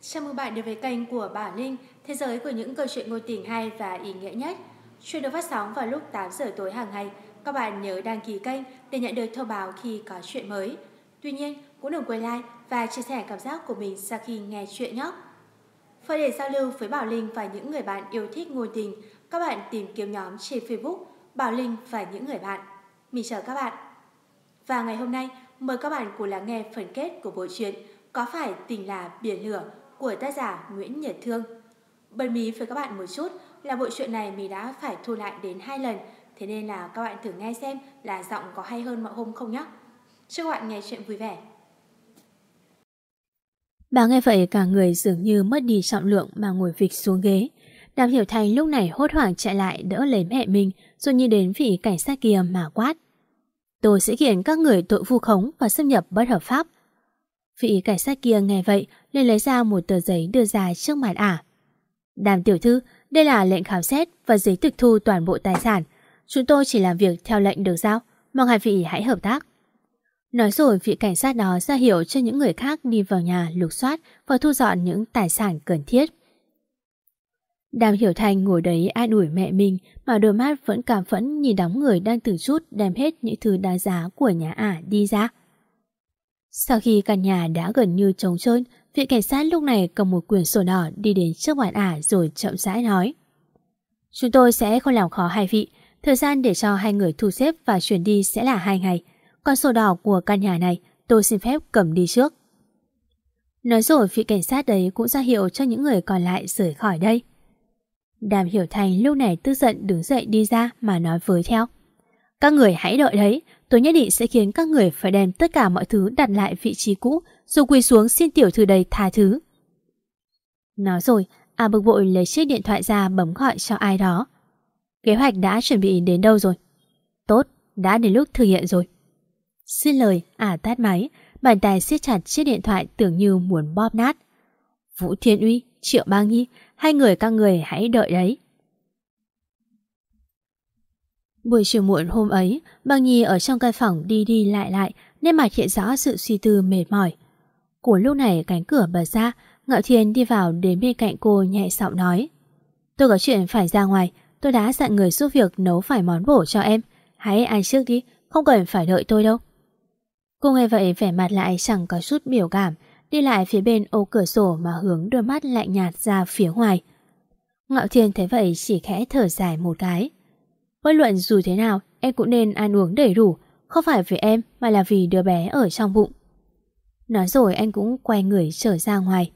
Chào mừng bạn đến với kênh của Bảo Linh, thế giới của những câu chuyện ngôn tình hay và ý nghĩa nhất. Chuyện được phát sóng vào lúc 8 giờ tối hàng ngày. Các bạn nhớ đăng ký kênh để nhận được thông báo khi có chuyện mới. Tuy nhiên, cũng đừng quên like và chia sẻ cảm giác của mình sau khi nghe chuyện nhé. Và để giao lưu với Bảo Linh và những người bạn yêu thích ngôn tình, các bạn tìm kiếm nhóm trên Facebook Bảo Linh và những người bạn. Mình chờ các bạn. Và ngày hôm nay, mời các bạn cùng lắng nghe phần kết của bộ truyện Có phải tình là biển lửa của tác giả Nguyễn Nhật Thương. Bật mí với các bạn một chút là bộ truyện này mình đã phải thu lại đến hai lần, thế nên là các bạn thử nghe xem là giọng có hay hơn mọi hôm không nhé. Chúc các bạn nghe chuyện vui vẻ. Bà nghe vậy cả người dường như mất đi trọng lượng mà ngồi vịt xuống ghế. Đàm Hiểu Thành lúc này hốt hoảng chạy lại đỡ lấy mẹ mình rồi nhìn đến vị cảnh sát kia mà quát. Tôi sẽ kiện các người tội vu khống và xâm nhập bất hợp pháp. Vị cảnh sát kia nghe vậy liền lấy ra một tờ giấy đưa ra trước mặt ả. Đàm tiểu thư, đây là lệnh khám xét và giấy tịch thu toàn bộ tài sản. Chúng tôi chỉ làm việc theo lệnh được giao. Mong hai vị hãy hợp tác. Nói rồi vị cảnh sát đó ra hiệu cho những người khác đi vào nhà lục soát và thu dọn những tài sản cần thiết. Đàm Hiểu Thành ngồi đấy an ủi mẹ mình mà đôi mắt vẫn cảm phẫn nhìn đóng người đang từng chút đem hết những thứ đa giá của nhà ả đi ra. Sau khi căn nhà đã gần như trống trơn, vị cảnh sát lúc này cầm một quyển sổ đỏ đi đến trước mặt ả rồi chậm rãi nói. Chúng tôi sẽ không làm khó hai vị, thời gian để cho hai người thu xếp và chuyển đi sẽ là hai ngày. Còn sổ đỏ của căn nhà này tôi xin phép cầm đi trước. Nói rồi vị cảnh sát đấy cũng ra hiệu cho những người còn lại rời khỏi đây. Đàm Hiểu Thành lúc này tức giận đứng dậy đi ra mà nói với theo. Các người hãy đợi đấy, tôi nhất định sẽ khiến các người phải đem tất cả mọi thứ đặt lại vị trí cũ rồi quỳ xuống xin tiểu thư đầy tha thứ. Nói rồi, à bực bội lấy chiếc điện thoại ra bấm gọi cho ai đó. Kế hoạch đã chuẩn bị đến đâu rồi? Tốt, đã đến lúc thực hiện rồi. Xin lời, à tắt máy, bàn tay siết chặt chiếc điện thoại tưởng như muốn bóp nát. Vũ Thiên Uy, Triệu Bang Nhi, hai người các người hãy đợi đấy. Buổi chiều muộn hôm ấy, băng Nhi ở trong căn phòng đi đi lại lại nên mặt hiện rõ sự suy tư mệt mỏi. Của lúc này cánh cửa bật ra, Ngạo Thiên đi vào đến bên cạnh cô nhẹ giọng nói. Tôi có chuyện phải ra ngoài, tôi đã dặn người giúp việc nấu phải món bổ cho em. Hãy ăn trước đi, không cần phải đợi tôi đâu. Cô nghe vậy vẻ mặt lại chẳng có chút biểu cảm, đi lại phía bên ô cửa sổ mà hướng đôi mắt lạnh nhạt ra phía ngoài. Ngạo Thiên thấy vậy chỉ khẽ thở dài một cái. Bất luận dù thế nào, em cũng nên ăn uống đầy đủ, không phải vì em mà là vì đứa bé ở trong bụng. Nói rồi anh cũng quay người trở ra ngoài.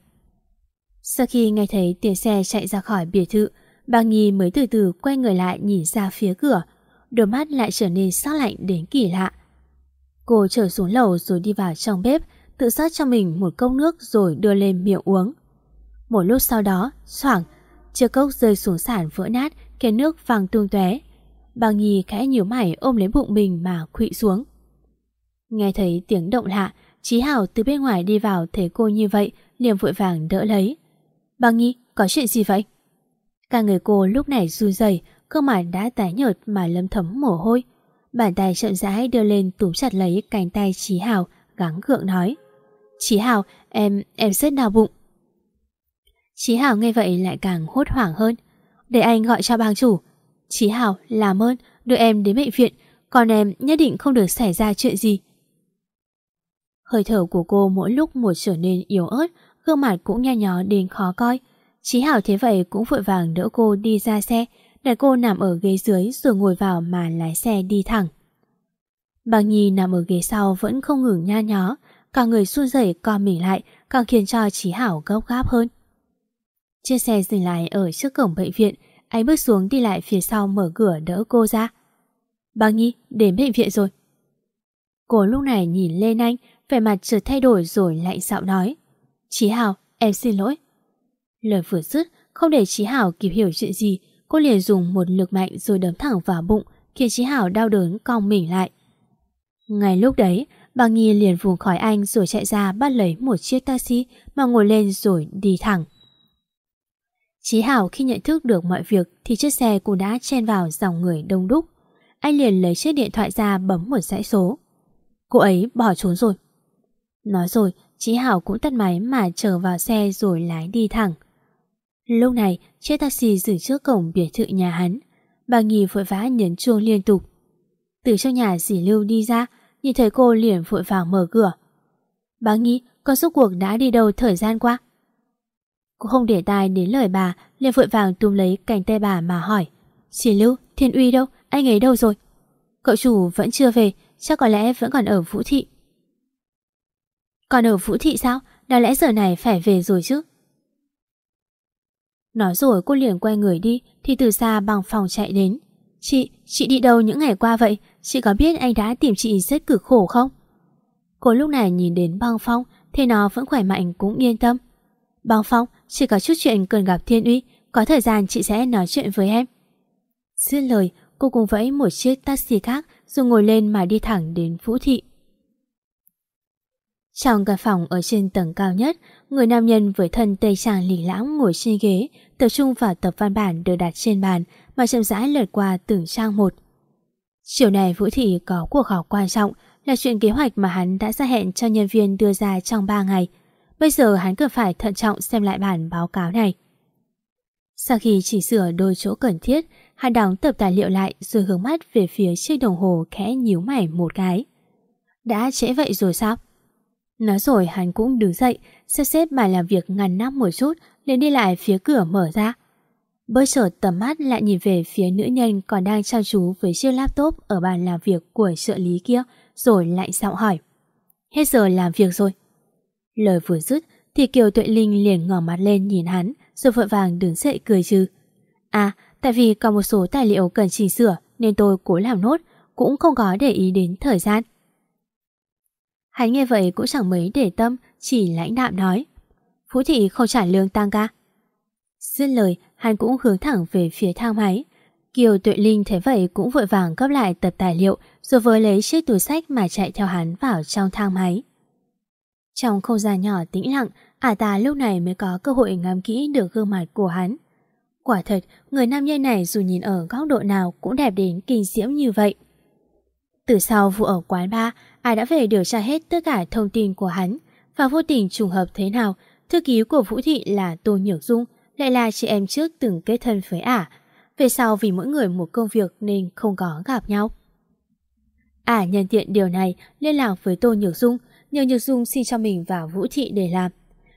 Sau khi nghe thấy tiếng xe chạy ra khỏi biệt thự, bà nghi mới từ từ quay người lại nhìn ra phía cửa, đôi mắt lại trở nên sắc lạnh đến kỳ lạ. Cô trở xuống lầu rồi đi vào trong bếp, tự rót cho mình một cốc nước rồi đưa lên miệng uống. Một lúc sau đó, xoảng, chiếc cốc rơi xuống sàn vỡ nát, khiến nước vàng tung tóe. Bà Nhi khẽ nhíu mày ôm lấy bụng mình mà khụy xuống. Nghe thấy tiếng động lạ, Chí Hảo từ bên ngoài đi vào thấy cô như vậy, liền vội vàng đỡ lấy. Bà Nhi, có chuyện gì vậy? Cả người cô lúc này run rẩy, cơ mặt đã tái nhợt mà lâm thấm mồ hôi. Bàn tay chậm rãi đưa lên túm chặt lấy cánh tay Chí Hảo, gắng gượng nói. Chí Hảo, em, em rất đau bụng. Chí Hảo nghe vậy lại càng hốt hoảng hơn. Để anh gọi cho bang chủ. Chí Hảo, làm ơn, đưa em đến bệnh viện, còn em nhất định không được xảy ra chuyện gì. Hơi thở của cô mỗi lúc một trở nên yếu ớt, gương mặt cũng nho nhó đến khó coi. Chí Hảo thế vậy cũng vội vàng đỡ cô đi ra xe, để cô nằm ở ghế dưới rồi ngồi vào mà lái xe đi thẳng. Bằng Nhi nằm ở ghế sau vẫn không ngừng nha nhó, cả người run rẩy co mình lại, càng khiến cho Chí Hảo gấp gáp hơn. Chiếc xe dừng lại ở trước cổng bệnh viện, anh bước xuống đi lại phía sau mở cửa đỡ cô ra. Bà Nhi, đến bệnh viện rồi. Cô lúc này nhìn lên anh, vẻ mặt chợt thay đổi rồi lạnh giọng nói. Chí Hảo, em xin lỗi. Lời vừa dứt, không để Chí Hảo kịp hiểu chuyện gì, cô liền dùng một lực mạnh rồi đấm thẳng vào bụng, khiến Chí Hảo đau đớn cong mình lại. Ngay lúc đấy, bà Nhi liền vùng khỏi anh rồi chạy ra bắt lấy một chiếc taxi mà ngồi lên rồi đi thẳng. Chí Hảo khi nhận thức được mọi việc thì chiếc xe cũng đã chen vào dòng người đông đúc. Anh liền lấy chiếc điện thoại ra bấm một dãy số. Cô ấy bỏ trốn rồi. Nói rồi, Chí Hảo cũng tắt máy mà trở vào xe rồi lái đi thẳng. Lúc này, chiếc taxi dừng trước cổng biệt thự nhà hắn. Bà Nghì vội vã nhấn chuông liên tục. Từ trong nhà dì Lưu đi ra, nhìn thấy cô liền vội vàng mở cửa. Bà Nghì, con suốt cuộc đã đi đâu thời gian qua? Cô không để tai đến lời bà, liền vội vàng túm lấy cánh tay bà mà hỏi. Dì Lưu, Thiên Uy đâu? Anh ấy đâu rồi? Cậu chủ vẫn chưa về, chắc có lẽ vẫn còn ở Vũ Thị. Còn ở Vũ Thị sao? Đáng lẽ giờ này phải về rồi chứ? Nói rồi cô liền quay người đi Thì từ xa bằng phòng chạy đến Chị, chị đi đâu những ngày qua vậy? Chị có biết anh đã tìm chị rất cực khổ không? Cô lúc này nhìn đến băng phong Thì nó vẫn khỏe mạnh cũng yên tâm Băng phong, chỉ có chút chuyện cần gặp Thiên Uy, Có thời gian chị sẽ nói chuyện với em Dứt lời, Cô cùng vẫy một chiếc taxi khác Rồi ngồi lên mà đi thẳng đến Vũ Thị Trong căn phòng ở trên tầng cao nhất, Người nam nhân với thân tây trang lì lãng ngồi trên ghế, tập trung vào tập văn bản được đặt trên bàn mà chậm rãi lật qua từng trang một. Chiều này Vũ Thị có cuộc họp quan trọng là chuyện kế hoạch mà hắn đã ra hẹn cho nhân viên đưa ra trong 3 ngày. Bây giờ hắn cần phải thận trọng xem lại bản báo cáo này. Sau khi chỉ sửa đôi chỗ cần thiết, hắn đóng tập tài liệu lại rồi hướng mắt về phía chiếc đồng hồ khẽ nhíu mày một cái. Đã trễ vậy rồi sao? Nói rồi hắn cũng đứng dậy, xếp xếp bài làm việc ngăn nắp một chút lên đi lại phía cửa mở ra. Bơi chợt tầm mắt lại nhìn về phía nữ nhân còn đang trao chú với chiếc laptop ở bàn làm việc của trợ lý kia, rồi lạnh giọng hỏi. Hết giờ làm việc rồi. Lời vừa dứt thì Kiều Tuệ Linh liền ngỏ mặt lên nhìn hắn, rồi vội vàng đứng dậy cười trừ. À, tại vì còn một số tài liệu cần chỉnh sửa nên tôi cố làm nốt, cũng không có để ý đến thời gian. Hắn nghe vậy cũng chẳng mấy để tâm, chỉ lãnh đạm nói. Phú thị không trả lương tăng ca. Dứt lời, hắn cũng hướng thẳng về phía thang máy. Kiều Tuệ Linh thấy vậy cũng vội vàng gấp lại tập tài liệu rồi vừa lấy chiếc túi sách mà chạy theo hắn vào trong thang máy. Trong không gian nhỏ tĩnh lặng, ả ta lúc này mới có cơ hội ngắm kỹ được gương mặt của hắn. Quả thật, người nam nhân này dù nhìn ở góc độ nào cũng đẹp đến kinh diễm như vậy. Từ sau vụ ở quán bar, ai đã về điều tra hết tất cả thông tin của hắn và vô tình trùng hợp thế nào Thư ký của Vũ Thị là Tô Nhược Dung, lại là chị em trước từng kết thân với ả. Về sau vì mỗi người một công việc nên không có gặp nhau. Ả nhân tiện điều này liên lạc với Tô Nhược Dung, nhờ Nhược Dung xin cho mình vào Vũ Thị để làm.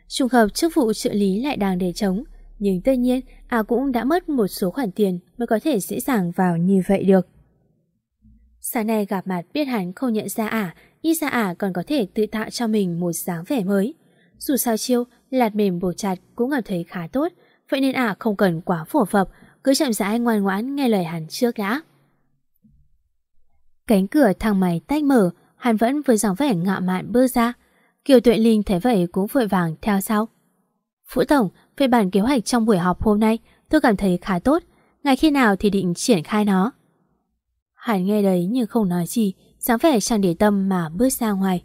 Trùng hợp chức vụ trợ lý lại đang để trống, nhưng tất nhiên à cũng đã mất một số khoản tiền mới có thể dễ dàng vào như vậy được. Sáng nay gặp mặt biết hắn không nhận ra ả, y ra ả còn có thể tự tạo cho mình một dáng vẻ mới. Dù sao chiêu, lạt mềm buộc chặt cũng cảm thấy khá tốt, vậy nên ả không cần quá phổ phập, cứ chậm rãi ngoan ngoãn nghe lời hắn trước đã. Cánh cửa thang máy tách mở, hắn vẫn với dòng vẻ ngạo mạn bước ra. Kiều Tuệ Linh thấy vậy cũng vội vàng theo sau. Phũ Tổng, về bản kế hoạch trong buổi họp hôm nay, tôi cảm thấy khá tốt. Ngày khi nào thì định triển khai nó? Hắn nghe đấy nhưng không nói gì, dáng vẻ chẳng để tâm mà bước ra ngoài.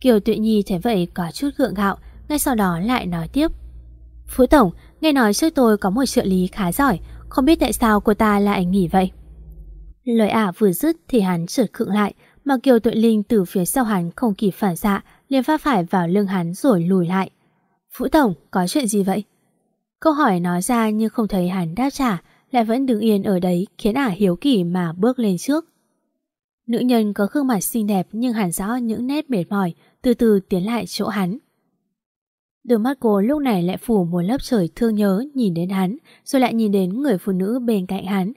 Kiều Tuệ Nhi thấy vậy có chút gượng gạo, ngay sau đó lại nói tiếp. Phú Tổng, nghe nói trước tôi có một trợ lý khá giỏi, không biết tại sao cô ta lại nghỉ vậy. Lời ả vừa dứt thì hắn trượt khựng lại, mà Kiều Tuệ Linh từ phía sau hắn không kịp phản xạ, liền phát phải vào lưng hắn rồi lùi lại. Vũ Tổng, có chuyện gì vậy? Câu hỏi nói ra nhưng không thấy hắn đáp trả, lại vẫn đứng yên ở đấy khiến ả hiếu kỳ mà bước lên trước. Nữ nhân có gương mặt xinh đẹp nhưng hẳn rõ những nét mệt mỏi, từ từ tiến lại chỗ hắn. Đôi mắt cô lúc này lại phủ một lớp trời thương nhớ nhìn đến hắn, rồi lại nhìn đến người phụ nữ bên cạnh hắn.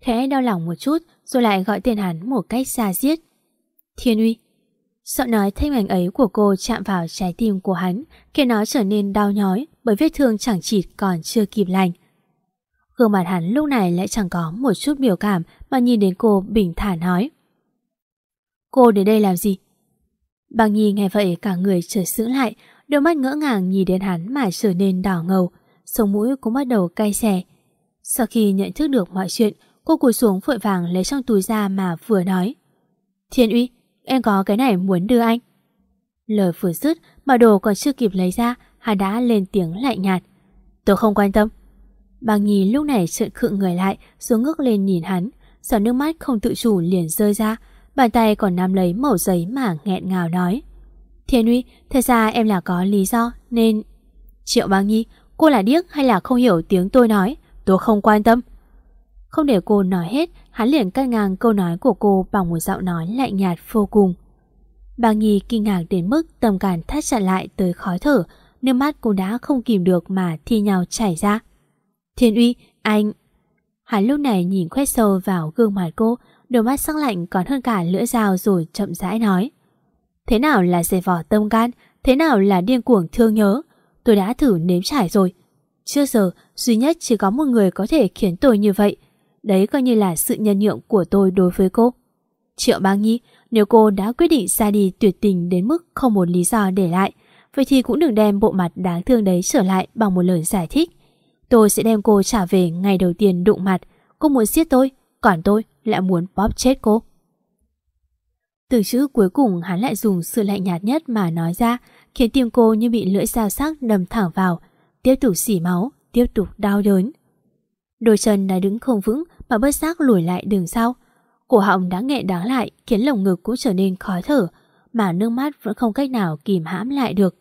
Khẽ đau lòng một chút, rồi lại gọi tên hắn một cách xa xiết. Thiên uy. Sợ nói thanh ảnh ấy của cô chạm vào trái tim của hắn, khiến nó trở nên đau nhói bởi vết thương chẳng chịt còn chưa kịp lành. Gương mặt hắn lúc này lại chẳng có một chút biểu cảm mà nhìn đến cô bình thản nói. Cô đến đây làm gì? Bằng Nhi nghe vậy cả người trở sững lại, đôi mắt ngỡ ngàng nhìn đến hắn mà trở nên đỏ ngầu, sống mũi cũng bắt đầu cay xè. Sau khi nhận thức được mọi chuyện, cô cúi xuống vội vàng lấy trong túi ra mà vừa nói. Thiên uy, em có cái này muốn đưa anh. Lời vừa dứt mà đồ còn chưa kịp lấy ra, hắn đã lên tiếng lạnh nhạt. Tôi không quan tâm. Bằng Nhi lúc này trợn khựng người lại, xuống ngước lên nhìn hắn, giọt nước mắt không tự chủ liền rơi ra, Bàn tay còn nắm lấy mẩu giấy mà nghẹn ngào nói Thiên Uy, thật ra em là có lý do nên... Triệu Bang Nhi, cô là điếc hay là không hiểu tiếng tôi nói? Tôi không quan tâm. Không để cô nói hết, hắn liền cắt ngang câu nói của cô bằng một giọng nói lạnh nhạt vô cùng. Bà Nhi kinh ngạc đến mức tầm cảm thắt chặt lại tới khó thở, nước mắt cô đã không kìm được mà thi nhau chảy ra. Thiên Uy, anh... Hắn lúc này nhìn khoét sâu vào gương mặt cô, đôi mắt sắc lạnh còn hơn cả lưỡi dao rồi chậm rãi nói. Thế nào là dày vỏ tâm can, thế nào là điên cuồng thương nhớ, tôi đã thử nếm trải rồi. Chưa giờ, duy nhất chỉ có một người có thể khiến tôi như vậy. Đấy coi như là sự nhân nhượng của tôi đối với cô. Triệu Bang Nhi, nếu cô đã quyết định ra đi tuyệt tình đến mức không một lý do để lại, vậy thì cũng đừng đem bộ mặt đáng thương đấy trở lại bằng một lời giải thích. Tôi sẽ đem cô trả về ngày đầu tiên đụng mặt. Cô muốn giết tôi, còn tôi lại muốn bóp chết cô. Từ chữ cuối cùng hắn lại dùng sự lạnh nhạt nhất mà nói ra, khiến tim cô như bị lưỡi dao sắc đâm thẳng vào, tiếp tục xỉ máu, tiếp tục đau đớn. Đôi chân đã đứng không vững mà bất giác lùi lại đường sau. Cổ họng đã nghẹn đáng lại khiến lồng ngực cũng trở nên khó thở, mà nước mắt vẫn không cách nào kìm hãm lại được.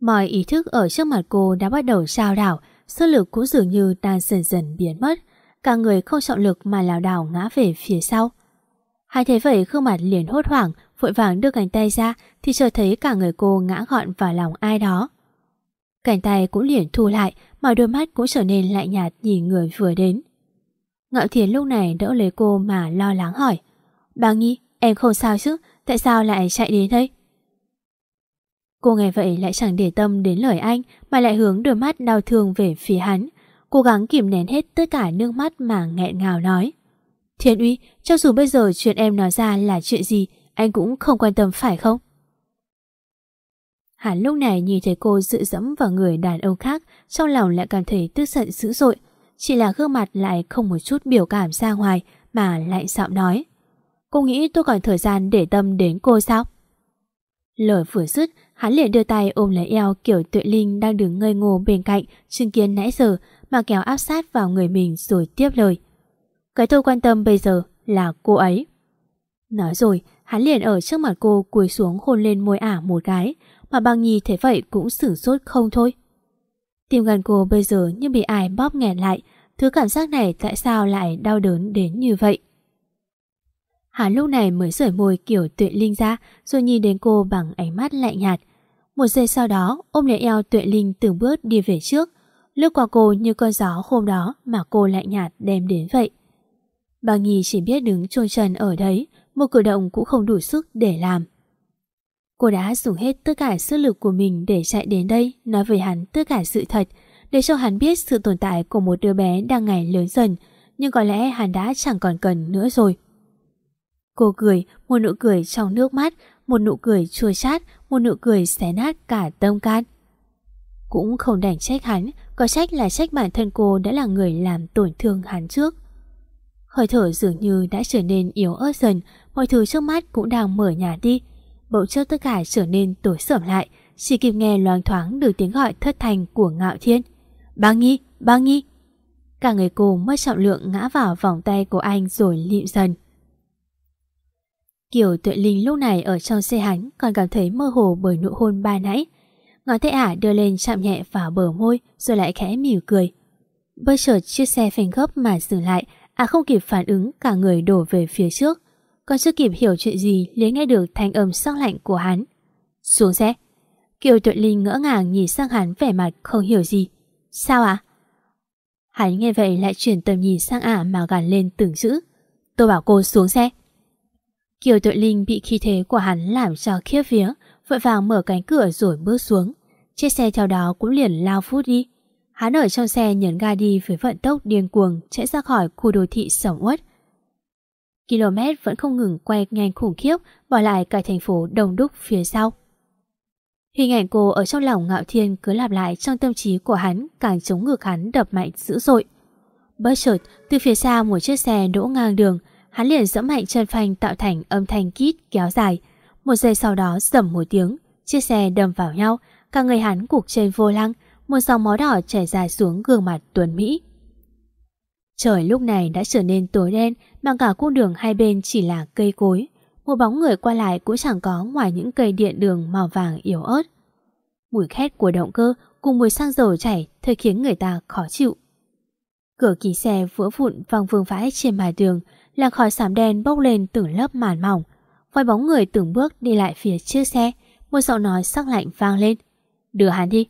Mọi ý thức ở trước mặt cô đã bắt đầu sao đảo, sức lực cũng dường như đang dần dần biến mất. Cả người không trọng lực mà lảo đảo ngã về phía sau. Hai thấy vậy gương mặt liền hốt hoảng, vội vàng đưa cánh tay ra thì chợt thấy cả người cô ngã gọn vào lòng ai đó. Cánh tay cũng liền thu lại mà đôi mắt cũng trở nên lạnh nhạt nhìn người vừa đến. Ngạo Thiến lúc này đỡ lấy cô mà lo lắng hỏi. Bà Nhi, em không sao chứ, tại sao lại chạy đến đây? Cô nghe vậy lại chẳng để tâm đến lời anh mà lại hướng đôi mắt đau thương về phía hắn. Cố gắng kìm nén hết tất cả nước mắt mà nghẹn ngào nói. Thiên uy, cho dù bây giờ chuyện em nói ra là chuyện gì, anh cũng không quan tâm phải không? Hắn lúc này nhìn thấy cô dự dẫm vào người đàn ông khác, trong lòng lại cảm thấy tức giận dữ dội. Chỉ là gương mặt lại không một chút biểu cảm ra ngoài mà lại giọng nói. Cô nghĩ tôi còn thời gian để tâm đến cô sao? Lời vừa dứt, hắn liền đưa tay ôm lấy eo kiểu tuệ linh đang đứng ngây ngô bên cạnh, chứng kiến nãy giờ mà kéo áp sát vào người mình rồi tiếp lời. Cái tôi quan tâm bây giờ là cô ấy. Nói rồi, hắn liền ở trước mặt cô cúi xuống hôn lên môi ả một cái, mà băng nhi thế vậy cũng sửng sốt không thôi. Tim gan cô bây giờ như bị ai bóp nghẹn lại, thứ cảm giác này tại sao lại đau đớn đến như vậy? Hắn lúc này mới rời môi kiểu tuệ linh ra rồi nhìn đến cô bằng ánh mắt lạnh nhạt. Một giây sau đó, ôm lấy eo tuệ linh từng bước đi về trước, lướt qua cô như con gió hôm đó mà cô lạnh nhạt đem đến vậy. Bà Nhi chỉ biết đứng trôi trần ở đấy, một cử động cũng không đủ sức để làm. Cô đã dùng hết tất cả sức lực của mình để chạy đến đây nói với hắn tất cả sự thật, để cho hắn biết sự tồn tại của một đứa bé đang ngày lớn dần, nhưng có lẽ hắn đã chẳng còn cần nữa rồi. Cô cười, một nụ cười trong nước mắt, một nụ cười chua chát, một nụ cười xé nát cả tâm can. Cũng không đành trách hắn, có trách là trách bản thân cô đã là người làm tổn thương hắn trước. Hơi thở dường như đã trở nên yếu ớt dần, mọi thứ trước mắt cũng đang mở nhà đi. Bỗng chốc tất cả trở nên tối sầm lại, chỉ kịp nghe loáng thoáng được tiếng gọi thất thành của ngạo thiên. Băng Nghi, băng Nghi. Cả người cô mất trọng lượng ngã vào vòng tay của anh rồi lịm dần. Kiều tuệ linh lúc này ở trong xe hắn còn cảm thấy mơ hồ bởi nụ hôn ba nãy. Ngón tay ả đưa lên chạm nhẹ vào bờ môi rồi lại khẽ mỉm cười. Bất chợt chiếc xe phanh gấp mà dừng lại, ả không kịp phản ứng cả người đổ về phía trước. Còn chưa kịp hiểu chuyện gì liền nghe được thanh âm sắc lạnh của hắn. Xuống xe. Kiều tuệ linh ngỡ ngàng nhìn sang hắn vẻ mặt không hiểu gì. Sao ạ? À? Hắn nghe vậy lại chuyển tầm nhìn sang ả mà gằn lên từng chữ. Tôi bảo cô xuống xe. Kiều Tuệ Linh bị khí thế của hắn làm cho khiếp vía, vội vàng mở cánh cửa rồi bước xuống. Chiếc xe theo đó cũng liền lao phút đi. Hắn ở trong xe nhấn ga đi với vận tốc điên cuồng chạy ra khỏi khu đô thị sầm uất. Km vẫn không ngừng quay nhanh khủng khiếp, bỏ lại cả thành phố đông đúc phía sau. Hình ảnh cô ở trong lòng ngạo thiên cứ lặp lại trong tâm trí của hắn càng chống ngược hắn đập mạnh dữ dội. Bất chợt, từ phía xa một chiếc xe đỗ ngang đường, hắn liền dẫm mạnh chân phanh tạo thành âm thanh kít kéo dài. Một giây sau đó dầm một tiếng, chiếc xe đâm vào nhau, cả người hắn cục trên vô lăng, một dòng máu đỏ chảy dài xuống gương mặt Tuấn Mỹ. Trời lúc này đã trở nên tối đen, mà cả cung đường hai bên chỉ là cây cối. một bóng người qua lại cũng chẳng có ngoài những cây điện đường màu vàng yếu ớt. Mùi khét của động cơ cùng mùi xăng dầu chảy thật khiến người ta khó chịu. Cửa kính xe vỡ vụn văng vương vãi trên mặt đường, là khói xám đen bốc lên từng lớp màn mỏng. Vài bóng người từng bước đi lại phía chiếc xe, một giọng nói sắc lạnh vang lên. Đưa hắn đi.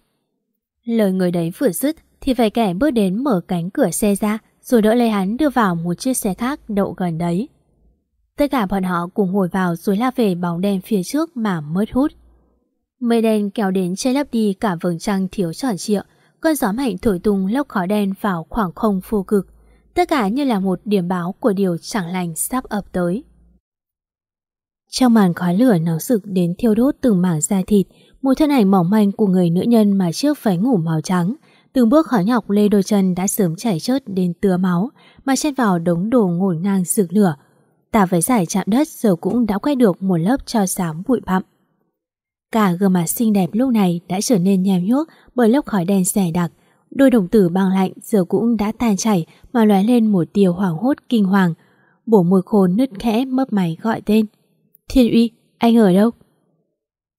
Lời người đấy vừa dứt thì vài kẻ bước đến mở cánh cửa xe ra rồi đỡ lấy hắn đưa vào một chiếc xe khác đậu gần đấy. Tất cả bọn họ cùng ngồi vào rồi la về bóng đen phía trước mà mất hút. Mây đen kéo đến che lấp đi cả vầng trăng thiếu tròn trịa, cơn gió mạnh thổi tung lốc khói đen vào khoảng không vô cực. Tất cả như là một điểm báo của điều chẳng lành sắp ập tới. Trong màn khói lửa nóng sực đến thiêu đốt từng mảng da thịt, một thân ảnh mỏng manh của người nữ nhân mà trước váy ngủ màu trắng, từng bước khó nhọc lê đôi chân đã sớm chảy chớt đến tứa máu, mà chen vào đống đồ ngổn ngang rực lửa. Tà váy giải chạm đất giờ cũng đã quay được một lớp cho xám bụi bặm. Cả gương mặt xinh đẹp lúc này đã trở nên nhèm nhuốc bởi lớp khói đen xẻ đặc. Đôi đồng tử băng lạnh giờ cũng đã tan chảy mà lóe lên một tia hoảng hốt kinh hoàng. Bổ môi khôn nứt khẽ mấp máy gọi tên. Thiên uy, anh ở đâu?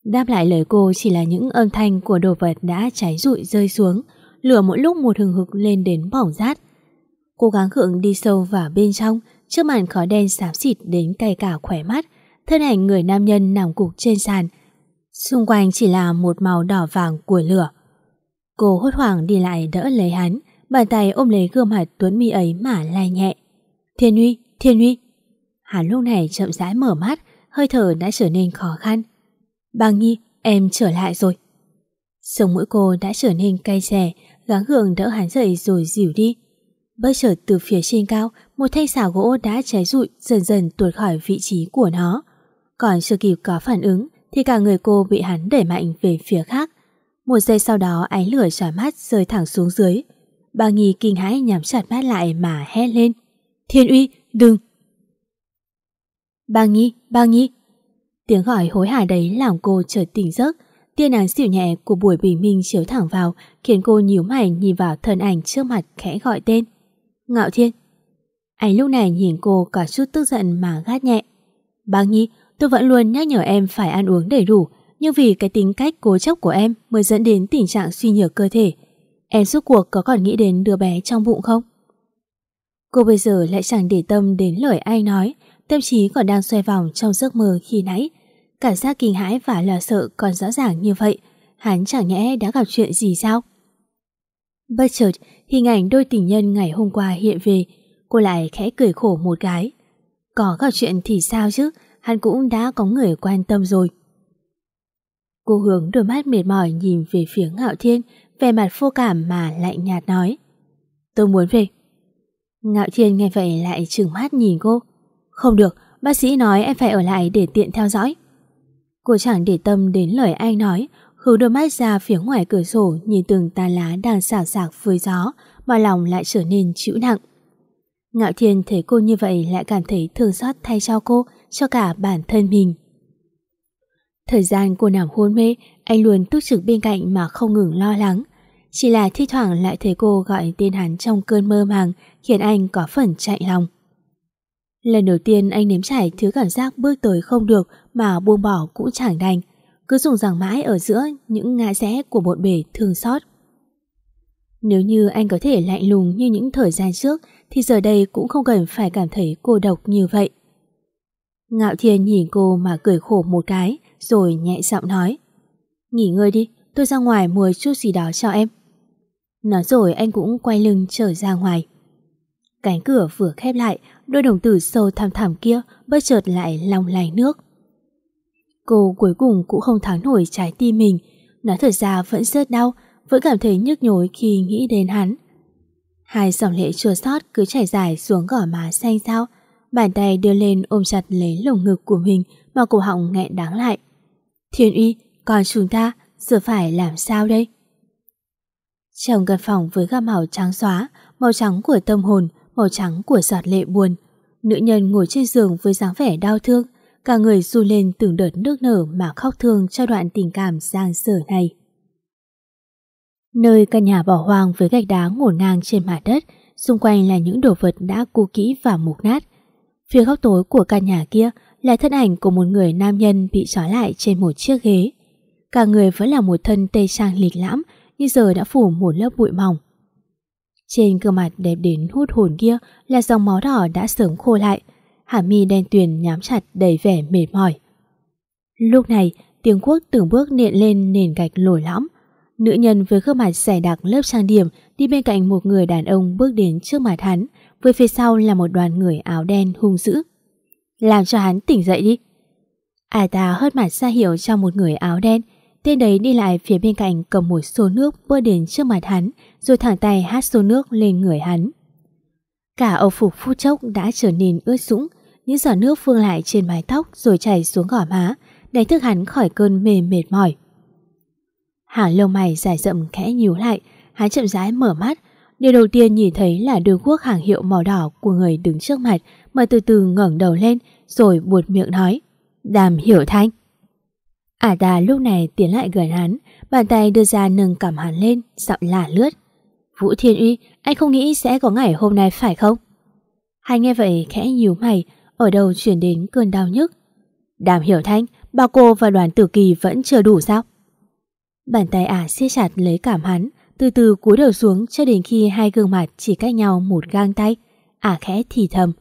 Đáp lại lời cô chỉ là những âm thanh của đồ vật đã cháy rụi rơi xuống, lửa mỗi lúc một hừng hực lên đến bỏng rát. Cố gắng gượng đi sâu vào bên trong, trước màn khói đen xám xịt đến cay cả khỏe mắt, thân ảnh người nam nhân nằm cục trên sàn. Xung quanh chỉ là một màu đỏ vàng của lửa. Cô hốt hoảng đi lại đỡ lấy hắn, bàn tay ôm lấy gương mặt tuấn mi ấy mà lay nhẹ. Thiên Huy, Thiên Huy. Hắn lúc này chậm rãi mở mắt, hơi thở đã trở nên khó khăn. Bàng Nhi, em trở lại rồi. Sống mũi cô đã trở nên cay xè, gắng gượng đỡ hắn dậy rồi dìu đi. Bất chợt từ phía trên cao, một thanh xào gỗ đã cháy rụi dần dần tuột khỏi vị trí của nó. Còn chưa kịp có phản ứng thì cả người cô bị hắn đẩy mạnh về phía khác. Một giây sau đó ánh lửa chói mắt rơi thẳng xuống dưới. Bà Nhi kinh hãi nhắm chặt mắt lại mà hét lên. Thiên uy, đừng! Bà Nhi, bà Nhi! Tiếng gọi hối hả đấy làm cô chợt tỉnh giấc. Tia nắng xỉu nhẹ của buổi bình minh chiếu thẳng vào khiến cô nhíu mày nhìn vào thân ảnh trước mặt khẽ gọi tên. Ngạo Thiên. Anh lúc này nhìn cô cả chút tức giận mà gắt nhẹ. Bác Nhi, tôi vẫn luôn nhắc nhở em phải ăn uống đầy đủ, nhưng vì cái tính cách cố chấp của em mới dẫn đến tình trạng suy nhược cơ thể. Em suốt cuộc có còn nghĩ đến đứa bé trong bụng không? Cô bây giờ lại chẳng để tâm đến lời anh nói, tâm trí còn đang xoay vòng trong giấc mơ khi nãy. Cảm giác kinh hãi và lo sợ còn rõ ràng như vậy, hắn chẳng nhẽ đã gặp chuyện gì sao? Bất chợt, hình ảnh đôi tình nhân ngày hôm qua hiện về, cô lại khẽ cười khổ một cái. Có gặp chuyện thì sao chứ, hắn cũng đã có người quan tâm rồi. Cô hướng đôi mắt mệt mỏi nhìn về phía Ngạo Thiên, vẻ mặt vô cảm mà lạnh nhạt nói. Tôi muốn về. Ngạo Thiên nghe vậy lại trừng mắt nhìn cô. Không được, bác sĩ nói em phải ở lại để tiện theo dõi. Cô chẳng để tâm đến lời anh nói, hướng đôi mắt ra phía ngoài cửa sổ nhìn từng tà lá đang xào xạc với gió mà lòng lại trở nên chịu nặng. Ngạo Thiên thấy cô như vậy lại cảm thấy thương xót thay cho cô, cho cả bản thân mình. Thời gian cô nằm hôn mê, anh luôn túc trực bên cạnh mà không ngừng lo lắng. Chỉ là thi thoảng lại thấy cô gọi tên hắn trong cơn mơ màng khiến anh có phần chạy lòng. Lần đầu tiên anh nếm trải thứ cảm giác bước tới không được mà buông bỏ cũng chẳng đành, cứ dùng rằng mãi ở giữa những ngã rẽ của bộn bể thương xót. Nếu như anh có thể lạnh lùng như những thời gian trước thì giờ đây cũng không cần phải cảm thấy cô độc như vậy. Ngạo Thiên nhìn cô mà cười khổ một cái rồi nhẹ giọng nói Nghỉ ngơi đi, tôi ra ngoài mua chút gì đó cho em. Nói rồi anh cũng quay lưng trở ra ngoài. Cánh cửa vừa khép lại, đôi đồng tử sâu thẳm thẳm kia bất chợt lại long lành nước. Cô cuối cùng cũng không thắng nổi trái tim mình, nói thật ra vẫn rất đau, vẫn cảm thấy nhức nhối khi nghĩ đến hắn. Hai dòng lệ chua xót cứ chảy dài xuống gỏ má xanh xao, bàn tay đưa lên ôm chặt lấy lồng ngực của mình mà cổ họng nghẹn đáng lại. Thiên uy, còn chúng ta giờ phải làm sao đây? Trong căn phòng với gam màu trắng xóa, màu trắng của tâm hồn, màu trắng của giọt lệ buồn, nữ nhân ngồi trên giường với dáng vẻ đau thương, cả người du lên từng đợt nước nở mà khóc thương cho đoạn tình cảm giang sở này. Nơi căn nhà bỏ hoang với gạch đá ngổn ngang trên mặt đất, xung quanh là những đồ vật đã cũ kỹ và mục nát. Phía góc tối của căn nhà kia là thân ảnh của một người nam nhân bị trói lại trên một chiếc ghế. Cả người vẫn là một thân tây trang lịch lãm nhưng giờ đã phủ một lớp bụi mỏng. Trên gương mặt đẹp đến hút hồn kia là dòng máu đỏ đã sớm khô lại, hàm mi đen tuyền nhám chặt đầy vẻ mệt mỏi. Lúc này, tiếng quốc từng bước nện lên nền gạch lồi lõm. Nữ nhân với gương mặt xẻ đặc lớp trang điểm đi bên cạnh một người đàn ông bước đến trước mặt hắn, với phía sau là một đoàn người áo đen hung dữ. Làm cho hắn tỉnh dậy đi. Ai ta hớt mặt ra hiệu cho một người áo đen, tên đấy đi lại phía bên cạnh cầm một xô nước bước đến trước mặt hắn, rồi thẳng tay hát xô nước lên người hắn. Cả âu phục phút chốc đã trở nên ướt sũng, những giọt nước phương lại trên mái tóc rồi chảy xuống gò má, đánh thức hắn khỏi cơn mê mệt mỏi. Hàng lông mày dài rậm khẽ nhíu lại, hắn chậm rãi mở mắt. Điều đầu tiên nhìn thấy là đường quốc hàng hiệu màu đỏ của người đứng trước mặt mà từ từ ngẩng đầu lên rồi buột miệng nói. Đàm hiểu thanh. Ả ta lúc này tiến lại gần hắn, bàn tay đưa ra nâng cảm hắn lên, giọng lả lướt. Vũ Thiên Uy, anh không nghĩ sẽ có ngày hôm nay phải không? Hai nghe vậy khẽ nhíu mày, ở đầu chuyển đến cơn đau nhức. Đàm hiểu thanh, bao cô và đoàn tử kỳ vẫn chưa đủ sao? Bàn tay ả siết chặt lấy cảm hắn, từ từ cúi đầu xuống cho đến khi hai gương mặt chỉ cách nhau một gang tay. Ả khẽ thì thầm.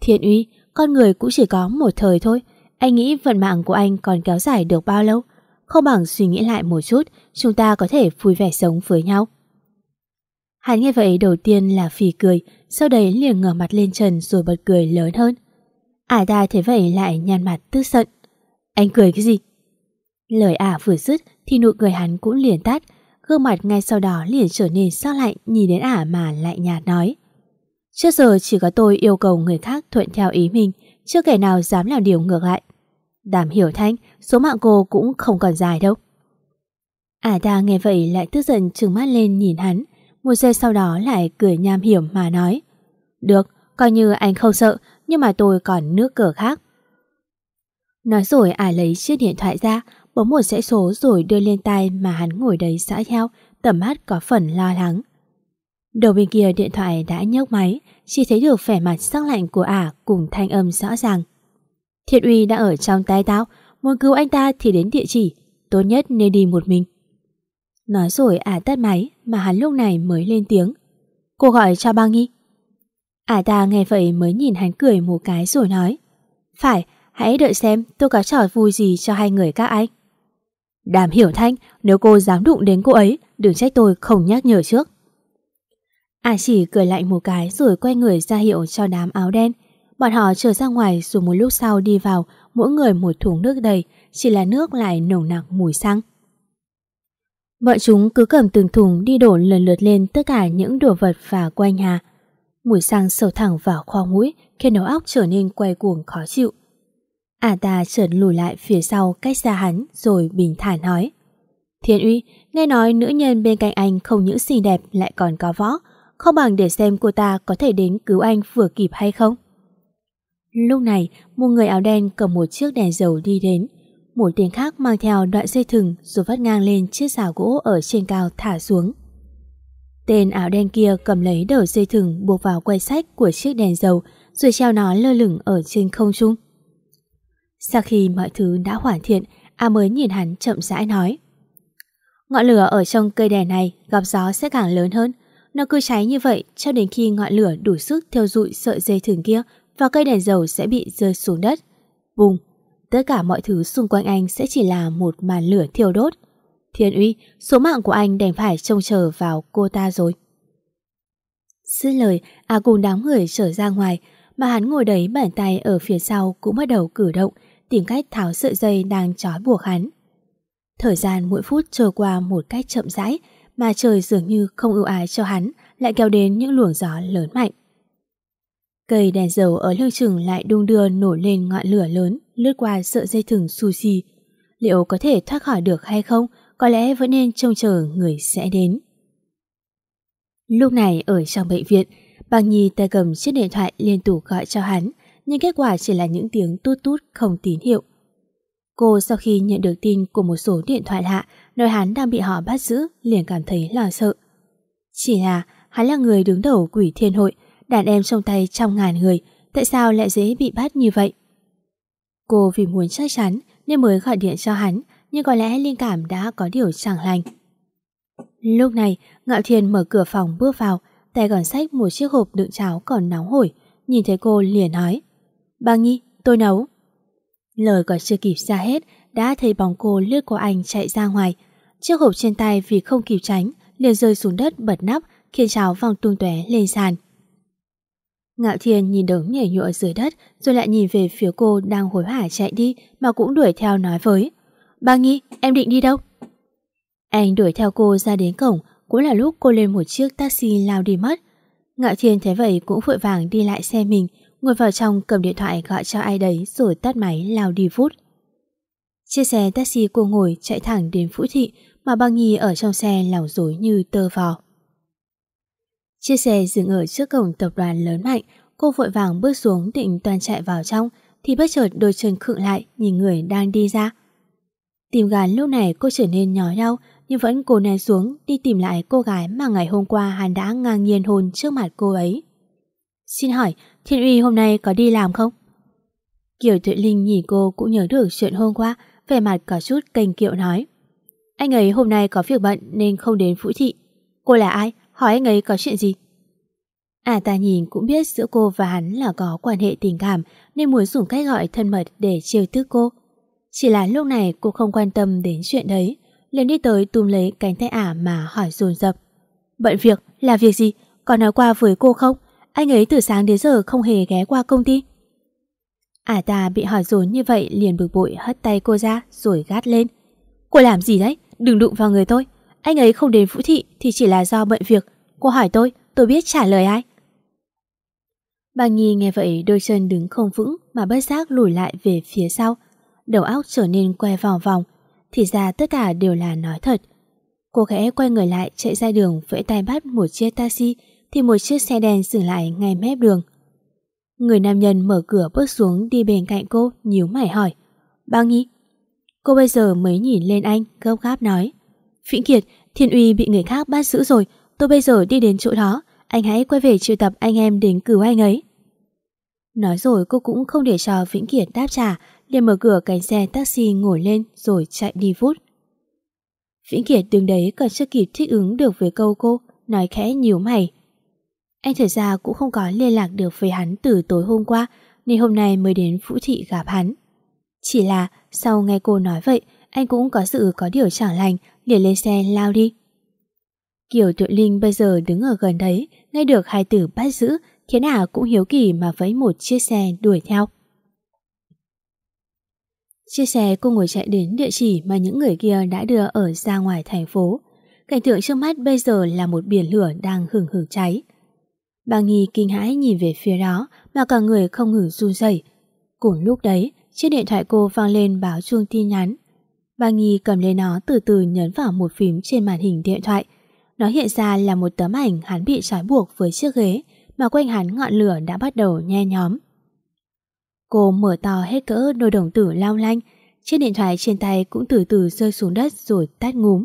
Thiên uy, con người cũng chỉ có một thời thôi. Anh nghĩ vận mạng của anh còn kéo dài được bao lâu? Không bằng suy nghĩ lại một chút, chúng ta có thể vui vẻ sống với nhau. Hắn nghe vậy đầu tiên là phì cười, sau đấy liền ngửa mặt lên trần rồi bật cười lớn hơn. Ả ta thấy vậy lại nhăn mặt tức giận. Anh cười cái gì? Lời ả vừa dứt thì nụ cười hắn cũng liền tắt, gương mặt ngay sau đó liền trở nên sắc lạnh nhìn đến ả mà lại nhạt nói. Trước giờ chỉ có tôi yêu cầu người khác thuận theo ý mình, chưa kẻ nào dám làm điều ngược lại. Đàm hiểu thanh, số mạng cô cũng không còn dài đâu. Ả ta nghe vậy lại tức giận trừng mắt lên nhìn hắn, một giây sau đó lại cười nham hiểm mà nói. Được, coi như anh không sợ, nhưng mà tôi còn nước cờ khác. Nói rồi ả lấy chiếc điện thoại ra, bấm một dãy số rồi đưa lên tay mà hắn ngồi đấy xã theo, tầm mắt có phần lo lắng. Đầu bên kia điện thoại đã nhấc máy, chỉ thấy được vẻ mặt sắc lạnh của ả cùng thanh âm rõ ràng. Thiện uy đã ở trong tay tao, muốn cứu anh ta thì đến địa chỉ, tốt nhất nên đi một mình. Nói rồi ả tắt máy mà hắn lúc này mới lên tiếng. Cô gọi cho ba nghi. Ả ta nghe vậy mới nhìn hắn cười một cái rồi nói. Phải, hãy đợi xem tôi có trò vui gì cho hai người các anh. Đàm hiểu thanh, nếu cô dám đụng đến cô ấy, đừng trách tôi không nhắc nhở trước. À chỉ cười lạnh một cái rồi quay người ra hiệu cho đám áo đen. Bọn họ trở ra ngoài rồi một lúc sau đi vào, mỗi người một thùng nước đầy, chỉ là nước lại nồng nặc mùi xăng. Bọn chúng cứ cầm từng thùng đi đổ lần lượt lên tất cả những đồ vật và quanh nhà. Mùi xăng sâu thẳng vào khoang mũi khiến đầu óc trở nên quay cuồng khó chịu. À ta chợt lùi lại phía sau cách xa hắn rồi bình thản nói. Thiên uy, nghe nói nữ nhân bên cạnh anh không những xinh đẹp lại còn có võ, không bằng để xem cô ta có thể đến cứu anh vừa kịp hay không. Lúc này, một người áo đen cầm một chiếc đèn dầu đi đến. Một tên khác mang theo đoạn dây thừng rồi vắt ngang lên chiếc xào gỗ ở trên cao thả xuống. Tên áo đen kia cầm lấy đầu dây thừng buộc vào quay sách của chiếc đèn dầu rồi treo nó lơ lửng ở trên không trung. Sau khi mọi thứ đã hoàn thiện, A mới nhìn hắn chậm rãi nói. Ngọn lửa ở trong cây đèn này gặp gió sẽ càng lớn hơn. Nó cứ cháy như vậy cho đến khi ngọn lửa đủ sức theo dụi sợi dây thừng kia và cây đèn dầu sẽ bị rơi xuống đất. Bùng! Tất cả mọi thứ xung quanh anh sẽ chỉ là một màn lửa thiêu đốt. Thiên uy, số mạng của anh đành phải trông chờ vào cô ta rồi. Dứt lời, A cùng đám người trở ra ngoài, mà hắn ngồi đấy bàn tay ở phía sau cũng bắt đầu cử động, tìm cách tháo sợi dây đang trói buộc hắn. Thời gian mỗi phút trôi qua một cách chậm rãi, mà trời dường như không ưu ái cho hắn, lại kéo đến những luồng gió lớn mạnh. Cây đèn dầu ở lưng chừng lại đung đưa nổi lên ngọn lửa lớn, lướt qua sợi dây thừng sushi. Liệu có thể thoát khỏi được hay không? Có lẽ vẫn nên trông chờ người sẽ đến. Lúc này ở trong bệnh viện, Bang Nhi tay cầm chiếc điện thoại liên tục gọi cho hắn, nhưng kết quả chỉ là những tiếng tút tút không tín hiệu. Cô sau khi nhận được tin của một số điện thoại lạ nói hắn đang bị họ bắt giữ liền cảm thấy lo sợ. Chỉ là hắn là người đứng đầu quỷ thiên hội, đàn em trong tay trăm ngàn người, tại sao lại dễ bị bắt như vậy? Cô vì muốn chắc chắn nên mới gọi điện cho hắn, nhưng có lẽ linh cảm đã có điều chẳng lành. Lúc này, Ngạo Thiên mở cửa phòng bước vào, tay còn sách một chiếc hộp đựng cháo còn nóng hổi, nhìn thấy cô liền nói. Bà Nhi, tôi nấu. Lời còn chưa kịp ra hết, đã thấy bóng cô lướt qua anh chạy ra ngoài. Chiếc hộp trên tay vì không kịp tránh, liền rơi xuống đất bật nắp, khiến cháo văng tung tóe lên sàn. Ngạo Thiên nhìn đống nhảy nhụa dưới đất rồi lại nhìn về phía cô đang hối hả chạy đi mà cũng đuổi theo nói với. Ba Nhi, em định đi đâu? Anh đuổi theo cô ra đến cổng cũng là lúc cô lên một chiếc taxi lao đi mất. Ngạo Thiên thấy vậy cũng vội vàng đi lại xe mình, ngồi vào trong cầm điện thoại gọi cho ai đấy rồi tắt máy lao đi vút. Chiếc xe taxi cô ngồi chạy thẳng đến Phú Thị mà băng nhì ở trong xe lòng rối như tơ vò. Chiếc xe dừng ở trước cổng tập đoàn lớn mạnh, cô vội vàng bước xuống định toàn chạy vào trong thì bất chợt đôi chân khựng lại nhìn người đang đi ra. Tìm gán lúc này cô trở nên nhỏ nhau nhưng vẫn cố nén xuống đi tìm lại cô gái mà ngày hôm qua hắn đã ngang nhiên hôn trước mặt cô ấy. Xin hỏi, Thiên Uy hôm nay có đi làm không? Kiều Tuệ Linh nhìn cô cũng nhớ được chuyện hôm qua, vẻ mặt có chút kênh kiệu nói. Anh ấy hôm nay có việc bận nên không đến Phú Thị. Cô là ai? Hỏi anh ấy có chuyện gì? À ta nhìn cũng biết giữa cô và hắn là có quan hệ tình cảm nên muốn dùng cách gọi thân mật để trêu tức cô. Chỉ là lúc này cô không quan tâm đến chuyện đấy, liền đi tới túm lấy cánh tay ả mà hỏi dồn dập. Bận việc, là việc gì? Có nói qua với cô không? Anh ấy từ sáng đến giờ không hề ghé qua công ty. Ả ta bị hỏi dồn như vậy liền bực bội hất tay cô ra rồi gắt lên. Cô làm gì đấy? Đừng đụng vào người tôi. Anh ấy không đến Vũ Thị thì chỉ là do bận việc. Cô hỏi tôi, tôi biết trả lời ai. Bà Nhi nghe vậy đôi chân đứng không vững mà bất giác lùi lại về phía sau. Đầu óc trở nên que vòng vòng. Thì ra tất cả đều là nói thật. Cô khẽ quay người lại chạy ra đường vẫy tay bắt một chiếc taxi thì một chiếc xe đèn dừng lại ngay mép đường. Người nam nhân mở cửa bước xuống đi bên cạnh cô nhíu mày hỏi. Bao Nhi? Cô bây giờ mới nhìn lên anh gấp gáp nói. Vĩnh Kiệt, Thiên Uy bị người khác bắt giữ rồi. Tôi bây giờ đi đến chỗ đó. Anh hãy quay về triệu tập anh em đến cứu anh ấy. Nói rồi cô cũng không để cho Vĩnh Kiệt đáp trả liền mở cửa cánh xe taxi ngồi lên rồi chạy đi vút. Vĩnh Kiệt đứng đấy còn chưa kịp thích ứng được với câu cô, nói khẽ nhiều mày. Anh thật ra cũng không có liên lạc được với hắn từ tối hôm qua nên hôm nay mới đến Phú Thị gặp hắn. Chỉ là sau nghe cô nói vậy anh cũng có sự có điều chẳng lành liền lên xe lao đi. Kiều Tuệ Linh bây giờ đứng ở gần đấy nghe được hai tử bắt giữ khiến ả cũng hiếu kỳ mà vẫy một chiếc xe đuổi theo. Chiếc xe cô ngồi chạy đến địa chỉ mà những người kia đã đưa ở ra ngoài thành phố. Cảnh tượng trước mắt bây giờ là một biển lửa đang hừng hừng cháy. Bà Nghi kinh hãi nhìn về phía đó mà cả người không ngừng run rẩy. Cùng lúc đấy, chiếc điện thoại cô vang lên báo chuông tin nhắn. Bà Nghi cầm lấy nó từ từ nhấn vào một phím trên màn hình điện thoại. Nó hiện ra là một tấm ảnh hắn bị trói buộc với chiếc ghế mà quanh hắn ngọn lửa đã bắt đầu nhe nhóm. Cô mở to hết cỡ đôi đồng tử lao lanh, chiếc điện thoại trên tay cũng từ từ rơi xuống đất rồi tắt ngúm.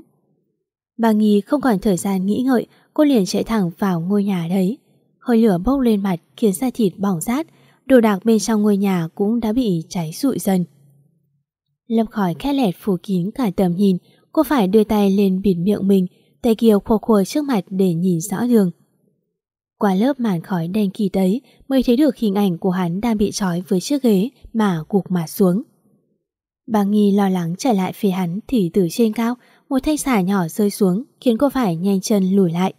Bà Nghi không còn thời gian nghĩ ngợi, cô liền chạy thẳng vào ngôi nhà đấy. Hơi lửa bốc lên mặt khiến da thịt bỏng rát, đồ đạc bên trong ngôi nhà cũng đã bị cháy rụi dần. Lâm khỏi khét lẹt phủ kín cả tầm nhìn, cô phải đưa tay lên bịt miệng mình, tay kia khô khô trước mặt để nhìn rõ đường. Qua lớp màn khói đen kỳ đấy mới thấy được hình ảnh của hắn đang bị trói với chiếc ghế mà gục mặt xuống. Bà Nghi lo lắng trở lại phía hắn thì từ trên cao một thanh xả nhỏ rơi xuống khiến cô phải nhanh chân lùi lại.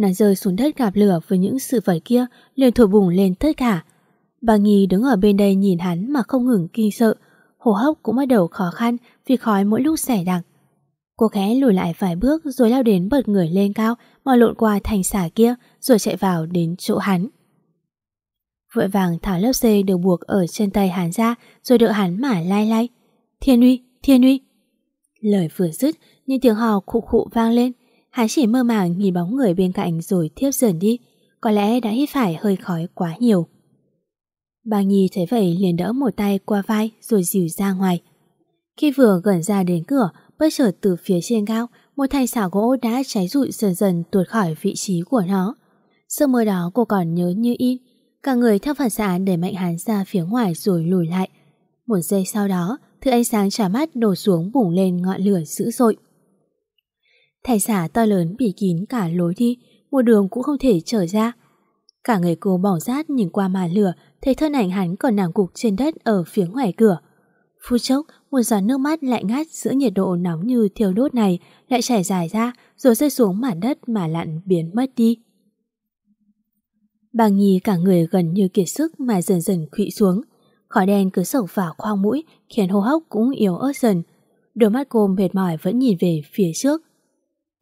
Nó rơi xuống đất gặp lửa với những sự vật kia liền thổi bùng lên tất cả. Bà Nghi đứng ở bên đây nhìn hắn mà không ngừng kinh sợ, hô hấp cũng bắt đầu khó khăn vì khói mỗi lúc xẻ đặc. Cô khẽ lùi lại vài bước rồi lao đến bật người lên cao mà lộn qua thành xả kia rồi chạy vào đến chỗ hắn. Vội vàng Thảo lớp dây được buộc ở trên tay hắn ra rồi đỡ hắn mà lai lai. Thiên uy, thiên uy. Lời vừa dứt những tiếng hò khụ khụ vang lên. Hắn chỉ mơ màng nhìn bóng người bên cạnh rồi tiếp dần đi. Có lẽ đã hít phải hơi khói quá nhiều. Bà Nhi thấy vậy liền đỡ một tay qua vai rồi dìu ra ngoài. Khi vừa gần ra đến cửa, bất chợt từ phía trên cao, một thanh xảo gỗ đã cháy rụi dần dần tuột khỏi vị trí của nó. Sơ mơ đó cô còn nhớ như in. Cả người theo phản xạ để mạnh hắn ra phía ngoài rồi lùi lại. Một giây sau đó, thứ ánh sáng trả mắt đổ xuống bùng lên ngọn lửa dữ dội. Thải xả to lớn bị kín cả lối đi, một đường cũng không thể trở ra. Cả người cô bỏ rát nhìn qua màn lửa, thấy thân ảnh hắn còn nằm cục trên đất ở phía ngoài cửa. Phút chốc, một giọt nước mắt lạnh ngắt giữa nhiệt độ nóng như thiêu đốt này lại chảy dài ra rồi rơi xuống mặt đất mà lặn biến mất đi. Bà Nhi cả người gần như kiệt sức mà dần dần khụy xuống. Khói đen cứ sổng vào khoang mũi khiến hô hốc cũng yếu ớt dần. Đôi mắt cô mệt mỏi vẫn nhìn về phía trước.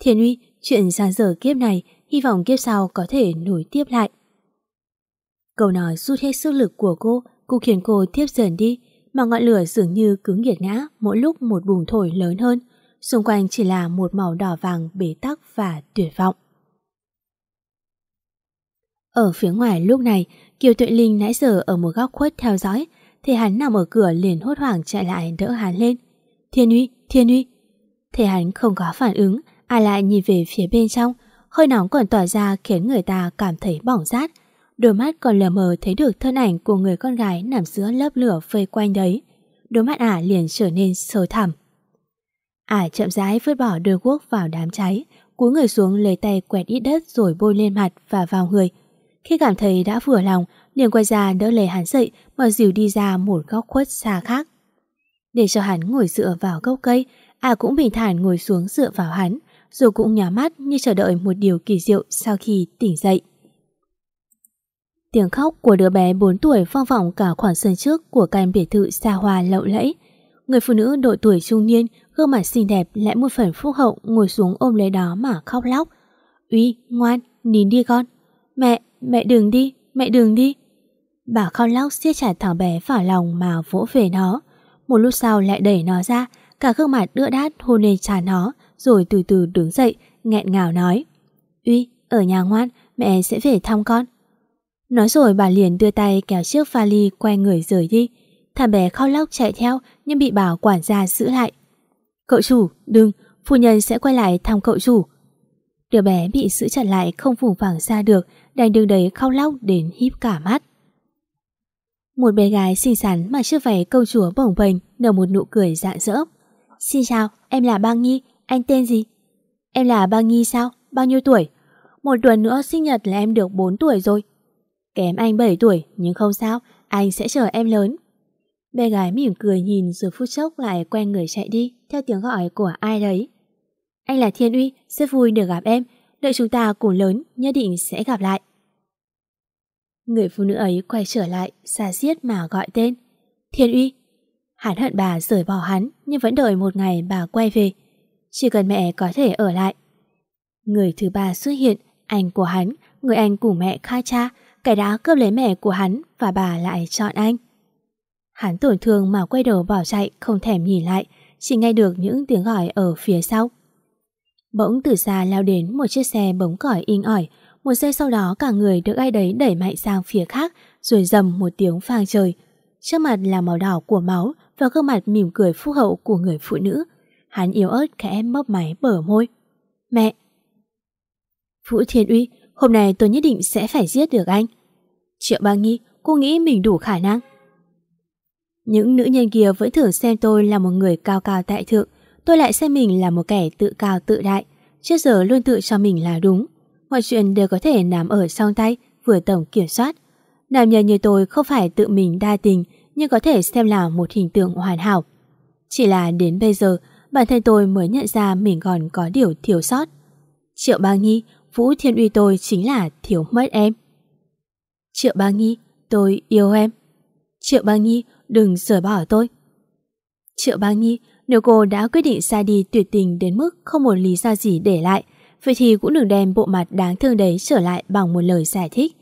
Thiên uy, chuyện ra giờ kiếp này hy vọng kiếp sau có thể nối tiếp lại. Câu nói rút hết sức lực của cô cũng khiến cô tiếp dần đi mà ngọn lửa dường như cứ nghiệt ngã mỗi lúc một bùng thổi lớn hơn. Xung quanh chỉ là một màu đỏ vàng bế tắc và tuyệt vọng. Ở phía ngoài lúc này, Kiều Tuệ Linh nãy giờ ở một góc khuất theo dõi, thì hắn nằm ở cửa liền hốt hoảng chạy lại đỡ hắn lên. Thiên uy, thiên uy. Thế hắn không có phản ứng, ai lại nhìn về phía bên trong, hơi nóng còn tỏa ra khiến người ta cảm thấy bỏng rát. Đôi mắt còn lờ mờ thấy được thân ảnh của người con gái nằm giữa lớp lửa vây quanh đấy. Đôi mắt ả liền trở nên sâu thẳm. Ả chậm rãi vứt bỏ đôi guốc vào đám cháy, cúi người xuống lấy tay quẹt ít đất rồi bôi lên mặt và vào người. Khi cảm thấy đã vừa lòng, liền quay ra đỡ lấy hắn dậy mà dìu đi ra một góc khuất xa khác. Để cho hắn ngồi dựa vào gốc cây, à cũng bình thản ngồi xuống dựa vào hắn, rồi cũng nhắm mắt như chờ đợi một điều kỳ diệu sau khi tỉnh dậy. Tiếng khóc của đứa bé 4 tuổi vang vọng cả khoảng sân trước của căn biệt thự xa hoa lộng lẫy. Người phụ nữ độ tuổi trung niên, gương mặt xinh đẹp lại một phần phúc hậu ngồi xuống ôm lấy đó mà khóc lóc. Uy, ngoan, nín đi con. Mẹ, mẹ đừng đi, mẹ đừng đi. Bà khóc lóc siết chặt thằng bé vào lòng mà vỗ về nó. Một lúc sau lại đẩy nó ra, cả gương mặt đựa đát hôn lên trán nó, rồi từ từ đứng dậy, nghẹn ngào nói. Uy, ở nhà ngoan, mẹ sẽ về thăm con. Nói rồi bà liền đưa tay kéo chiếc vali quay người rời đi. Thằng bé khóc lóc chạy theo nhưng bị bảo quản gia giữ lại. Cậu chủ, đừng, phu nhân sẽ quay lại thăm cậu chủ. Đứa bé bị giữ chặt lại không vùng vàng ra được, đành đứng đấy khóc lóc đến híp cả mắt. Một bé gái xinh xắn mà chiếc váy công chúa bổng bềnh nở một nụ cười rạng rỡ. Xin chào, em là Bang Nhi, anh tên gì? Em là Ba Nghi sao? Bao nhiêu tuổi? Một tuần nữa sinh nhật là em được 4 tuổi rồi. Kém anh 7 tuổi, nhưng không sao, anh sẽ chờ em lớn. Bé gái mỉm cười nhìn rồi phút chốc lại quen người chạy đi theo tiếng gọi của ai đấy. Anh là Thiên Uy, rất vui được gặp em, đợi chúng ta cùng lớn nhất định sẽ gặp lại. Người phụ nữ ấy quay trở lại, xa xiết mà gọi tên. Thiên Uy. Hắn hận bà rời bỏ hắn, nhưng vẫn đợi một ngày bà quay về. Chỉ cần mẹ có thể ở lại. Người thứ ba xuất hiện, anh của hắn, người anh của mẹ khai cha, kẻ đã cướp lấy mẹ của hắn và bà lại chọn anh. Hắn tổn thương mà quay đầu bỏ chạy, không thèm nhìn lại, chỉ nghe được những tiếng gọi ở phía sau. Bỗng từ xa lao đến một chiếc xe bóng còi in ỏi, một giây sau đó cả người được ai đấy đẩy mạnh sang phía khác, rồi dầm một tiếng phang trời. Trước mặt là màu đỏ của máu và gương mặt mỉm cười phúc hậu của người phụ nữ. Hắn yếu ớt khẽ mấp máy bở môi. Mẹ! Vũ Thiên Uy, hôm nay tôi nhất định sẽ phải giết được anh. Triệu Ba Nghi, cô nghĩ mình đủ khả năng. Những nữ nhân kia vẫn thường xem tôi là một người cao cao tại thượng, tôi lại xem mình là một kẻ tự cao tự đại, trước giờ luôn tự cho mình là đúng. Mọi chuyện đều có thể nằm ở trong tay, vừa tổng kiểm soát. Nam nhân như tôi không phải tự mình đa tình, nhưng có thể xem là một hình tượng hoàn hảo. Chỉ là đến bây giờ, bản thân tôi mới nhận ra mình còn có điều thiếu sót. Triệu Ba nghi Vũ Thiên Uy tôi chính là thiếu mất em. Triệu Ba nghi tôi yêu em. Triệu Ba nghi đừng rời bỏ tôi. Triệu Ba Nhi, nếu cô đã quyết định xa đi tuyệt tình đến mức không một lý do gì để lại, vậy thì cũng đừng đem bộ mặt đáng thương đấy trở lại bằng một lời giải thích.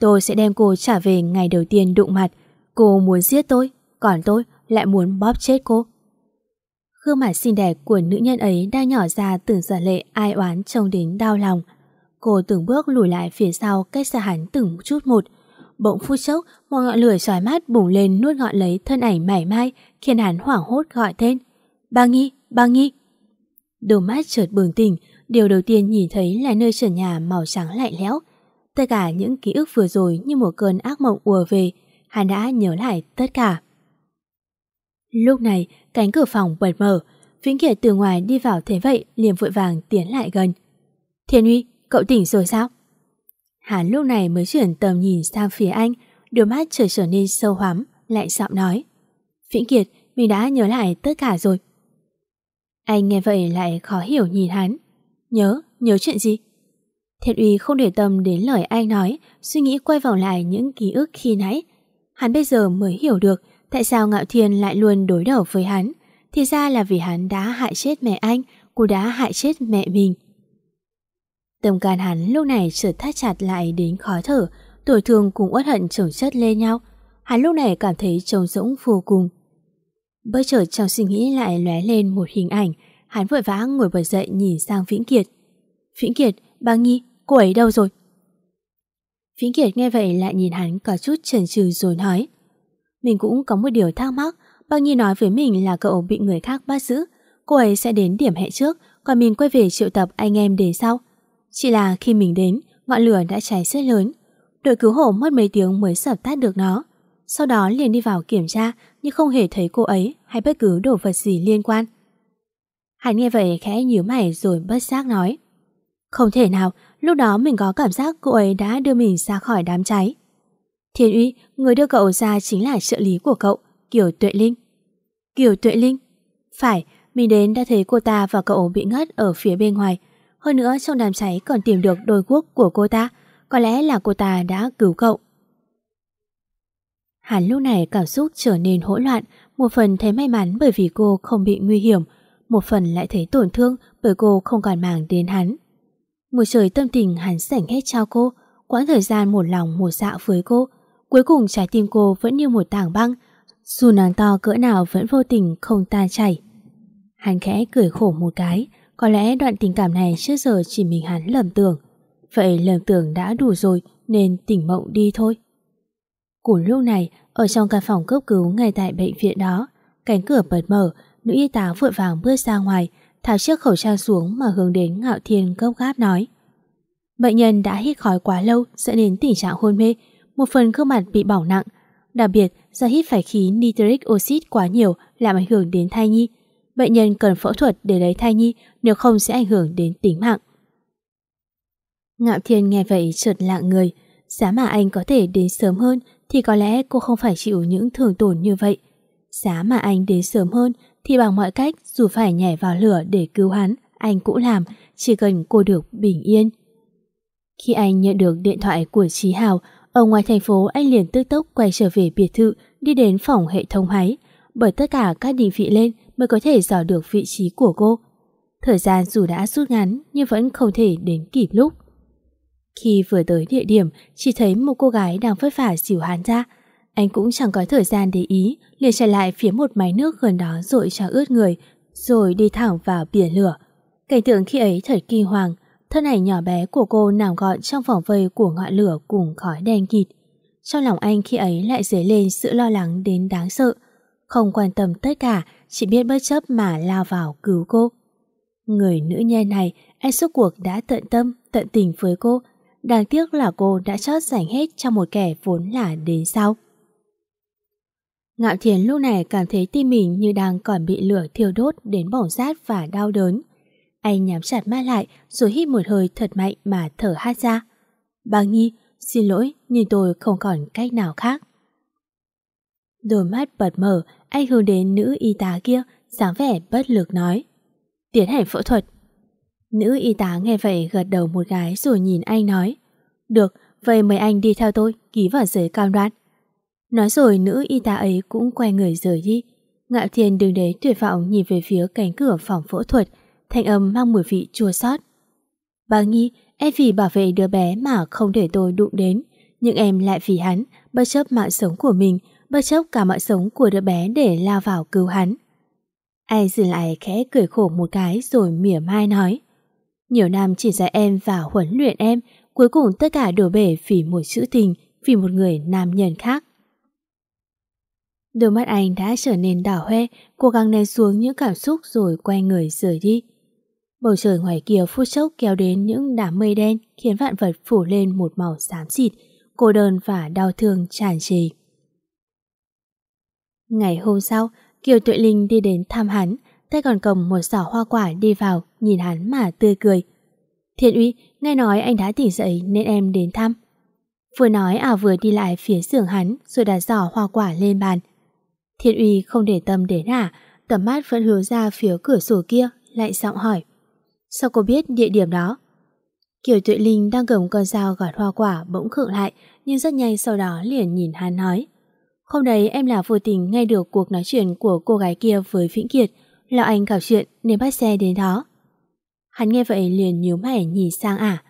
Tôi sẽ đem cô trả về ngày đầu tiên đụng mặt. Cô muốn giết tôi, còn tôi lại muốn bóp chết cô. Gương mặt xinh đẹp của nữ nhân ấy đang nhỏ ra từng giọt lệ ai oán trông đến đau lòng. Cô từng bước lùi lại phía sau cách xa hắn từng chút một. Bỗng phút chốc, một ngọn lửa chói mắt bùng lên nuốt ngọn lấy thân ảnh mảy mai khiến hắn hoảng hốt gọi tên. Ba Nghi, Ba Nghi. Đôi mắt chợt bừng tỉnh, điều đầu tiên nhìn thấy là nơi trần nhà màu trắng lạnh lẽo. Tất cả những ký ức vừa rồi như một cơn ác mộng ùa về, hắn đã nhớ lại tất cả. Lúc này, cánh cửa phòng bật mở, Vĩnh Kiệt từ ngoài đi vào thế vậy liền vội vàng tiến lại gần. Thiên Uy, cậu tỉnh rồi sao? Hắn lúc này mới chuyển tầm nhìn sang phía anh, đôi mắt trở trở nên sâu hoắm, lại giọng nói. Vĩnh Kiệt, mình đã nhớ lại tất cả rồi. Anh nghe vậy lại khó hiểu nhìn hắn. Nhớ, nhớ chuyện gì? thiên uy không để tâm đến lời anh nói, suy nghĩ quay vào lại những ký ức khi nãy. Hắn bây giờ mới hiểu được tại sao Ngạo Thiên lại luôn đối đầu với hắn. Thì ra là vì hắn đã hại chết mẹ anh, cô đã hại chết mẹ mình. Tâm can hắn lúc này chợt thắt chặt lại đến khó thở, tuổi thương cùng uất hận chồng chất lên nhau. Hắn lúc này cảm thấy trống rỗng vô cùng. Bất chợt trong suy nghĩ lại lóe lên một hình ảnh, hắn vội vã ngồi bật dậy nhìn sang Vĩnh Kiệt. Vĩnh Kiệt, bà nghi, cô ấy đâu rồi? Vĩnh Kiệt nghe vậy lại nhìn hắn có chút chần chừ rồi nói. Mình cũng có một điều thắc mắc, bao Nhi nói với mình là cậu bị người khác bắt giữ, cô ấy sẽ đến điểm hẹn trước, còn mình quay về triệu tập anh em đến sau. Chỉ là khi mình đến, ngọn lửa đã cháy rất lớn. Đội cứu hộ mất mấy tiếng mới sập tắt được nó. Sau đó liền đi vào kiểm tra nhưng không hề thấy cô ấy hay bất cứ đồ vật gì liên quan. Hắn nghe vậy khẽ nhíu mày rồi bất giác nói. Không thể nào, lúc đó mình có cảm giác cô ấy đã đưa mình ra khỏi đám cháy. Thiên uy, người đưa cậu ra chính là trợ lý của cậu, Kiều Tuệ Linh. Kiều Tuệ Linh? Phải, mình đến đã thấy cô ta và cậu bị ngất ở phía bên ngoài. Hơn nữa trong đám cháy còn tìm được đôi guốc của cô ta. Có lẽ là cô ta đã cứu cậu. Hắn lúc này cảm xúc trở nên hỗn loạn, một phần thấy may mắn bởi vì cô không bị nguy hiểm, một phần lại thấy tổn thương bởi cô không còn màng đến hắn. Một trời tâm tình hắn sảnh hết trao cô, quãng thời gian một lòng một dạ với cô. Cuối cùng trái tim cô vẫn như một tảng băng, dù nàng to cỡ nào vẫn vô tình không tan chảy. Hắn khẽ cười khổ một cái, có lẽ đoạn tình cảm này trước giờ chỉ mình hắn lầm tưởng. Vậy lầm tưởng đã đủ rồi nên tỉnh mộng đi thôi. Cùng lúc này, ở trong căn phòng cấp cứu ngay tại bệnh viện đó, cánh cửa bật mở, nữ y tá vội vàng bước ra ngoài, tháo chiếc khẩu trang xuống mà hướng đến Ngạo Thiên gấp gáp nói. Bệnh nhân đã hít khói quá lâu dẫn đến tình trạng hôn mê, một phần gương mặt bị bỏng nặng. Đặc biệt, do hít phải khí nitric oxide quá nhiều làm ảnh hưởng đến thai nhi. Bệnh nhân cần phẫu thuật để lấy thai nhi nếu không sẽ ảnh hưởng đến tính mạng. Ngạo Thiên nghe vậy chợt lạng người, giá mà anh có thể đến sớm hơn thì có lẽ cô không phải chịu những thương tổn như vậy. Giá mà anh đến sớm hơn thì bằng mọi cách dù phải nhảy vào lửa để cứu hắn, anh cũng làm, chỉ cần cô được bình yên. Khi anh nhận được điện thoại của Trí Hào, ở ngoài thành phố anh liền tức tốc quay trở về biệt thự, đi đến phòng hệ thống máy, bởi tất cả các định vị lên mới có thể dò được vị trí của cô. Thời gian dù đã rút ngắn nhưng vẫn không thể đến kịp lúc. Khi vừa tới địa điểm, chỉ thấy một cô gái đang vất vả xỉu hắn ra. Anh cũng chẳng có thời gian để ý, liền chạy lại phía một máy nước gần đó rồi cho ướt người, rồi đi thẳng vào biển lửa. Cảnh tượng khi ấy thật kinh hoàng, thân ảnh nhỏ bé của cô nằm gọn trong vòng vây của ngọn lửa cùng khói đen kịt. Trong lòng anh khi ấy lại dấy lên sự lo lắng đến đáng sợ, không quan tâm tất cả, chỉ biết bất chấp mà lao vào cứu cô. Người nữ nhân này, anh suốt cuộc đã tận tâm, tận tình với cô, Đáng tiếc là cô đã chót giành hết cho một kẻ vốn là đến sau. Ngạo Thiền lúc này cảm thấy tim mình như đang còn bị lửa thiêu đốt đến bỏng rát và đau đớn. Anh nhắm chặt mắt lại rồi hít một hơi thật mạnh mà thở hát ra. Bà Nhi, xin lỗi nhưng tôi không còn cách nào khác. Đôi mắt bật mở, anh hướng đến nữ y tá kia, dáng vẻ bất lực nói. Tiến hành phẫu thuật. Nữ y tá nghe vậy gật đầu một gái rồi nhìn anh nói Được, vậy mời anh đi theo tôi, ký vào giấy cam đoan Nói rồi nữ y tá ấy cũng quay người rời đi Ngạo Thiên đứng đấy tuyệt vọng nhìn về phía cánh cửa phòng phẫu thuật Thanh âm mang mùi vị chua xót Bà nghi, em vì bảo vệ đứa bé mà không để tôi đụng đến Nhưng em lại vì hắn, bất chấp mạng sống của mình Bất chấp cả mạng sống của đứa bé để lao vào cứu hắn Anh dừng lại khẽ cười khổ một cái rồi mỉa mai nói nhiều năm chỉ dạy em và huấn luyện em, cuối cùng tất cả đổ bể vì một chữ tình, vì một người nam nhân khác. Đôi mắt anh đã trở nên đỏ hoe, cố gắng nén xuống những cảm xúc rồi quay người rời đi. Bầu trời ngoài kia phút chốc kéo đến những đám mây đen khiến vạn vật phủ lên một màu xám xịt, cô đơn và đau thương tràn trề. Ngày hôm sau, Kiều Tuệ Linh đi đến thăm hắn, tay còn cầm một giỏ hoa quả đi vào, nhìn hắn mà tươi cười. Thiện uy, nghe nói anh đã tỉnh dậy nên em đến thăm. Vừa nói à vừa đi lại phía giường hắn rồi đặt giỏ hoa quả lên bàn. Thiện uy không để tâm đến à, tầm mắt vẫn hướng ra phía cửa sổ kia, lại giọng hỏi. Sao cô biết địa điểm đó? Kiều Tuệ Linh đang cầm con dao gọt hoa quả bỗng khựng lại nhưng rất nhanh sau đó liền nhìn hắn nói. Hôm đấy em là vô tình nghe được cuộc nói chuyện của cô gái kia với Vĩnh Kiệt là anh gặp chuyện nên bắt xe đến đó. Hắn nghe vậy liền nhíu mày nhìn sang ả. À.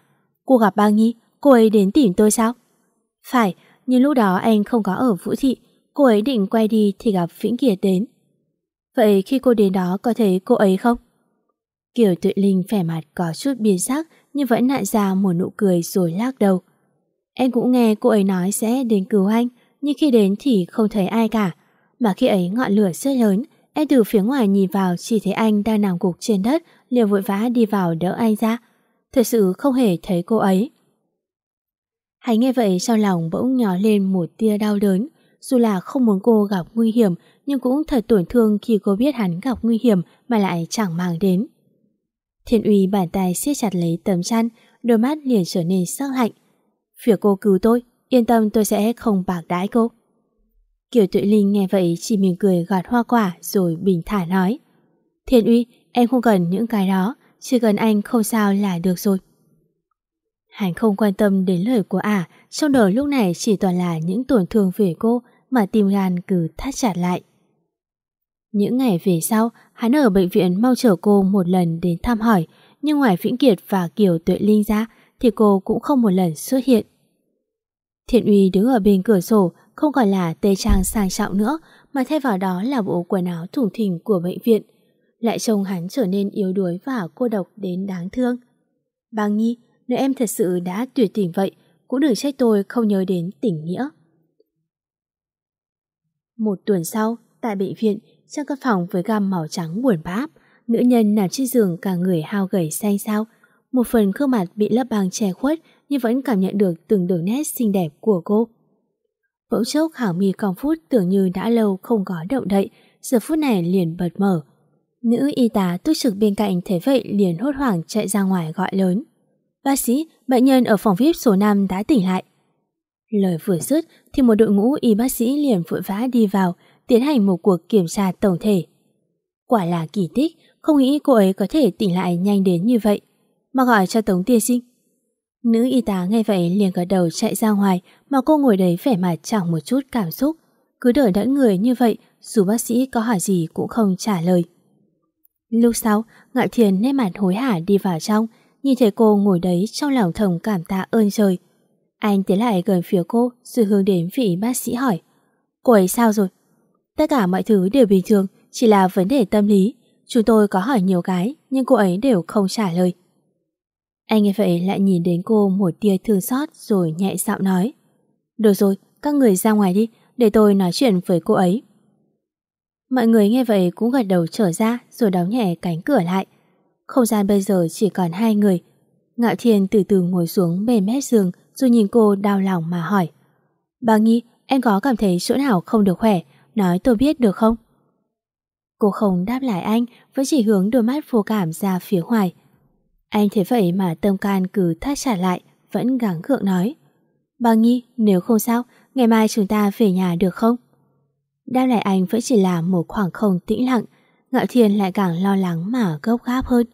Cô gặp bao nghi, cô ấy đến tìm tôi sao? Phải, nhưng lúc đó anh không có ở Vũ Thị, cô ấy định quay đi thì gặp Vĩnh Kiệt đến. Vậy khi cô đến đó có thấy cô ấy không? Kiều Tuệ Linh vẻ mặt có chút biến sắc nhưng vẫn nặn ra một nụ cười rồi lắc đầu. Em cũng nghe cô ấy nói sẽ đến cứu anh, nhưng khi đến thì không thấy ai cả. Mà khi ấy ngọn lửa rất lớn, em từ phía ngoài nhìn vào chỉ thấy anh đang nằm gục trên đất, liền vội vã đi vào đỡ anh ra. Thật sự không hề thấy cô ấy. Hãy nghe vậy trong lòng bỗng nhỏ lên một tia đau đớn, dù là không muốn cô gặp nguy hiểm nhưng cũng thật tổn thương khi cô biết hắn gặp nguy hiểm mà lại chẳng mang đến. Thiên uy bàn tay siết chặt lấy tấm chăn, đôi mắt liền trở nên sắc lạnh. Phía cô cứu tôi, yên tâm tôi sẽ không bạc đãi cô. Kiều Tuệ Linh nghe vậy chỉ mỉm cười gọt hoa quả rồi bình thản nói. Thiên uy, em không cần những cái đó, chỉ cần anh không sao là được rồi. Hắn không quan tâm đến lời của ả, trong đầu lúc này chỉ toàn là những tổn thương về cô mà tim gan cứ thắt chặt lại. Những ngày về sau, hắn ở bệnh viện mau chở cô một lần đến thăm hỏi, nhưng ngoài Vĩnh Kiệt và Kiều Tuệ Linh ra thì cô cũng không một lần xuất hiện. Thiện Uy đứng ở bên cửa sổ không còn là tê trang sang trọng nữa mà thay vào đó là bộ quần áo thủng thình của bệnh viện. Lại trông hắn trở nên yếu đuối và cô độc đến đáng thương. Bang Nhi, nếu em thật sự đã tuyệt tình vậy, cũng đừng trách tôi không nhớ đến tình nghĩa. Một tuần sau, tại bệnh viện, trong căn phòng với gam màu trắng buồn bã, nữ nhân nằm trên giường cả người hao gầy xanh xao. Một phần gương mặt bị lớp băng che khuất nhưng vẫn cảm nhận được từng đường nét xinh đẹp của cô. Bỗng chốc hảo mi còn phút tưởng như đã lâu không có động đậy, giờ phút này liền bật mở. Nữ y tá túc trực bên cạnh thấy vậy liền hốt hoảng chạy ra ngoài gọi lớn. Bác sĩ, bệnh nhân ở phòng VIP số 5 đã tỉnh lại. Lời vừa dứt thì một đội ngũ y bác sĩ liền vội vã đi vào, tiến hành một cuộc kiểm tra tổng thể. Quả là kỳ tích, không nghĩ cô ấy có thể tỉnh lại nhanh đến như vậy. Mà gọi cho Tống tiên sinh. Nữ y tá nghe vậy liền gật đầu chạy ra ngoài mà cô ngồi đấy vẻ mặt chẳng một chút cảm xúc. Cứ đợi đẫn người như vậy dù bác sĩ có hỏi gì cũng không trả lời. Lúc sau, Ngạo Thiền nét mặt hối hả đi vào trong, nhìn thấy cô ngồi đấy trong lòng thầm cảm tạ ơn trời. Anh tiến lại gần phía cô rồi hướng đến vị bác sĩ hỏi. Cô ấy sao rồi? Tất cả mọi thứ đều bình thường, chỉ là vấn đề tâm lý. Chúng tôi có hỏi nhiều cái, nhưng cô ấy đều không trả lời. Anh nghe vậy lại nhìn đến cô một tia thương xót rồi nhẹ giọng nói. Được rồi, các người ra ngoài đi, để tôi nói chuyện với cô ấy. Mọi người nghe vậy cũng gật đầu trở ra rồi đóng nhẹ cánh cửa lại. Không gian bây giờ chỉ còn hai người. Ngạo Thiên từ từ ngồi xuống bên mép giường rồi nhìn cô đau lòng mà hỏi. Bà nghi em có cảm thấy chỗ nào không được khỏe, nói tôi biết được không? Cô không đáp lại anh, vẫn chỉ hướng đôi mắt vô cảm ra phía ngoài. Anh thấy vậy mà tâm can cứ thắt chặt lại, vẫn gắng gượng nói. Bà Nhi, nếu không sao, ngày mai chúng ta về nhà được không? Đáp lại anh vẫn chỉ là một khoảng không tĩnh lặng, Ngạo Thiên lại càng lo lắng mà gấp gáp hơn.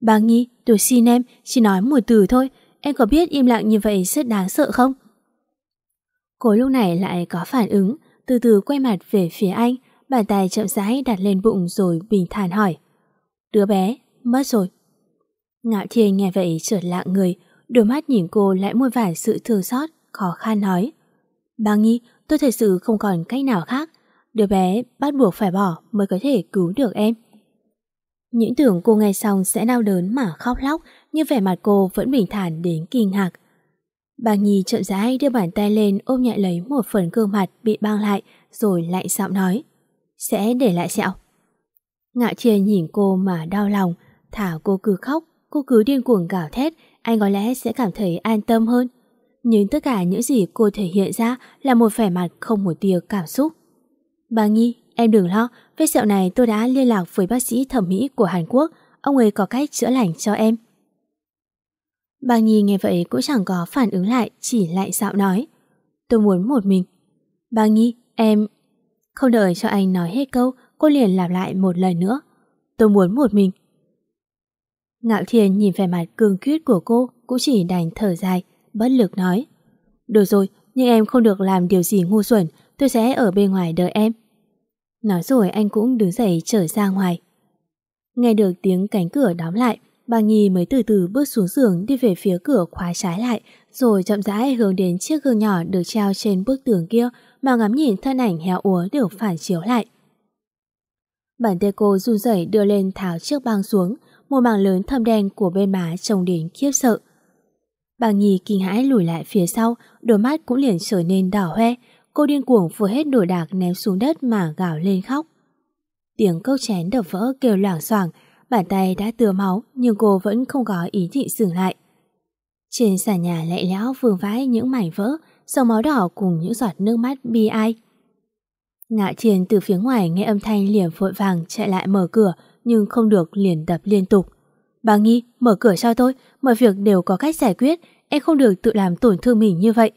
Bà Nhi, tôi xin em, chỉ nói một từ thôi, em có biết im lặng như vậy rất đáng sợ không? Cô lúc này lại có phản ứng, từ từ quay mặt về phía anh, bàn tay chậm rãi đặt lên bụng rồi bình thản hỏi. Đứa bé, mất rồi. Ngạo Thiên nghe vậy trở lạ người, đôi mắt nhìn cô lại muôn vài sự thương xót, khó khăn nói. Bà Nghi, tôi thật sự không còn cách nào khác. Đứa bé bắt buộc phải bỏ mới có thể cứu được em. Những tưởng cô nghe xong sẽ đau đớn mà khóc lóc, nhưng vẻ mặt cô vẫn bình thản đến kinh ngạc. Bà Nhi chậm rãi đưa bàn tay lên ôm nhẹ lấy một phần gương mặt bị băng lại rồi lại giọng nói. Sẽ để lại sẹo. Ngạo Thiên nhìn cô mà đau lòng, thả cô cứ khóc, cô cứ điên cuồng gào thét, anh có lẽ sẽ cảm thấy an tâm hơn. Nhưng tất cả những gì cô thể hiện ra là một vẻ mặt không một tia cảm xúc. Bà Nhi, em đừng lo, vết sẹo này tôi đã liên lạc với bác sĩ thẩm mỹ của Hàn Quốc, ông ấy có cách chữa lành cho em. Bà Nhi nghe vậy cũng chẳng có phản ứng lại, chỉ lại dạo nói. Tôi muốn một mình. Bà Nhi, em... Không đợi cho anh nói hết câu, cô liền lặp lại một lần nữa. Tôi muốn một mình. Ngạo Thiên nhìn vẻ mặt cương quyết của cô cũng chỉ đành thở dài, bất lực nói. Được rồi, nhưng em không được làm điều gì ngu xuẩn, tôi sẽ ở bên ngoài đợi em. Nói rồi anh cũng đứng dậy trở ra ngoài. Nghe được tiếng cánh cửa đóng lại, bà Nhi mới từ từ bước xuống giường đi về phía cửa khóa trái lại, rồi chậm rãi hướng đến chiếc gương nhỏ được treo trên bức tường kia mà ngắm nhìn thân ảnh héo úa được phản chiếu lại. Bàn tay cô run rẩy đưa lên tháo chiếc băng xuống, một mảng lớn thâm đen của bên má trông đến khiếp sợ. Bà Nhi kinh hãi lùi lại phía sau, đôi mắt cũng liền trở nên đỏ hoe, cô điên cuồng vừa hết đồ đạc ném xuống đất mà gào lên khóc. Tiếng cốc chén đập vỡ kêu loảng xoảng, bàn tay đã tứa máu nhưng cô vẫn không có ý định dừng lại. Trên sàn nhà lạnh lẽo vương vãi những mảnh vỡ, dòng máu đỏ cùng những giọt nước mắt bi ai. Ngạ Thiên từ phía ngoài nghe âm thanh liền vội vàng chạy lại mở cửa nhưng không được liền đập liên tục. Bà Nghi, mở cửa cho tôi, mọi việc đều có cách giải quyết, em không được tự làm tổn thương mình như vậy.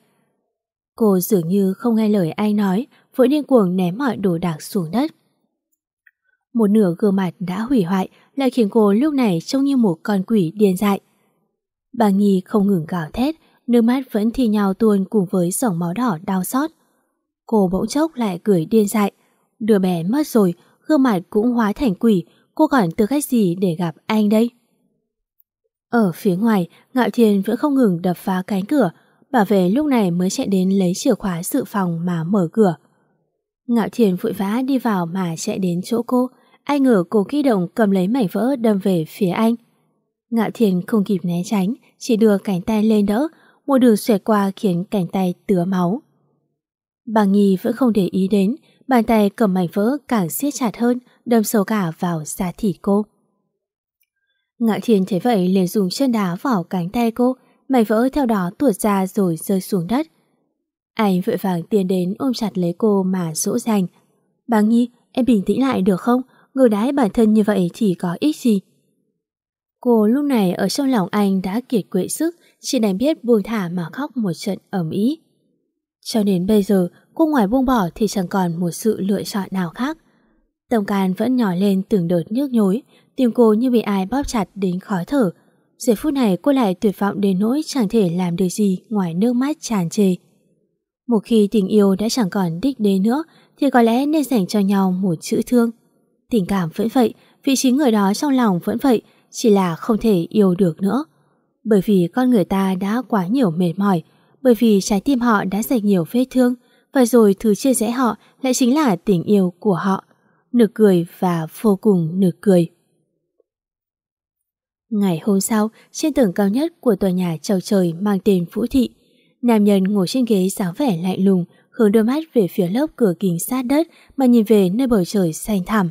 Cô dường như không nghe lời ai nói, vội điên cuồng ném mọi đồ đạc xuống đất. Một nửa gương mặt đã hủy hoại lại khiến cô lúc này trông như một con quỷ điên dại. Bà Nghi không ngừng gào thét, nước mắt vẫn thi nhau tuôn cùng với dòng máu đỏ đau xót. Cô bỗng chốc lại cười điên dại. Đứa bé mất rồi, gương mặt cũng hóa thành quỷ, cô còn tư cách gì để gặp anh đây? Ở phía ngoài, Ngạo Thiên vẫn không ngừng đập phá cánh cửa, bảo vệ lúc này mới chạy đến lấy chìa khóa sự phòng mà mở cửa. Ngạo Thiên vội vã đi vào mà chạy đến chỗ cô, ai ngờ cô kích động cầm lấy mảnh vỡ đâm về phía anh. Ngạo Thiên không kịp né tránh, chỉ đưa cánh tay lên đỡ, một đường xoẹt qua khiến cánh tay tứa máu. Bà Nhi vẫn không để ý đến, bàn tay cầm mảnh vỡ càng siết chặt hơn, đâm sâu cả vào da thịt cô. Ngạo Thiên thấy vậy liền dùng chân đá vào cánh tay cô, mảnh vỡ theo đó tuột ra rồi rơi xuống đất. Anh vội vàng tiến đến ôm chặt lấy cô mà dỗ dành. Bà Nhi, em bình tĩnh lại được không? Ngừa đái bản thân như vậy thì có ích gì? Cô lúc này ở trong lòng anh đã kiệt quệ sức, chỉ đành biết buông thả mà khóc một trận ẩm ý. Cho đến bây giờ, cô ngoài buông bỏ thì chẳng còn một sự lựa chọn nào khác. Tổng can vẫn nhỏ lên từng đợt nhức nhối, tim cô như bị ai bóp chặt đến khó thở. Giờ phút này cô lại tuyệt vọng đến nỗi chẳng thể làm được gì ngoài nước mắt tràn trề. Một khi tình yêu đã chẳng còn đích đến nữa thì có lẽ nên dành cho nhau một chữ thương. Tình cảm vẫn vậy, vị trí người đó trong lòng vẫn vậy, chỉ là không thể yêu được nữa. Bởi vì con người ta đã quá nhiều mệt mỏi, bởi vì trái tim họ đã dành nhiều vết thương, và rồi thứ chia rẽ họ lại chính là tình yêu của họ. Nực cười và vô cùng nực cười. Ngày hôm sau, trên tầng cao nhất của tòa nhà chào trời mang tên Vũ Thị, nam nhân ngồi trên ghế dáng vẻ lạnh lùng, hướng đôi mắt về phía lớp cửa kính sát đất mà nhìn về nơi bầu trời xanh thẳm.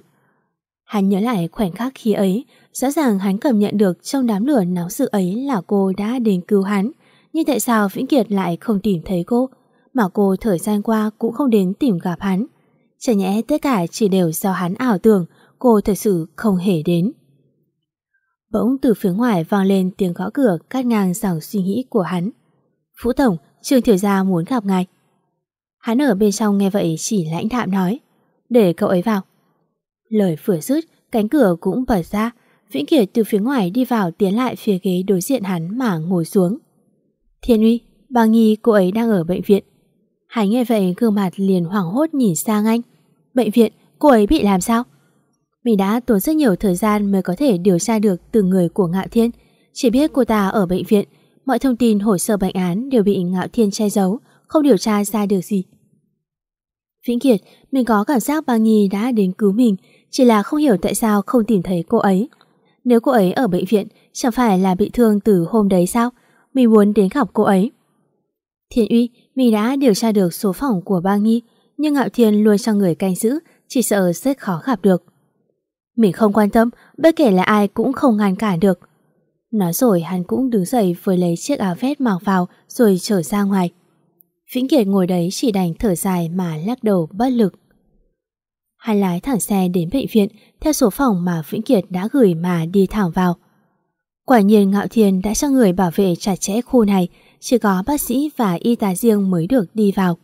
Hắn nhớ lại khoảnh khắc khi ấy, rõ ràng hắn cảm nhận được trong đám lửa náo sự ấy là cô đã đến cứu hắn. Nhưng tại sao Vĩnh Kiệt lại không tìm thấy cô, mà cô thời gian qua cũng không đến tìm gặp hắn? Chả nhẽ tất cả chỉ đều do hắn ảo tưởng, cô thật sự không hề đến. Bỗng từ phía ngoài vang lên tiếng gõ cửa cắt ngang dòng suy nghĩ của hắn. Phú Tổng, Trương Thiểu Gia muốn gặp ngài. Hắn ở bên trong nghe vậy chỉ lãnh đạm nói, để cậu ấy vào. Lời vừa dứt, cánh cửa cũng bật ra, Vĩnh Kiệt từ phía ngoài đi vào tiến lại phía ghế đối diện hắn mà ngồi xuống. Thiên uy, bà nghi cô ấy đang ở bệnh viện. Hắn nghe vậy gương mặt liền hoảng hốt nhìn sang anh. Bệnh viện, cô ấy bị làm sao? Mình đã tốn rất nhiều thời gian mới có thể điều tra được từ người của Ngạo Thiên. Chỉ biết cô ta ở bệnh viện, mọi thông tin hồ sơ bệnh án đều bị Ngạo Thiên che giấu, không điều tra ra được gì. Vĩnh Kiệt, mình có cảm giác bà nghi đã đến cứu mình, chỉ là không hiểu tại sao không tìm thấy cô ấy. Nếu cô ấy ở bệnh viện, chẳng phải là bị thương từ hôm đấy sao? Mình muốn đến gặp cô ấy. Thiên uy, mình đã điều tra được số phòng của ba nghi, nhưng Ngạo Thiên luôn cho người canh giữ, chỉ sợ rất khó gặp được. Mình không quan tâm, bất kể là ai cũng không ngăn cản được. Nói rồi hắn cũng đứng dậy với lấy chiếc áo vest mặc vào rồi trở ra ngoài. Vĩnh Kiệt ngồi đấy chỉ đành thở dài mà lắc đầu bất lực. Hắn lái thẳng xe đến bệnh viện theo số phòng mà Vĩnh Kiệt đã gửi mà đi thẳng vào. Quả nhiên Ngạo Thiên đã cho người bảo vệ chặt chẽ khu này, chỉ có bác sĩ và y tá riêng mới được đi vào.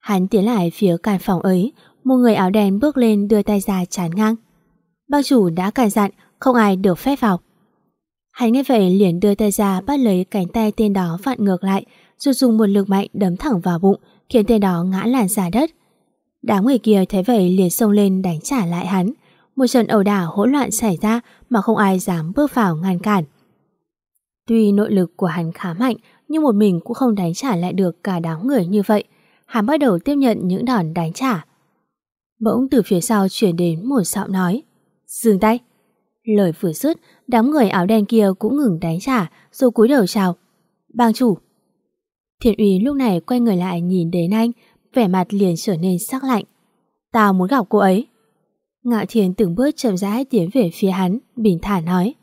Hắn tiến lại phía căn phòng ấy, một người áo đen bước lên đưa tay ra chán ngang. Bác chủ đã cản dặn không ai được phép vào. Hắn nghe vậy liền đưa tay ra bắt lấy cánh tay tên đó vặn ngược lại rồi dùng một lực mạnh đấm thẳng vào bụng khiến tên đó ngã làn ra đất. Đám người kia thấy vậy liền xông lên đánh trả lại hắn. Một trận ẩu đả hỗn loạn xảy ra mà không ai dám bước vào ngăn cản. Tuy nội lực của hắn khá mạnh nhưng một mình cũng không đánh trả lại được cả đám người như vậy. Hắn bắt đầu tiếp nhận những đòn đánh trả. Bỗng từ phía sau chuyển đến một giọng nói. Dừng tay. Lời vừa dứt, đám người áo đen kia cũng ngừng đánh trả rồi cúi đầu chào. Bang chủ. Thiện úy lúc này quay người lại nhìn đến anh, vẻ mặt liền trở nên sắc lạnh. Tao muốn gặp cô ấy. Ngạo Thiên từng bước chậm rãi tiến về phía hắn, bình thản nói.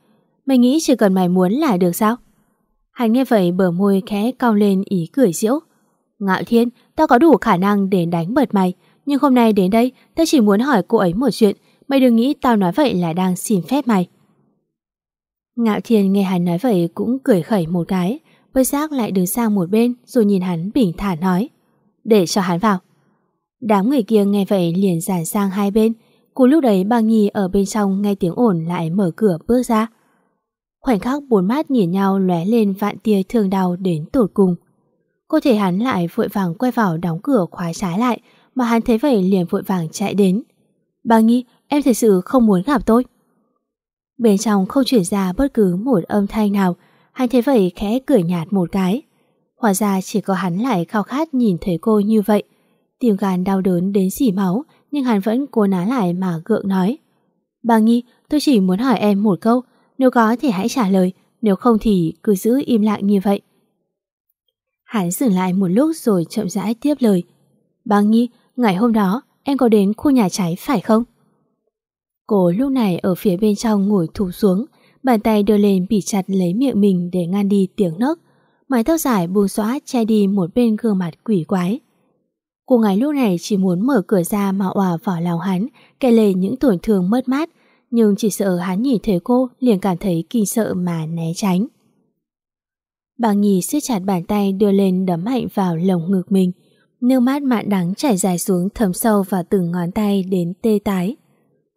Mày nghĩ chỉ cần mày muốn là được sao? Hắn nghe vậy bờ môi khẽ cong lên ý cười diễu. Ngạo Thiên, tao có đủ khả năng để đánh bật mày, nhưng hôm nay đến đây tao chỉ muốn hỏi cô ấy một chuyện, mày đừng nghĩ tao nói vậy là đang xin phép mày. Ngạo Thiên nghe hắn nói vậy cũng cười khẩy một cái, bất giác lại đứng sang một bên rồi nhìn hắn bình thản nói. Để cho hắn vào. Đám người kia nghe vậy liền giản sang hai bên, Cùng lúc đấy bà Nhi ở bên trong nghe tiếng ồn lại mở cửa bước ra. Khoảnh khắc bốn mắt nhìn nhau lóe lên vạn tia thương đau đến tột cùng. Cô thể hắn lại vội vàng quay vào đóng cửa khóa trái lại mà hắn thấy vậy liền vội vàng chạy đến. Bà Nhi, em thật sự không muốn gặp tôi. Bên trong không chuyển ra bất cứ một âm thanh nào, hắn thấy vậy khẽ cười nhạt một cái. Hóa ra chỉ có hắn lại khao khát nhìn thấy cô như vậy. Tim gan đau đớn đến xỉ máu, nhưng hắn vẫn cố ná lại mà gượng nói. Bà Nhi, tôi chỉ muốn hỏi em một câu, nếu có thì hãy trả lời, nếu không thì cứ giữ im lặng như vậy. Hắn dừng lại một lúc rồi chậm rãi tiếp lời. Bà Nhi, ngày hôm đó em có đến khu nhà cháy phải không? Cô lúc này ở phía bên trong ngồi thụp xuống, bàn tay đưa lên bị chặt lấy miệng mình để ngăn đi tiếng nấc. Mái tóc dài buông xóa che đi một bên gương mặt quỷ quái. Cô gái lúc này chỉ muốn mở cửa ra mà òa vào lòng hắn, kể lể những tổn thương mất mát, nhưng chỉ sợ hắn nhìn thấy cô liền cảm thấy kinh sợ mà né tránh. Bà Nhi siết chặt bàn tay đưa lên đấm mạnh vào lồng ngực mình, nước mắt mạn đắng chảy dài xuống thấm sâu vào từng ngón tay đến tê tái.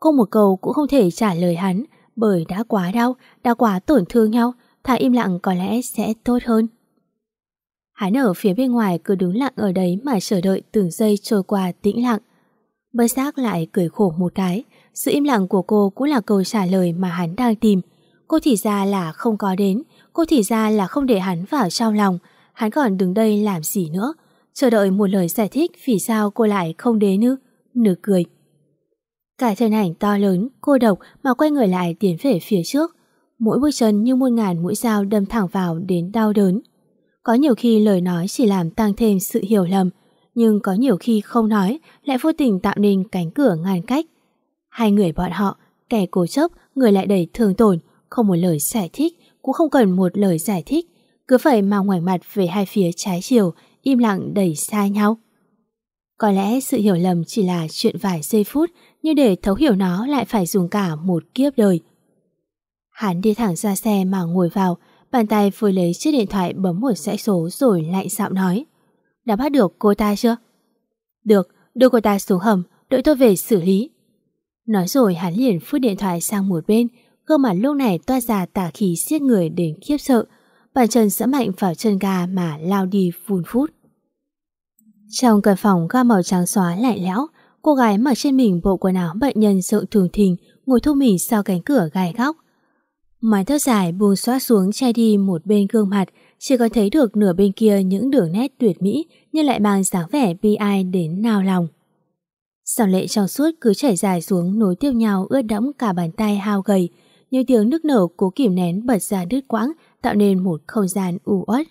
Cô một câu cũng không thể trả lời hắn, bởi đã quá đau, đã quá tổn thương nhau, thà im lặng có lẽ sẽ tốt hơn. Hắn ở phía bên ngoài cứ đứng lặng ở đấy mà chờ đợi từng giây trôi qua tĩnh lặng. Bất giác lại cười khổ một cái, sự im lặng của cô cũng là câu trả lời mà hắn đang tìm. Cô thì ra là không có đến, cô thì ra là không để hắn vào trong lòng, hắn còn đứng đây làm gì nữa. Chờ đợi một lời giải thích vì sao cô lại không đến nữa, nửa cười. Cả thân ảnh to lớn, cô độc mà quay người lại tiến về phía trước. Mỗi bước chân như muôn ngàn mũi dao đâm thẳng vào đến đau đớn. Có nhiều khi lời nói chỉ làm tăng thêm sự hiểu lầm, nhưng có nhiều khi không nói lại vô tình tạo nên cánh cửa ngăn cách. Hai người bọn họ, kẻ cố chấp, người lại đầy thương tổn, không một lời giải thích, cũng không cần một lời giải thích, cứ phải mang ngoảnh mặt về hai phía trái chiều, im lặng đẩy xa nhau. Có lẽ sự hiểu lầm chỉ là chuyện vài giây phút, nhưng để thấu hiểu nó lại phải dùng cả một kiếp đời. Hắn đi thẳng ra xe mà ngồi vào, Bàn tay vừa lấy chiếc điện thoại bấm một dãy số rồi lại dạo nói. Đã bắt được cô ta chưa? Được, đưa cô ta xuống hầm, đợi tôi về xử lý. Nói rồi hắn liền phút điện thoại sang một bên, gương mặt lúc này toa ra tả khí siết người đến khiếp sợ. Bàn chân dẫm mạnh vào chân ga mà lao đi phun phút. Trong căn phòng ga màu trắng xóa lạnh lẽo, cô gái mặc trên mình bộ quần áo bệnh nhân rộng thường thình ngồi thu mình sau cánh cửa gai góc. Mái tóc dài buông xóa xuống che đi một bên gương mặt, chỉ có thấy được nửa bên kia những đường nét tuyệt mỹ nhưng lại mang dáng vẻ bi ai đến nao lòng. Sòng lệ trong suốt cứ chảy dài xuống nối tiếp nhau ướt đẫm cả bàn tay hao gầy, như tiếng nước nở cố kìm nén bật ra đứt quãng tạo nên một không gian u uất.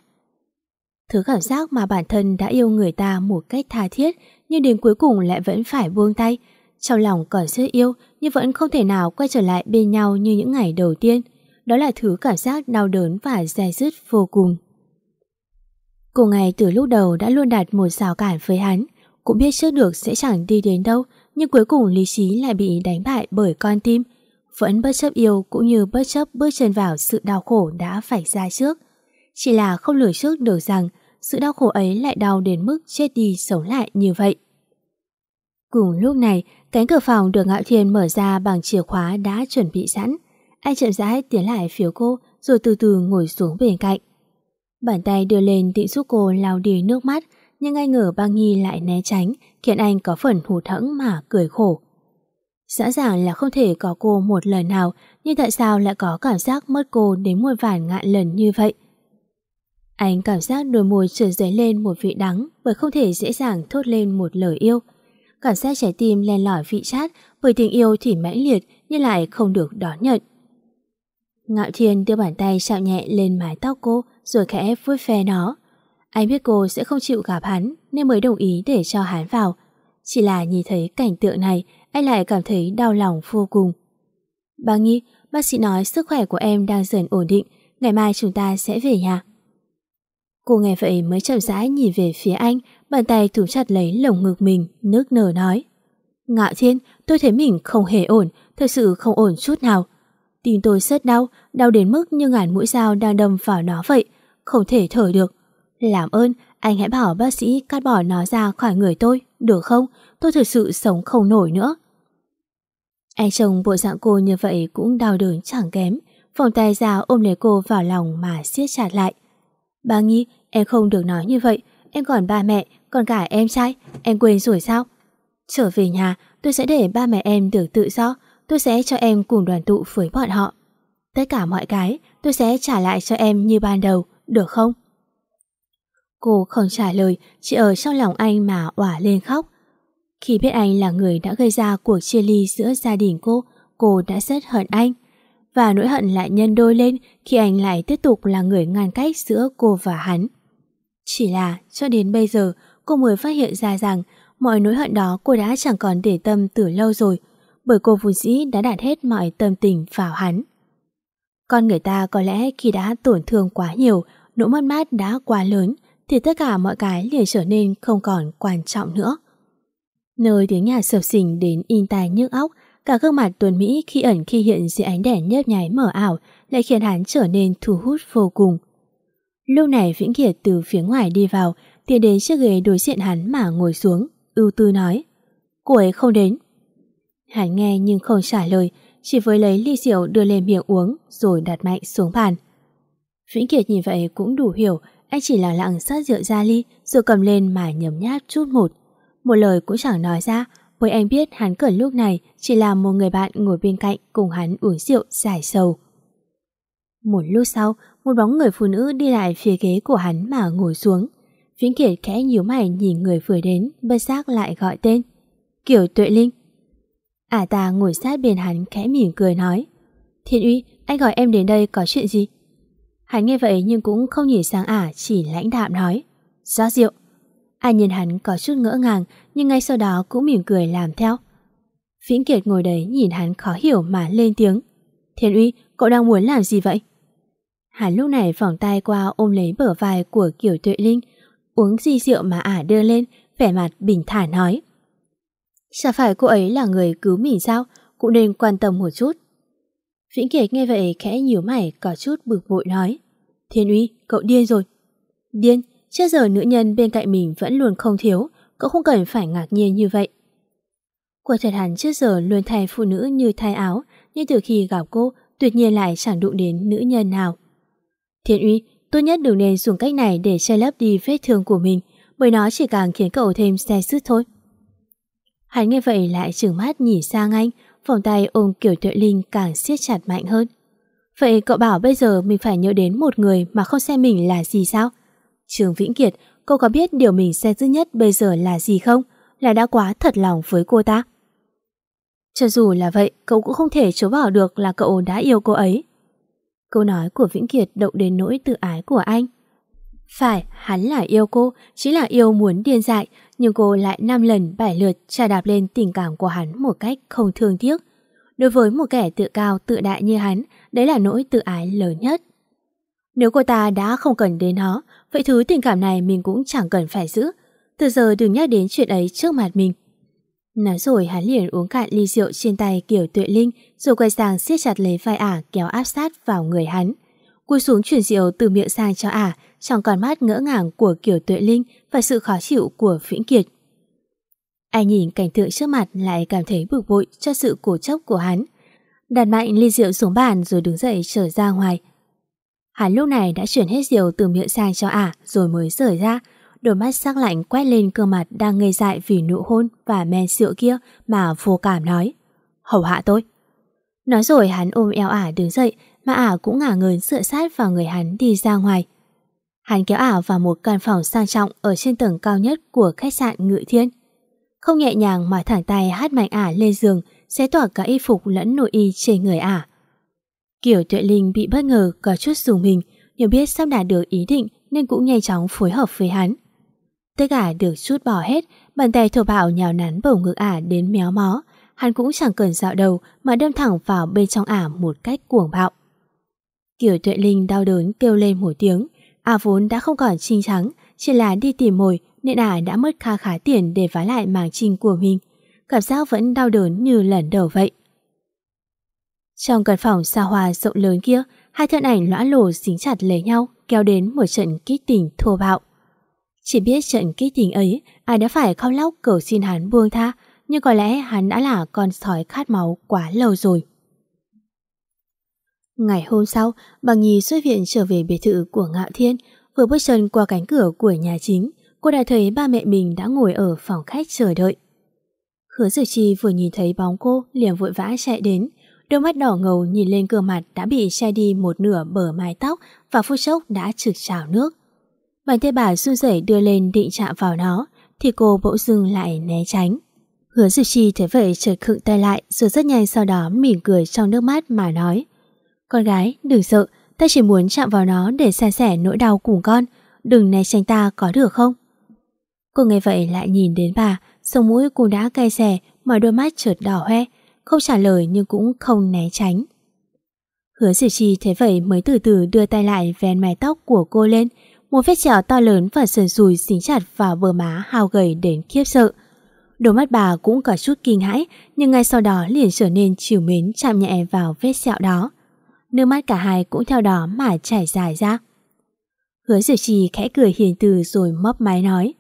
Thứ cảm giác mà bản thân đã yêu người ta một cách tha thiết nhưng đến cuối cùng lại vẫn phải buông tay, Trong lòng còn rất yêu nhưng vẫn không thể nào quay trở lại bên nhau như những ngày đầu tiên. Đó là thứ cảm giác đau đớn và dai dứt vô cùng. Cô ngày từ lúc đầu đã luôn đặt một rào cản với hắn, cũng biết trước được sẽ chẳng đi đến đâu, nhưng cuối cùng lý trí lại bị đánh bại bởi con tim. Vẫn bất chấp yêu cũng như bất chấp bước chân vào sự đau khổ đã phải ra trước. Chỉ là không lường trước được rằng sự đau khổ ấy lại đau đến mức chết đi sống lại như vậy. Cùng lúc này, cánh cửa phòng được Ngạo Thiên mở ra bằng chìa khóa đã chuẩn bị sẵn. Anh chậm rãi tiến lại phía cô rồi từ từ ngồi xuống bên cạnh. Bàn tay đưa lên định giúp cô lau đi nước mắt, nhưng ai ngờ băng nhi lại né tránh, khiến anh có phần hụt hẫng mà cười khổ. Rõ ràng là không thể có cô một lần nào, nhưng tại sao lại có cảm giác mất cô đến muôn vàn ngạn lần như vậy? Anh cảm giác đôi môi trở dấy lên một vị đắng, bởi không thể dễ dàng thốt lên một lời yêu. Cảm giác trái tim len lỏi vị chát, bởi tình yêu thì mãnh liệt nhưng lại không được đón nhận. Ngạo Thiên đưa bàn tay chạm nhẹ lên mái tóc cô rồi khẽ vuốt ve nó. Anh biết cô sẽ không chịu gặp hắn nên mới đồng ý để cho hắn vào. Chỉ là nhìn thấy cảnh tượng này anh lại cảm thấy đau lòng vô cùng. Bà Nghi, bác sĩ nói sức khỏe của em đang dần ổn định, ngày mai chúng ta sẽ về nhà. Cô nghe vậy mới chậm rãi nhìn về phía anh, bàn tay thủ chặt lấy lồng ngực mình, nước nở nói. Ngạo thiên, tôi thấy mình không hề ổn, thật sự không ổn chút nào. Tim tôi rất đau, đau đến mức như ngàn mũi dao đang đâm vào nó vậy, không thể thở được. Làm ơn, anh hãy bảo bác sĩ cắt bỏ nó ra khỏi người tôi, được không? Tôi thật sự sống không nổi nữa. Anh chồng bộ dạng cô như vậy cũng đau đớn chẳng kém, vòng tay ra ôm lấy cô vào lòng mà siết chặt lại. Bà Nghi, em không được nói như vậy, em còn ba mẹ, còn cả em trai, em quên rồi sao? Trở về nhà, tôi sẽ để ba mẹ em được tự do, tôi sẽ cho em cùng đoàn tụ với bọn họ. Tất cả mọi cái, tôi sẽ trả lại cho em như ban đầu, được không? Cô không trả lời, chỉ ở trong lòng anh mà òa lên khóc. Khi biết anh là người đã gây ra cuộc chia ly giữa gia đình cô, cô đã rất hận anh. Và nỗi hận lại nhân đôi lên khi anh lại tiếp tục là người ngăn cách giữa cô và hắn. Chỉ là cho đến bây giờ cô mới phát hiện ra rằng mọi nỗi hận đó cô đã chẳng còn để tâm từ lâu rồi bởi cô vốn dĩ đã đặt hết mọi tâm tình vào hắn. Con người ta có lẽ khi đã tổn thương quá nhiều, nỗi mất mát đã quá lớn thì tất cả mọi cái liền trở nên không còn quan trọng nữa. Nơi tiếng nhạc sập sình đến in tai nhức óc, cả gương mặt tuần Mỹ khi ẩn khi hiện dưới ánh đèn nhấp nháy mở ảo lại khiến hắn trở nên thu hút vô cùng. Lúc này Vĩnh Kiệt từ phía ngoài đi vào, tiến đến chiếc ghế đối diện hắn mà ngồi xuống, ưu tư nói. Cô ấy không đến. Hắn nghe nhưng không trả lời, chỉ với lấy ly rượu đưa lên miệng uống rồi đặt mạnh xuống bàn. Vĩnh Kiệt nhìn vậy cũng đủ hiểu, anh chỉ là lặng sát rượu ra ly rồi cầm lên mà nhấm nháp chút một. Một lời cũng chẳng nói ra, bởi anh biết hắn cần lúc này chỉ là một người bạn ngồi bên cạnh cùng hắn uống rượu giải sầu. Một lúc sau, một bóng người phụ nữ đi lại phía ghế của hắn mà ngồi xuống. Vĩnh Kiệt khẽ nhíu mày nhìn người vừa đến, bất giác lại gọi tên. Kiểu tuệ linh. Ả à ta ngồi sát bên hắn khẽ mỉm cười nói. Thiên uy, anh gọi em đến đây có chuyện gì? Hắn nghe vậy nhưng cũng không nhìn sang ả chỉ lãnh đạm nói. Rót rượu. Ai nhìn hắn có chút ngỡ ngàng nhưng ngay sau đó cũng mỉm cười làm theo. Vĩnh Kiệt ngồi đấy nhìn hắn khó hiểu mà lên tiếng. Thiên uy, cậu đang muốn làm gì vậy? Hắn lúc này vòng tay qua ôm lấy bờ vai của Kiều Tuệ Linh, uống gì rượu mà ả đưa lên, vẻ mặt bình thản nói. Chả phải cô ấy là người cứu mình sao, cũng nên quan tâm một chút. Vĩnh Kiệt nghe vậy khẽ nhíu mày có chút bực bội nói. Thiên uy, cậu điên rồi. Điên, trước giờ nữ nhân bên cạnh mình vẫn luôn không thiếu, cậu không cần phải ngạc nhiên như vậy. Quả thật hắn trước giờ luôn thay phụ nữ như thay áo, nhưng từ khi gặp cô, tuyệt nhiên lại chẳng đụng đến nữ nhân nào. Thiên uy, tốt nhất đừng nên dùng cách này để che lấp đi vết thương của mình, bởi nó chỉ càng khiến cậu thêm xe sứt thôi. Hắn nghe vậy lại trừng mắt nhìn sang anh, vòng tay ôm Kiều Tuệ Linh càng siết chặt mạnh hơn. Vậy cậu bảo bây giờ mình phải nhớ đến một người mà không xem mình là gì sao? Trường Vĩnh Kiệt, cô có biết điều mình xe dữ nhất bây giờ là gì không? Là đã quá thật lòng với cô ta. Cho dù là vậy, cậu cũng không thể chối bỏ được là cậu đã yêu cô ấy. Câu nói của Vĩnh Kiệt động đến nỗi tự ái của anh. Phải, hắn là yêu cô, chỉ là yêu muốn điên dại, nhưng cô lại năm lần bảy lượt trà đạp lên tình cảm của hắn một cách không thương tiếc. Đối với một kẻ tự cao, tự đại như hắn, đấy là nỗi tự ái lớn nhất. Nếu cô ta đã không cần đến nó, vậy thứ tình cảm này mình cũng chẳng cần phải giữ. Từ giờ đừng nhắc đến chuyện ấy trước mặt mình. Nói rồi hắn liền uống cạn ly rượu trên tay kiểu tuệ linh rồi quay sang siết chặt lấy vai ả kéo áp sát vào người hắn. Cúi xuống chuyển rượu từ miệng sang cho ả, trong con mắt ngỡ ngàng của kiểu tuệ linh và sự khó chịu của Vĩnh Kiệt. Anh nhìn cảnh tượng trước mặt lại cảm thấy bực bội cho sự cổ chốc của hắn. Đặt mạnh ly rượu xuống bàn rồi đứng dậy trở ra ngoài. Hắn lúc này đã chuyển hết rượu từ miệng sang cho ả rồi mới rời ra. Đôi mắt sắc lạnh quét lên cơ mặt đang ngây dại vì nụ hôn và men rượu kia mà vô cảm nói. Hầu hạ tôi. Nói rồi hắn ôm eo ả đứng dậy mà ả cũng ngả người dựa sát vào người hắn đi ra ngoài. Hắn kéo ả vào một căn phòng sang trọng ở trên tầng cao nhất của khách sạn Ngự Thiên. Không nhẹ nhàng mà thẳng tay hát mạnh ả lên giường sẽ tỏa cả y phục lẫn nội y trên người ả. Kiểu tuệ linh bị bất ngờ có chút dùng mình nhưng biết sắp đạt được ý định nên cũng nhanh chóng phối hợp với hắn. Tất cả được chút bỏ hết, bàn tay thổ bạo nhào nắn bầu ngực ả đến méo mó. Hắn cũng chẳng cần dạo đầu mà đâm thẳng vào bên trong ả một cách cuồng bạo. Kiểu tuệ linh đau đớn kêu lên một tiếng, À vốn đã không còn trinh trắng, chỉ là đi tìm mồi nên ả đã mất kha khá tiền để vá lại màng trinh của mình. Cảm giác vẫn đau đớn như lần đầu vậy. Trong căn phòng xa hoa rộng lớn kia, hai thân ảnh lõa lồ dính chặt lấy nhau, kéo đến một trận kích tình thô bạo. Chỉ biết trận kích tình ấy, ai đã phải khóc lóc cầu xin hắn buông tha, nhưng có lẽ hắn đã là con sói khát máu quá lâu rồi. Ngày hôm sau, bà Nhi xuất viện trở về biệt thự của Ngạo Thiên, vừa bước chân qua cánh cửa của nhà chính, cô đã thấy ba mẹ mình đã ngồi ở phòng khách chờ đợi. Hứa Dược Chi vừa nhìn thấy bóng cô liền vội vã chạy đến, đôi mắt đỏ ngầu nhìn lên gương mặt đã bị che đi một nửa bờ mái tóc và phút chốc đã trực trào nước. Bàn tay bà run rẩy đưa lên định chạm vào nó thì cô bỗng dưng lại né tránh. Hứa Dược Chi thấy vậy chợt khựng tay lại rồi rất nhanh sau đó mỉm cười trong nước mắt mà nói con gái, đừng sợ, ta chỉ muốn chạm vào nó để san sẻ nỗi đau cùng con, đừng né tránh ta có được không? Cô nghe vậy lại nhìn đến bà, sông mũi cô đã cay xè mà đôi mắt chợt đỏ hoe, không trả lời nhưng cũng không né tránh. Hứa Diệp Chi thế vậy mới từ từ đưa tay lại ven mái tóc của cô lên, một vết chảo to lớn và sườn sùi xính chặt vào bờ má hao gầy đến khiếp sợ. Đôi mắt bà cũng có chút kinh hãi, nhưng ngay sau đó liền trở nên chiều mến chạm nhẹ vào vết sẹo đó. Nước mắt cả hai cũng theo đó mà chảy dài ra. Hứa Diệp Trì khẽ cười hiền từ rồi mấp máy nói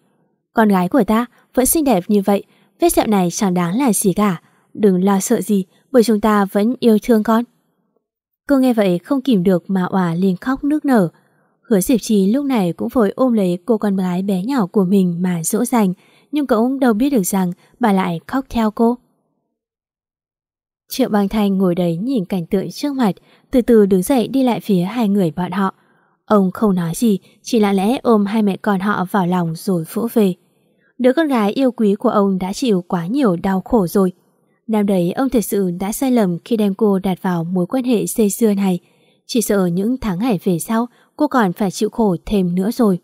Con gái của ta vẫn xinh đẹp như vậy, vết sẹo này chẳng đáng là gì cả. Đừng lo sợ gì, bởi chúng ta vẫn yêu thương con. Cô nghe vậy không kìm được mà òa liền khóc nước nở. Hứa Diệp Trì lúc này cũng vội ôm lấy cô con gái bé nhỏ của mình mà dỗ dành, nhưng cậu cũng đâu biết được rằng bà lại khóc theo cô. Triệu Bang Thanh ngồi đấy nhìn cảnh tượng trước mặt, từ từ đứng dậy đi lại phía hai người bọn họ. Ông không nói gì, chỉ lặng lẽ ôm hai mẹ con họ vào lòng rồi vỗ về. Đứa con gái yêu quý của ông đã chịu quá nhiều đau khổ rồi. Năm đấy ông thật sự đã sai lầm khi đem cô đặt vào mối quan hệ dây xưa này. Chỉ sợ những tháng ngày về sau cô còn phải chịu khổ thêm nữa rồi.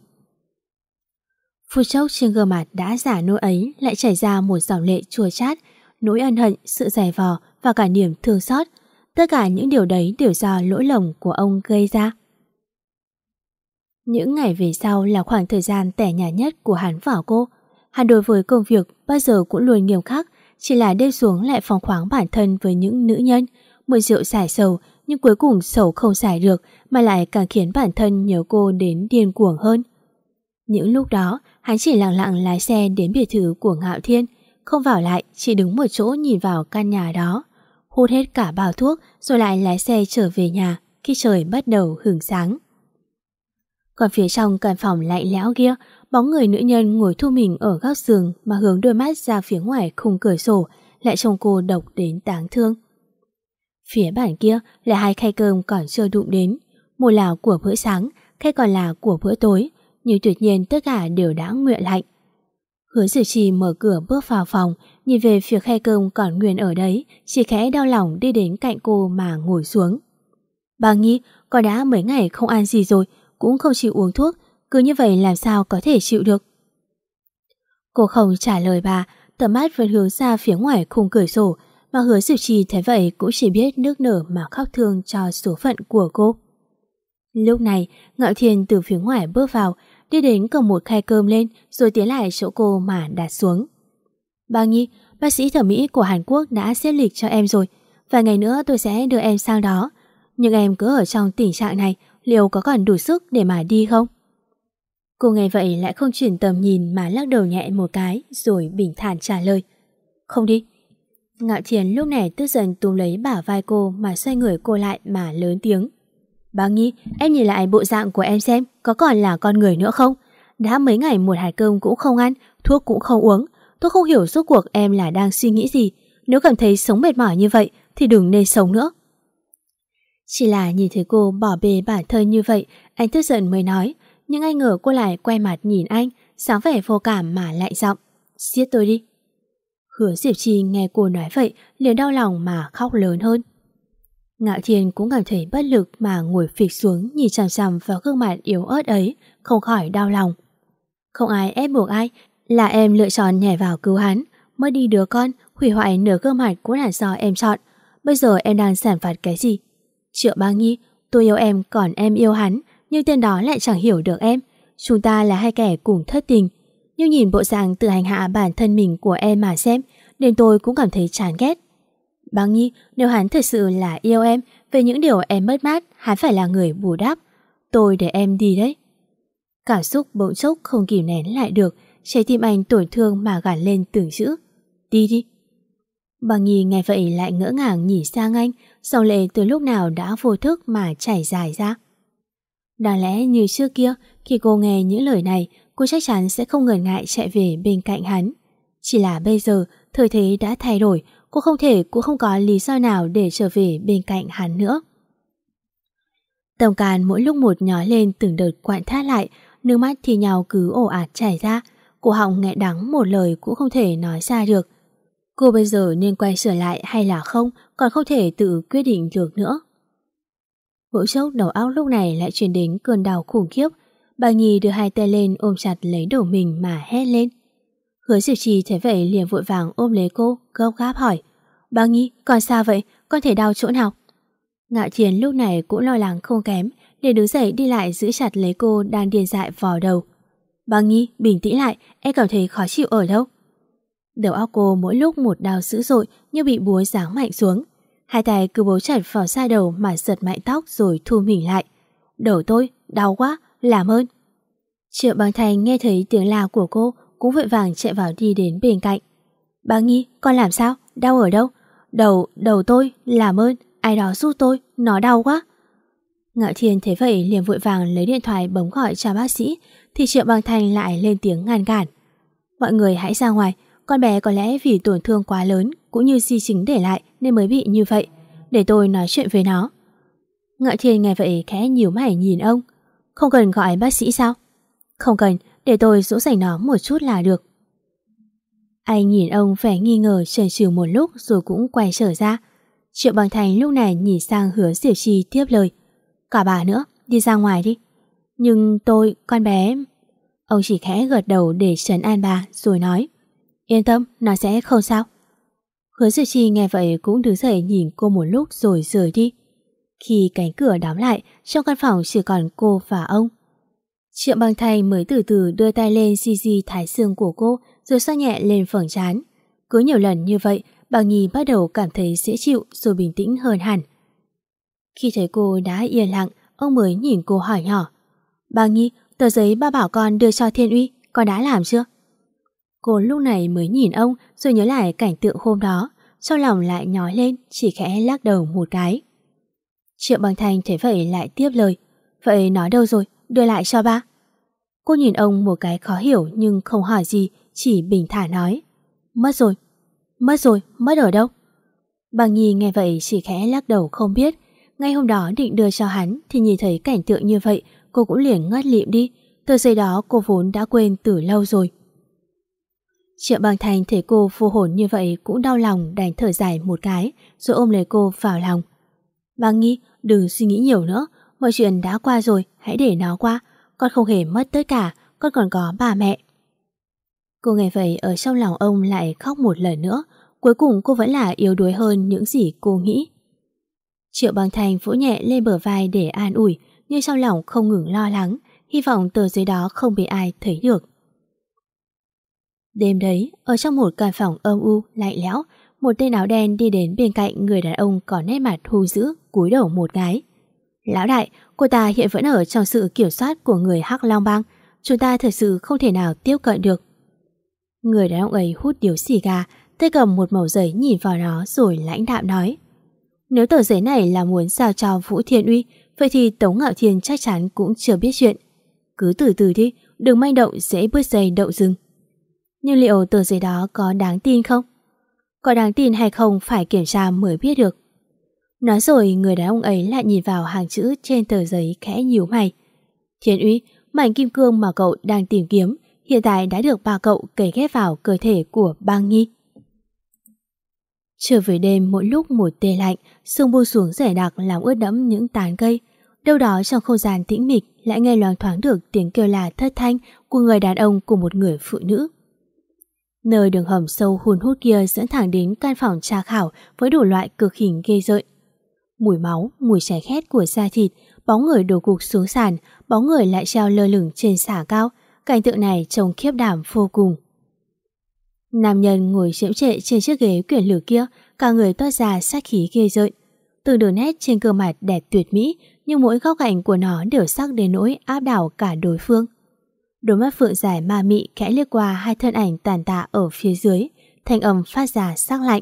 Phút chốc trên gương mặt đã giả nỗi ấy lại chảy ra một dòng lệ chua chát, nỗi ân hận, sự dày vò và cả niềm thương xót. Tất cả những điều đấy đều do lỗi lầm của ông gây ra. Những ngày về sau là khoảng thời gian tẻ nhà nhất của hắn và cô. Hắn đối với công việc bao giờ cũng luôn nghiêm khắc, chỉ là đêm xuống lại phòng khoáng bản thân với những nữ nhân, mời rượu xài sầu, nhưng cuối cùng sầu không xài được mà lại càng khiến bản thân nhớ cô đến điên cuồng hơn. Những lúc đó, hắn chỉ lặng lặng lái xe đến biệt thự của Ngạo Thiên, không vào lại, chỉ đứng một chỗ nhìn vào căn nhà đó. Hút hết cả bao thuốc rồi lại lái xe trở về nhà khi trời bắt đầu hưởng sáng. Còn phía trong căn phòng lạnh lẽo kia, bóng người nữ nhân ngồi thu mình ở góc giường mà hướng đôi mắt ra phía ngoài khung cửa sổ, lại trông cô độc đến đáng thương. Phía bản kia là hai khay cơm còn chưa đụng đến, một là của bữa sáng, khay còn là của bữa tối, nhưng tuyệt nhiên tất cả đều đã nguyện lạnh. Hứa Diệu Trì mở cửa bước vào phòng, nhìn về phía khay cơm còn nguyên ở đấy, chỉ khẽ đau lòng đi đến cạnh cô mà ngồi xuống. Bà nghĩ có đã mấy ngày không ăn gì rồi, cũng không chịu uống thuốc, cứ như vậy làm sao có thể chịu được. Cô không trả lời bà, tầm mắt vẫn hướng ra phía ngoài khung cửa sổ, mà hứa Diệu Trì thấy vậy cũng chỉ biết nước nở mà khóc thương cho số phận của cô. Lúc này, Ngạo Thiên từ phía ngoài bước vào, đi đến cầm một khay cơm lên rồi tiến lại chỗ cô mà đặt xuống. Bà Nhi, bác sĩ thẩm mỹ của Hàn Quốc đã xếp lịch cho em rồi. Vài ngày nữa tôi sẽ đưa em sang đó. Nhưng em cứ ở trong tình trạng này, liệu có còn đủ sức để mà đi không? Cô nghe vậy lại không chuyển tầm nhìn mà lắc đầu nhẹ một cái rồi bình thản trả lời. Không đi. Ngạo Thiền lúc này tức giận túm lấy bả vai cô mà xoay người cô lại mà lớn tiếng. Bà Nhi, em nhìn lại bộ dạng của em xem, có còn là con người nữa không? Đã mấy ngày một hạt cơm cũng không ăn, thuốc cũng không uống. Tôi không hiểu suốt cuộc em là đang suy nghĩ gì. Nếu cảm thấy sống mệt mỏi như vậy, thì đừng nên sống nữa. Chỉ là nhìn thấy cô bỏ bê bản thân như vậy, anh tức giận mới nói. Nhưng anh ngờ cô lại quay mặt nhìn anh, sáng vẻ vô cảm mà lại giọng. Giết tôi đi. Hứa Diệp Chi nghe cô nói vậy, liền đau lòng mà khóc lớn hơn. Ngạo Thiên cũng cảm thấy bất lực mà ngồi phịch xuống nhìn chằm chằm vào gương mặt yếu ớt ấy, không khỏi đau lòng. Không ai ép buộc ai, là em lựa chọn nhảy vào cứu hắn, mới đi đứa con, hủy hoại nửa gương mặt cũng là do em chọn. Bây giờ em đang sản phạt cái gì? Triệu Ba Nghi, tôi yêu em còn em yêu hắn, nhưng tên đó lại chẳng hiểu được em. Chúng ta là hai kẻ cùng thất tình. Nhưng nhìn bộ dạng tự hành hạ bản thân mình của em mà xem, nên tôi cũng cảm thấy chán ghét. Băng Nhi, nếu hắn thật sự là yêu em, về những điều em mất mát, hắn phải là người bù đắp. Tôi để em đi đấy. Cảm xúc bỗng chốc không kìm nén lại được, trái tim anh tổn thương mà gạt lên từng chữ. Đi đi. Băng Nhi nghe vậy lại ngỡ ngàng nhìn sang anh, sau lệ từ lúc nào đã vô thức mà chảy dài ra. Đáng lẽ như trước kia, khi cô nghe những lời này, cô chắc chắn sẽ không ngần ngại chạy về bên cạnh hắn. Chỉ là bây giờ, thời thế đã thay đổi, cô không thể cũng không có lý do nào để trở về bên cạnh hắn nữa. Tổng càn mỗi lúc một nhói lên từng đợt quặn thắt lại, nước mắt thì nhau cứ ổ ạt chảy ra, cổ họng nghẹn đắng một lời cũng không thể nói ra được. Cô bây giờ nên quay trở lại hay là không còn không thể tự quyết định được nữa. Bỗng chốc đầu óc lúc này lại truyền đến cơn đau khủng khiếp. Bà Nhi đưa hai tay lên ôm chặt lấy đầu mình mà hét lên. Hứa Diệp Trì thấy vậy liền vội vàng ôm lấy cô, gấp gáp hỏi. Bà Nhi, còn sao vậy? Con thể đau chỗ nào? Ngạo Thiền lúc này cũng lo lắng không kém, để đứng dậy đi lại giữ chặt lấy cô đang điên dại vò đầu. Bà Nhi, bình tĩnh lại, em cảm thấy khó chịu ở đâu? Đầu óc cô mỗi lúc một đau dữ dội như bị búa giáng mạnh xuống. Hai tay cứ bố chặt vào sai đầu mà giật mạnh tóc rồi thu mình lại. Đầu tôi, đau quá, làm ơn. Triệu bằng thành nghe thấy tiếng la của cô cũng vội vàng chạy vào đi đến bên cạnh. Bà Nghi, con làm sao? Đau ở đâu? Đầu, đầu tôi, làm ơn, ai đó giúp tôi, nó đau quá. Ngạo Thiên thấy vậy liền vội vàng lấy điện thoại bấm gọi cho bác sĩ thì Triệu Bằng Thành lại lên tiếng ngăn cản. Mọi người hãy ra ngoài, con bé có lẽ vì tổn thương quá lớn cũng như di chứng để lại nên mới bị như vậy. Để tôi nói chuyện với nó. Ngạo Thiên nghe vậy khẽ nhiều mày nhìn ông. Không cần gọi bác sĩ sao? Không cần, để tôi dỗ dành nó một chút là được. Anh nhìn ông vẻ nghi ngờ chần chừ một lúc rồi cũng quay trở ra. Triệu Bằng Thành lúc này nhìn sang hứa Diệp Chi tiếp lời. Cả bà nữa, đi ra ngoài đi. Nhưng tôi, con bé... Ông chỉ khẽ gật đầu để trấn an bà rồi nói. Yên tâm, nó sẽ không sao. Hứa Diệp Chi nghe vậy cũng đứng dậy nhìn cô một lúc rồi rời đi. Khi cánh cửa đóng lại, trong căn phòng chỉ còn cô và ông. Triệu Băng thành mới từ từ đưa tay lên xì xì thái xương của cô rồi xoa nhẹ lên phẳng chán. Cứ nhiều lần như vậy, bà Nhi bắt đầu cảm thấy dễ chịu rồi bình tĩnh hơn hẳn. Khi thấy cô đã yên lặng, ông mới nhìn cô hỏi nhỏ. Bà Nhi, tờ giấy ba bảo con đưa cho Thiên Uy, con đã làm chưa? Cô lúc này mới nhìn ông rồi nhớ lại cảnh tượng hôm đó, trong lòng lại nhói lên, chỉ khẽ lắc đầu một cái. Triệu Bằng Thành thấy vậy lại tiếp lời. Vậy nó đâu rồi? Đưa lại cho ba. Cô nhìn ông một cái khó hiểu nhưng không hỏi gì, chỉ bình thản nói. Mất rồi. Mất rồi, mất ở đâu? Bằng Nhi nghe vậy chỉ khẽ lắc đầu không biết. Ngay hôm đó định đưa cho hắn thì nhìn thấy cảnh tượng như vậy cô cũng liền ngất lịm đi. Từ giây đó cô vốn đã quên từ lâu rồi. Triệu Bằng Thành thấy cô vô hồn như vậy cũng đau lòng đành thở dài một cái rồi ôm lấy cô vào lòng. Bằng Nhi, đừng suy nghĩ nhiều nữa, mọi chuyện đã qua rồi, hãy để nó qua. con không hề mất tất cả, con còn có bà mẹ. Cô nghe vậy ở trong lòng ông lại khóc một lần nữa, cuối cùng cô vẫn là yếu đuối hơn những gì cô nghĩ. Triệu Bằng Thành vỗ nhẹ lên bờ vai để an ủi, nhưng trong lòng không ngừng lo lắng, hy vọng tờ giấy đó không bị ai thấy được. Đêm đấy, ở trong một căn phòng âm u, lạnh lẽo, một tên áo đen đi đến bên cạnh người đàn ông có nét mặt hung dữ, cúi đầu một cái. Lão đại, cô ta hiện vẫn ở trong sự kiểm soát của người Hắc Long Bang, chúng ta thật sự không thể nào tiếp cận được. Người đàn ông ấy hút điếu xì gà, tay cầm một mẩu giấy nhìn vào nó rồi lãnh đạm nói. Nếu tờ giấy này là muốn giao cho Vũ Thiên Uy, vậy thì Tống Ngạo Thiên chắc chắn cũng chưa biết chuyện. Cứ từ từ đi, đừng manh động dễ bước dây đậu rừng. Nhưng liệu tờ giấy đó có đáng tin không? Có đáng tin hay không phải kiểm tra mới biết được. Nói rồi người đàn ông ấy lại nhìn vào hàng chữ trên tờ giấy khẽ nhíu mày. Thiên Uy, mảnh kim cương mà cậu đang tìm kiếm hiện tại đã được ba cậu cấy ghép vào cơ thể của bang nghi. Trở về đêm mỗi lúc một tê lạnh, sương buông xuống rẻ đặc làm ướt đẫm những tán cây. Đâu đó trong không gian tĩnh mịch lại nghe loáng thoáng được tiếng kêu là thất thanh của người đàn ông cùng một người phụ nữ. Nơi đường hầm sâu hun hút kia dẫn thẳng đến căn phòng tra khảo với đủ loại cực hình ghê rợn. Mùi máu, mùi cháy khét của da thịt, bóng người đổ gục xuống sàn, bóng người lại treo lơ lửng trên xả cao. Cảnh tượng này trông khiếp đảm vô cùng. Nam nhân ngồi chiếm trệ trên chiếc ghế quyển lửa kia, cả người toát ra sát khí ghê rợn. Từng đường nét trên cơ mặt đẹp tuyệt mỹ, nhưng mỗi góc cạnh của nó đều sắc đến nỗi áp đảo cả đối phương. Đôi mắt phượng dài ma mị khẽ liếc qua hai thân ảnh tàn tạ ở phía dưới, thanh âm phát ra sắc lạnh.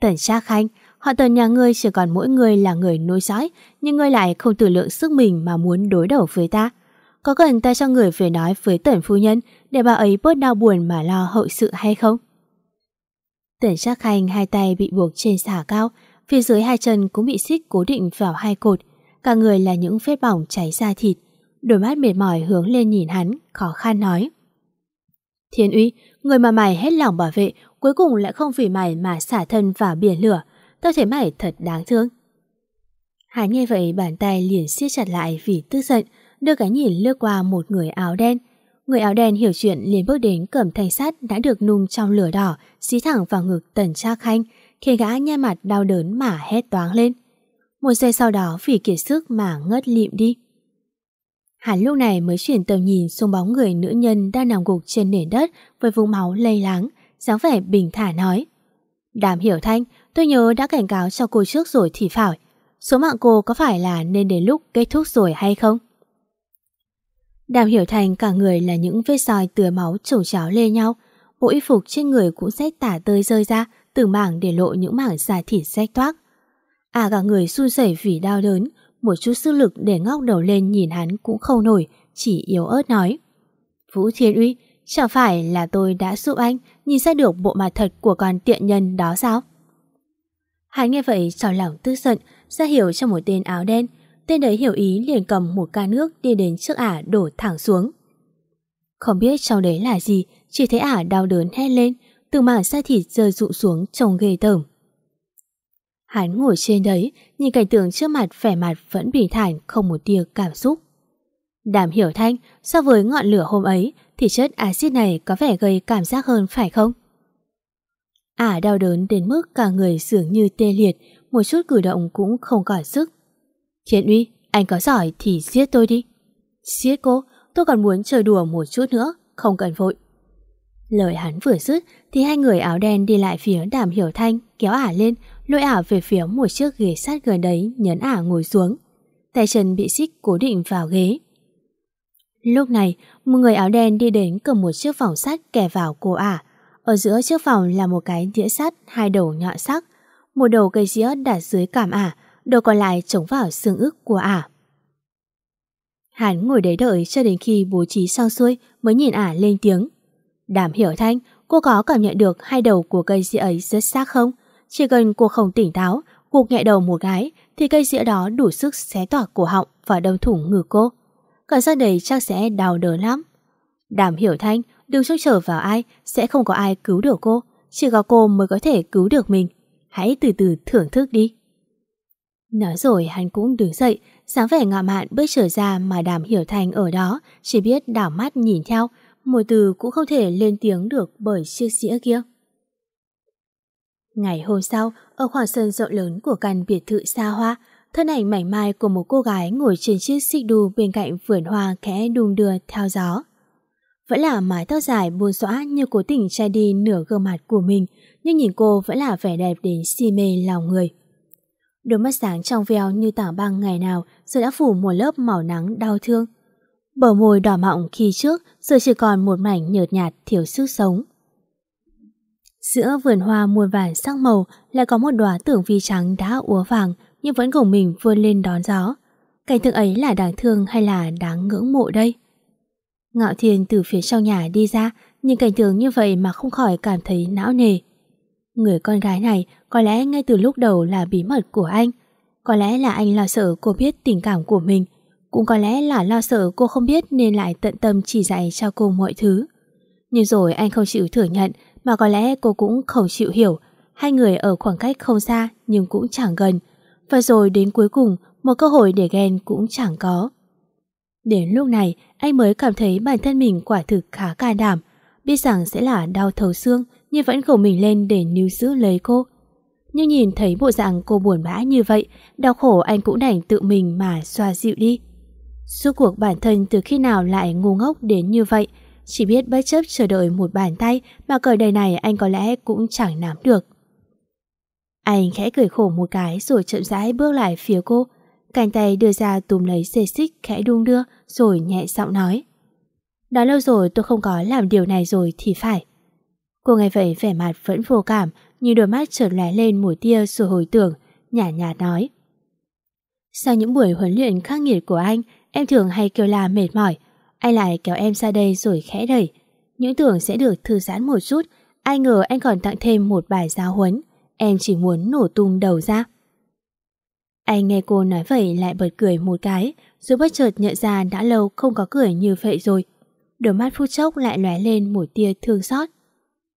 Tần Trác Khanh, họ tần nhà ngươi chỉ còn mỗi người là người nối dõi, nhưng ngươi lại không tự lượng sức mình mà muốn đối đầu với ta. Có cần ta cho người về nói với tần phu nhân để bà ấy bớt đau buồn mà lo hậu sự hay không? Tần Trác Khanh hai tay bị buộc trên xà cao, phía dưới hai chân cũng bị xích cố định vào hai cột, cả người là những vết bỏng cháy da thịt. Đôi mắt mệt mỏi hướng lên nhìn hắn, khó khăn nói. Thiên uy, người mà mày hết lòng bảo vệ, cuối cùng lại không vì mày mà xả thân vào biển lửa. Tao thấy mày thật đáng thương. Hắn nghe vậy bàn tay liền siết chặt lại vì tức giận, đưa cái nhìn lướt qua một người áo đen. Người áo đen hiểu chuyện liền bước đến cầm thanh sắt đã được nung trong lửa đỏ, xí thẳng vào ngực tần cha khanh, khiến gã nhai mặt đau đớn mà hét toáng lên. Một giây sau đó vì kiệt sức mà ngất lịm đi. Hắn lúc này mới chuyển tầm nhìn xuống bóng người nữ nhân đang nằm gục trên nền đất với vùng máu lây láng, dáng vẻ bình thản nói. Đàm hiểu thanh, tôi nhớ đã cảnh cáo cho cô trước rồi thì phải. Số mạng cô có phải là nên đến lúc kết thúc rồi hay không? Đàm hiểu thành cả người là những vết soi từa máu trồng cháo lê nhau. Bộ y phục trên người cũng rách tả tơi rơi ra, từng mảng để lộ những mảng da thịt rách toác. À cả người run rẩy vì đau đớn, một chút sức lực để ngóc đầu lên nhìn hắn cũng không nổi, chỉ yếu ớt nói. Vũ Thiên Uy, chẳng phải là tôi đã giúp anh nhìn ra được bộ mặt thật của con tiện nhân đó sao? Hắn nghe vậy trong lòng tức giận, ra hiểu cho một tên áo đen, Tên đấy hiểu ý liền cầm một ca nước đi đến trước ả đổ thẳng xuống. Không biết trong đấy là gì, chỉ thấy ả đau đớn hét lên, từ mảng da thịt rơi rụ xuống trông ghê tởm. Hắn ngồi trên đấy, nhìn cảnh tượng trước mặt vẻ mặt vẫn bình thản không một tia cảm xúc. Đàm hiểu thanh, so với ngọn lửa hôm ấy, thì chất axit này có vẻ gây cảm giác hơn phải không? Ả đau đớn đến mức cả người dường như tê liệt, một chút cử động cũng không còn sức. Thiện uy, anh có giỏi thì giết tôi đi. Giết cô, tôi còn muốn chơi đùa một chút nữa, không cần vội. Lời hắn vừa dứt thì hai người áo đen đi lại phía đàm hiểu thanh, kéo ả lên, lôi ả về phía một chiếc ghế sát gần đấy, nhấn ả ngồi xuống. Tay chân bị xích cố định vào ghế. Lúc này, một người áo đen đi đến cầm một chiếc vòng sắt kè vào cô ả. Ở giữa trước phòng là một cái đĩa sắt, hai đầu nhọn sắc. Một đầu cây dĩa đặt dưới cảm ả, đầu còn lại chống vào xương ức của ả. Hắn ngồi đấy đợi cho đến khi bố trí xong xuôi mới nhìn ả lên tiếng. Đảm hiểu thanh, cô có cảm nhận được hai đầu của cây dĩa ấy rất xác không? Chỉ cần cô không tỉnh táo, gục nhẹ đầu một gái, thì cây dĩa đó đủ sức xé toạc cổ họng và đâm thủng ngực cô. Cảm giác đấy chắc sẽ đau đớn lắm. Đảm hiểu thanh, đừng trông chờ vào ai, sẽ không có ai cứu được cô. Chỉ có cô mới có thể cứu được mình. Hãy từ từ thưởng thức đi. Nói rồi hắn cũng đứng dậy, sáng vẻ ngạo mạn bước trở ra mà đàm hiểu thành ở đó, chỉ biết đảo mắt nhìn theo, một từ cũng không thể lên tiếng được bởi chiếc dĩa kia. Ngày hôm sau, ở khoảng sân rộng lớn của căn biệt thự xa hoa, thân ảnh mảnh mai của một cô gái ngồi trên chiếc xích đu bên cạnh vườn hoa khẽ đung đưa theo gió. Vẫn là mái tóc dài buồn xõa như cố tình che đi nửa gương mặt của mình, nhưng nhìn cô vẫn là vẻ đẹp đến si mê lòng người. Đôi mắt sáng trong veo như tảng băng ngày nào giờ đã phủ một lớp màu nắng đau thương. Bờ môi đỏ mọng khi trước giờ chỉ còn một mảnh nhợt nhạt thiếu sức sống. Giữa vườn hoa muôn vàn sắc màu lại có một đóa tưởng vi trắng đã úa vàng nhưng vẫn gồng mình vươn lên đón gió. Cảnh tượng ấy là đáng thương hay là đáng ngưỡng mộ đây? Ngạo Thiên từ phía sau nhà đi ra, nhìn cảnh tượng như vậy mà không khỏi cảm thấy não nề. Người con gái này có lẽ ngay từ lúc đầu là bí mật của anh. Có lẽ là anh lo sợ cô biết tình cảm của mình. Cũng có lẽ là lo sợ cô không biết nên lại tận tâm chỉ dạy cho cô mọi thứ. Nhưng rồi anh không chịu thừa nhận mà có lẽ cô cũng không chịu hiểu. Hai người ở khoảng cách không xa nhưng cũng chẳng gần. Và rồi đến cuối cùng một cơ hội để ghen cũng chẳng có. Đến lúc này anh mới cảm thấy bản thân mình quả thực khá can đảm. Biết rằng sẽ là đau thấu xương nhưng vẫn gồng mình lên để níu giữ lấy cô. Nhưng nhìn thấy bộ dạng cô buồn bã như vậy, đau khổ anh cũng đành tự mình mà xoa dịu đi. Suốt cuộc bản thân từ khi nào lại ngu ngốc đến như vậy, chỉ biết bất chấp chờ đợi một bàn tay mà cởi đời này anh có lẽ cũng chẳng nắm được. Anh khẽ cười khổ một cái rồi chậm rãi bước lại phía cô, cánh tay đưa ra túm lấy dây xích khẽ đung đưa rồi nhẹ giọng nói. Đã lâu rồi tôi không có làm điều này rồi thì phải. Cô nghe vậy vẻ mặt vẫn vô cảm, nhưng đôi mắt chợt lóe lên một tia rồi hồi tưởng, nhả nhạt nói. Sau những buổi huấn luyện khắc nghiệt của anh, em thường hay kêu là mệt mỏi. Anh lại kéo em ra đây rồi khẽ đẩy. Những tưởng sẽ được thư giãn một chút, ai ngờ anh còn tặng thêm một bài giáo huấn. Em chỉ muốn nổ tung đầu ra. Anh nghe cô nói vậy lại bật cười một cái, rồi bất chợt nhận ra đã lâu không có cười như vậy rồi. Đôi mắt phút chốc lại lóe lên một tia thương xót.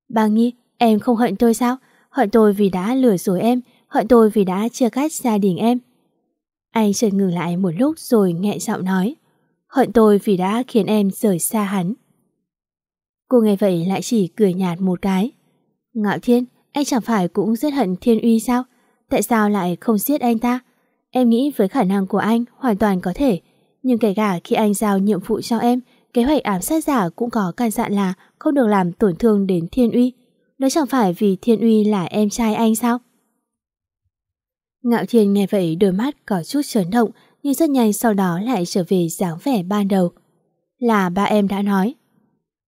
Bà Nghi, em không hận tôi sao? Hận tôi vì đã lừa dối em, hận tôi vì đã chia cắt gia đình em. Anh chợt ngừng lại một lúc rồi nghẹn giọng nói. Hận tôi vì đã khiến em rời xa hắn. Cô nghe vậy lại chỉ cười nhạt một cái. Ngạo Thiên, anh chẳng phải cũng rất hận Thiên Uy sao? Tại sao lại không giết anh ta? Em nghĩ với khả năng của anh hoàn toàn có thể. Nhưng kể cả khi anh giao nhiệm vụ cho em, kế hoạch ám sát giả cũng có căn dặn là không được làm tổn thương đến Thiên Uy. Đó chẳng phải vì Thiên Uy là em trai anh sao? Ngạo Thiên nghe vậy đôi mắt có chút chấn động nhưng rất nhanh sau đó lại trở về dáng vẻ ban đầu. Là ba em đã nói.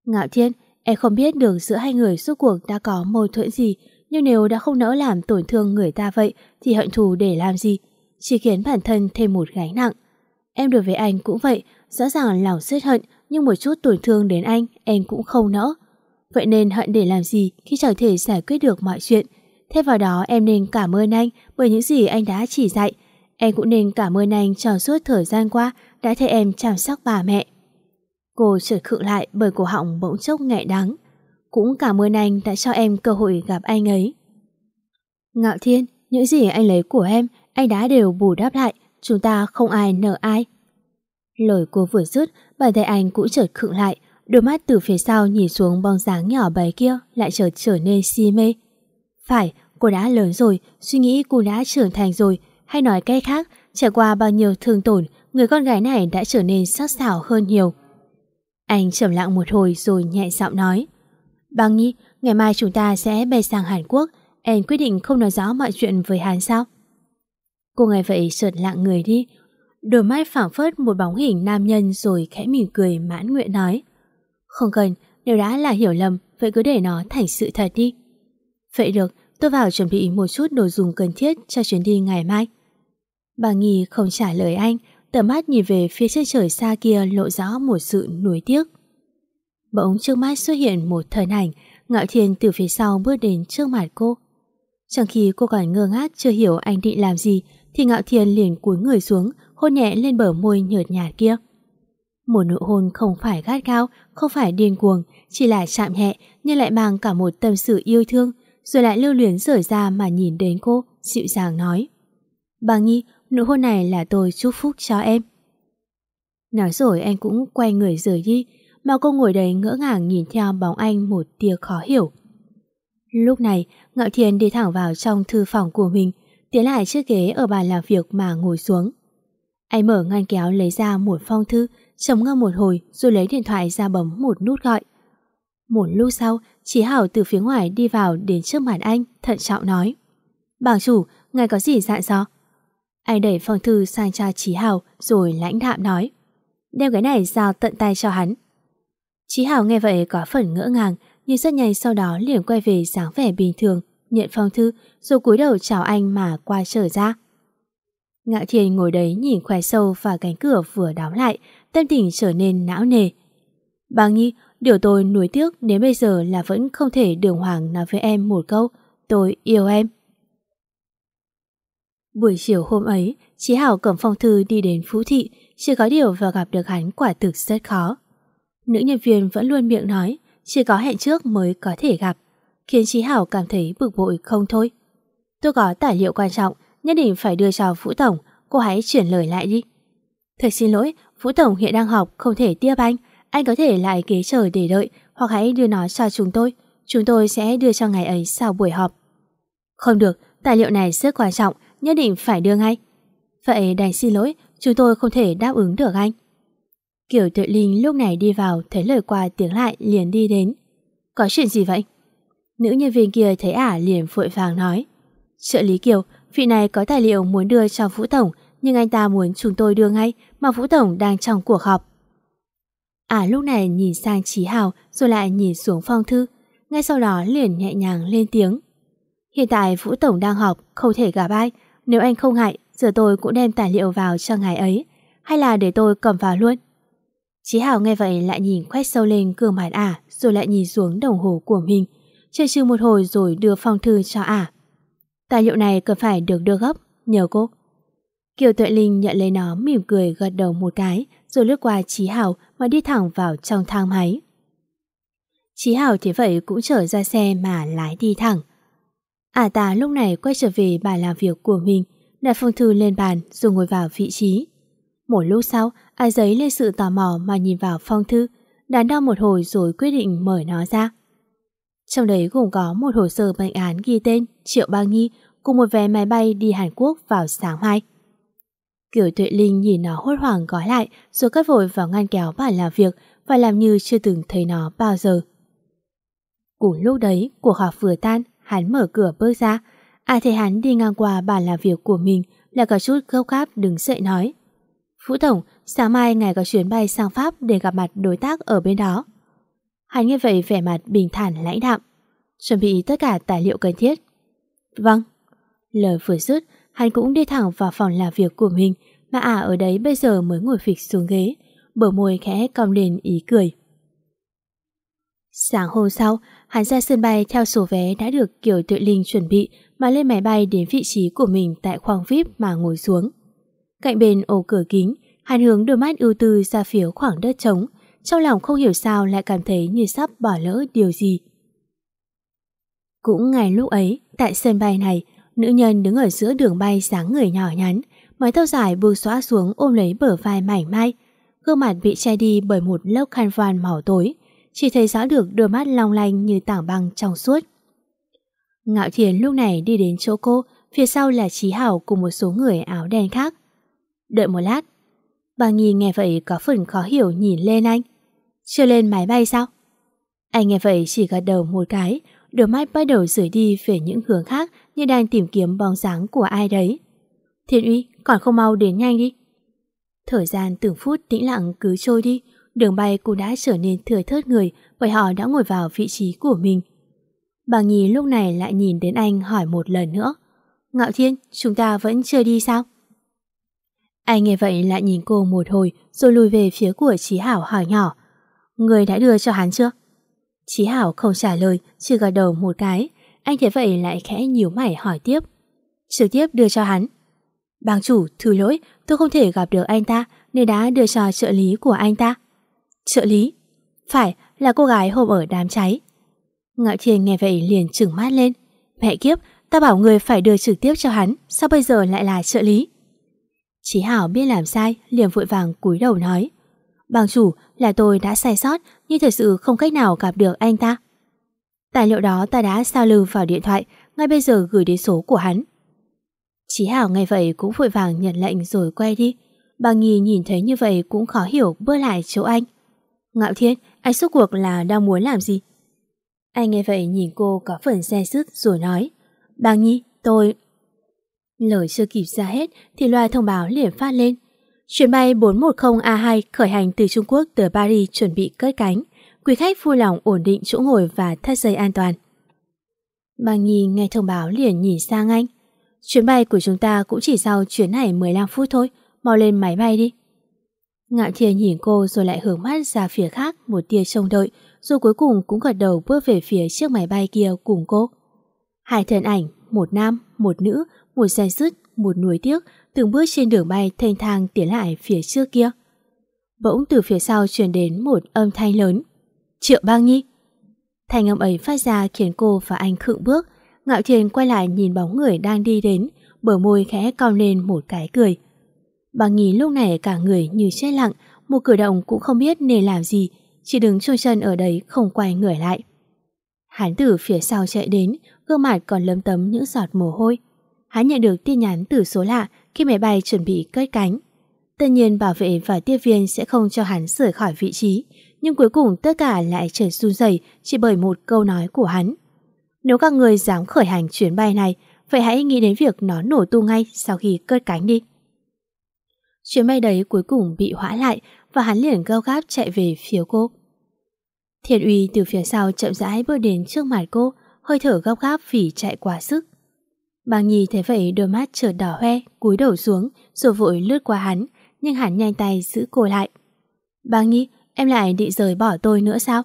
Ngạo Thiên, em không biết được giữa hai người suốt cuộc đã có mâu thuẫn gì nhưng nếu đã không nỡ làm tổn thương người ta vậy thì hận thù để làm gì? Chỉ khiến bản thân thêm một gánh nặng. Em đối với anh cũng vậy, rõ ràng lòng rất hận nhưng một chút tổn thương đến anh em cũng không nỡ. Vậy nên hận để làm gì khi chẳng thể giải quyết được mọi chuyện. Thế vào đó em nên cảm ơn anh bởi những gì anh đã chỉ dạy. Em cũng nên cảm ơn anh trong suốt thời gian qua đã thay em chăm sóc bà mẹ. Cô chợt khựng lại bởi cổ họng bỗng chốc nghẹn đắng. Cũng cảm ơn anh đã cho em cơ hội gặp anh ấy. Ngạo Thiên, những gì anh lấy của em, anh đã đều bù đắp lại. Chúng ta không ai nợ ai. Lời cô vừa dứt, bàn tay anh cũng chợt khựng lại, đôi mắt từ phía sau nhìn xuống bóng dáng nhỏ bé kia lại chợt trở nên si mê. Phải, cô đã lớn rồi, suy nghĩ cô đã trưởng thành rồi, hay nói cách khác, trải qua bao nhiêu thương tổn, người con gái này đã trở nên sắc sảo hơn nhiều. Anh trầm lặng một hồi rồi nhẹ giọng nói. Băng Nhi, ngày mai chúng ta sẽ bay sang Hàn Quốc, em quyết định không nói rõ mọi chuyện với hắn sao? Cô nghe vậy chợt lặng người đi, Đôi mắt phảng phất một bóng hình nam nhân rồi khẽ mỉm cười mãn nguyện nói. Không cần, nếu đã là hiểu lầm, vậy cứ để nó thành sự thật đi. Vậy được, tôi vào chuẩn bị một chút đồ dùng cần thiết cho chuyến đi ngày mai. Bà Nghi không trả lời anh, tầm mắt nhìn về phía chân trời xa kia lộ rõ một sự nuối tiếc. Bỗng trước mắt xuất hiện một thân ảnh, Ngạo Thiên từ phía sau bước đến trước mặt cô. Trong khi cô còn ngơ ngác chưa hiểu anh định làm gì, thì Ngạo Thiên liền cúi người xuống, hôn nhẹ lên bờ môi nhợt nhạt kia. Một nụ hôn không phải gắt gao, không phải điên cuồng, chỉ là chạm nhẹ nhưng lại mang cả một tâm sự yêu thương, rồi lại lưu luyến rời ra mà nhìn đến cô, dịu dàng nói. Bà Nhi, Nụ hôn này là tôi chúc phúc cho em. Nói rồi anh cũng quay người rời đi, mà cô ngồi đấy ngỡ ngàng nhìn theo bóng anh một tia khó hiểu. Lúc này, Ngạo Thiên đi thẳng vào trong thư phòng của mình, tiến lại chiếc ghế ở bàn làm việc mà ngồi xuống. Anh mở ngăn kéo lấy ra một phong thư, trầm ngâm một hồi rồi lấy điện thoại ra bấm một nút gọi. Một lúc sau, Chí Hảo từ phía ngoài đi vào đến trước mặt anh, thận trọng nói. Bảng chủ, ngài có gì dặn dò? Anh đẩy phong thư sang cho Chí Hảo rồi lãnh đạm nói. Đem cái này giao tận tay cho hắn. Chí Hảo nghe vậy có phần ngỡ ngàng, nhưng rất nhanh sau đó liền quay về dáng vẻ bình thường, nhận phong thư rồi cúi đầu chào anh mà qua trở ra. Ngạo Thiên ngồi đấy nhìn khoe sâu và cánh cửa vừa đóng lại, tâm tình trở nên não nề. Bà Nhi, điều tôi nuối tiếc đến bây giờ là vẫn không thể đường hoàng nói với em một câu, tôi yêu em. Buổi chiều hôm ấy, Chí Hảo cầm phong thư đi đến Phú Thị, chỉ có điều và gặp được hắn quả thực rất khó. Nữ nhân viên vẫn luôn miệng nói, chỉ có hẹn trước mới có thể gặp, khiến Chí Hảo cảm thấy bực bội không thôi. Tôi có tài liệu quan trọng, nhất định phải đưa cho Vũ Tổng, cô hãy chuyển lời lại đi. Thật xin lỗi, Vũ Tổng hiện đang học, không thể tiếp anh. Anh có thể lại ghế chờ để đợi, hoặc hãy đưa nó cho chúng tôi. Chúng tôi sẽ đưa cho ngày ấy sau buổi họp. Không được, tài liệu này rất quan trọng, nhất định phải đưa ngay. Vậy đành xin lỗi, chúng tôi không thể đáp ứng được anh. Kiểu tuệ linh lúc này đi vào, thấy lời qua tiếng lại liền đi đến. Có chuyện gì vậy? Nữ nhân viên kia thấy ả liền vội vàng nói. Trợ lý Kiều, vị này có tài liệu muốn đưa cho Vũ Tổng, nhưng anh ta muốn chúng tôi đưa ngay mà Vũ Tổng đang trong cuộc họp. Ả lúc này nhìn sang Trí Hào rồi lại nhìn xuống phong thư, ngay sau đó liền nhẹ nhàng lên tiếng. Hiện tại Vũ Tổng đang họp, không thể gặp ai. Nếu anh không ngại, giờ tôi cũng đem tài liệu vào cho ngài ấy. Hay là để tôi cầm vào luôn? Chí Hào nghe vậy lại nhìn quét sâu lên gương mặt ả rồi lại nhìn xuống đồng hồ của mình. Chơi chừng một hồi rồi đưa phong thư cho ả. Tài liệu này cần phải được đưa gấp, nhờ cô. Kiều Tuệ Linh nhận lấy nó mỉm cười gật đầu một cái rồi lướt qua Chí hảo mà đi thẳng vào trong thang máy. Chí hảo thế vậy cũng trở ra xe mà lái đi thẳng. Ả ta lúc này quay trở về bàn làm việc của mình, đặt phong thư lên bàn rồi ngồi vào vị trí. Một lúc sau, ai giấy lên sự tò mò mà nhìn vào phong thư, đắn đo một hồi rồi quyết định mở nó ra. Trong đấy gồm có một hồ sơ bệnh án ghi tên Triệu Ba Nghi cùng một vé máy bay đi Hàn Quốc vào sáng mai. Kiều Tuệ Linh nhìn nó hốt hoảng gói lại rồi cất vội vào ngăn kéo bàn làm việc và làm như chưa từng thấy nó bao giờ. Cùng lúc đấy, cuộc họp vừa tan, hắn mở cửa bước ra. À, Ai thấy hắn đi ngang qua bàn làm việc của mình là có chút gấp gáp đứng dậy nói. Phú Tổng, sáng mai ngài có chuyến bay sang Pháp để gặp mặt đối tác ở bên đó. Hắn nghe vậy vẻ mặt bình thản lãnh đạm, chuẩn bị tất cả tài liệu cần thiết. Vâng. Lời vừa dứt, hắn cũng đi thẳng vào phòng làm việc của mình mà ả ở đấy bây giờ mới ngồi phịch xuống ghế, bờ môi khẽ cong lên ý cười. Sáng hôm sau, hắn ra sân bay theo số vé đã được Kiều Tuệ Linh chuẩn bị mà lên máy bay đến vị trí của mình tại khoang VIP mà ngồi xuống. Cạnh bên ổ cửa kính, hắn hướng đôi mắt ưu tư ra phía khoảng đất trống, trong lòng không hiểu sao lại cảm thấy như sắp bỏ lỡ điều gì. Cũng ngày lúc ấy, tại sân bay này, nữ nhân đứng ở giữa đường bay sáng người nhỏ nhắn, mái tóc dài buông xõa xuống ôm lấy bờ vai mảnh mai, gương mặt bị che đi bởi một lớp khăn voan màu tối, chỉ thấy rõ được đôi mắt long lanh như tảng băng trong suốt. Ngạo Thiền lúc này đi đến chỗ cô, phía sau là Trí Hảo cùng một số người áo đen khác. Đợi một lát. Bà Nghi nghe vậy có phần khó hiểu nhìn lên anh. Chưa lên máy bay sao? Anh nghe vậy chỉ gật đầu một cái, đôi mắt bắt đầu rời đi về những hướng khác như đang tìm kiếm bóng dáng của ai đấy. Thiên uy, còn không mau đến nhanh đi. Thời gian từng phút tĩnh lặng cứ trôi đi, đường bay cũng đã trở nên thừa thớt người bởi họ đã ngồi vào vị trí của mình. Bà Nhi lúc này lại nhìn đến anh hỏi một lần nữa. Ngạo Thiên, chúng ta vẫn chưa đi sao? Anh nghe vậy lại nhìn cô một hồi rồi lùi về phía của Chí Hảo hỏi nhỏ. Người đã đưa cho hắn chưa? Chí Hảo không trả lời, chỉ gật đầu một cái. Anh thấy vậy lại khẽ nhíu mày hỏi tiếp. Trực tiếp đưa cho hắn. Bang chủ, thứ lỗi, tôi không thể gặp được anh ta nên đã đưa cho trợ lý của anh ta. Trợ lý? Phải, là cô gái hôm ở đám cháy. Ngạo Thiên nghe vậy liền trừng mắt lên. Mẹ kiếp, ta bảo người phải đưa trực tiếp cho hắn, sao bây giờ lại là trợ lý? Chí Hảo biết làm sai, liền vội vàng cúi đầu nói. Bàng chủ, là tôi đã sai sót, nhưng thật sự không cách nào gặp được anh ta. Tài liệu đó ta đã sao lưu vào điện thoại, ngay bây giờ gửi đến số của hắn. Chí Hảo nghe vậy cũng vội vàng nhận lệnh rồi quay đi. Bà Nghi nhìn thấy như vậy cũng khó hiểu bước lại chỗ anh. Ngạo Thiên, anh suốt cuộc là đang muốn làm gì? Anh nghe vậy nhìn cô có phần xe sức rồi nói. Bà Nhi, tôi... Lời chưa kịp ra hết thì loa thông báo liền phát lên. Chuyến bay 410A2 khởi hành từ Trung Quốc tới Paris chuẩn bị cất cánh. Quý khách vui lòng ổn định chỗ ngồi và thắt dây an toàn. Bà Nhi nghe thông báo liền nhìn sang anh. Chuyến bay của chúng ta cũng chỉ sau chuyến này 15 phút thôi, mau lên máy bay đi. Ngạo Thiên nhìn cô rồi lại hướng mắt ra phía khác một tia trông đợi, rồi cuối cùng cũng gật đầu bước về phía chiếc máy bay kia cùng cô. Hai thân ảnh, một nam, một nữ, một dài dứt, một nuối tiếc, từng bước trên đường bay thanh thang tiến lại phía trước kia. Bỗng từ phía sau truyền đến một âm thanh lớn. Triệu băng nhi. Thanh âm ấy phát ra khiến cô và anh khựng bước. Ngạo thiền quay lại nhìn bóng người đang đi đến, bờ môi khẽ cong lên một cái cười. băng nhi lúc này cả người như chết lặng, một cử động cũng không biết nên làm gì, chỉ đứng trôi chân ở đấy không quay người lại. Hắn từ phía sau chạy đến, gương mặt còn lấm tấm những giọt mồ hôi. Hắn nhận được tin nhắn từ số lạ khi máy bay chuẩn bị cất cánh. Tất nhiên bảo vệ và tiếp viên sẽ không cho hắn rời khỏi vị trí, nhưng cuối cùng tất cả lại trở run rẩy chỉ bởi một câu nói của hắn. Nếu các người dám khởi hành chuyến bay này, vậy hãy nghĩ đến việc nó nổ tung ngay sau khi cất cánh đi. Chuyến bay đấy cuối cùng bị hoãn lại và hắn liền gao gáp chạy về phía cô. Thiện uy từ phía sau chậm rãi bước đến trước mặt cô, hơi thở gấp gáp vì chạy quá sức. Bàng Nhi thấy vậy đôi mắt chợt đỏ hoe, cúi đầu xuống rồi vội lướt qua hắn, nhưng hắn nhanh tay giữ cô lại. Bàng Nhi, em lại định rời bỏ tôi nữa sao?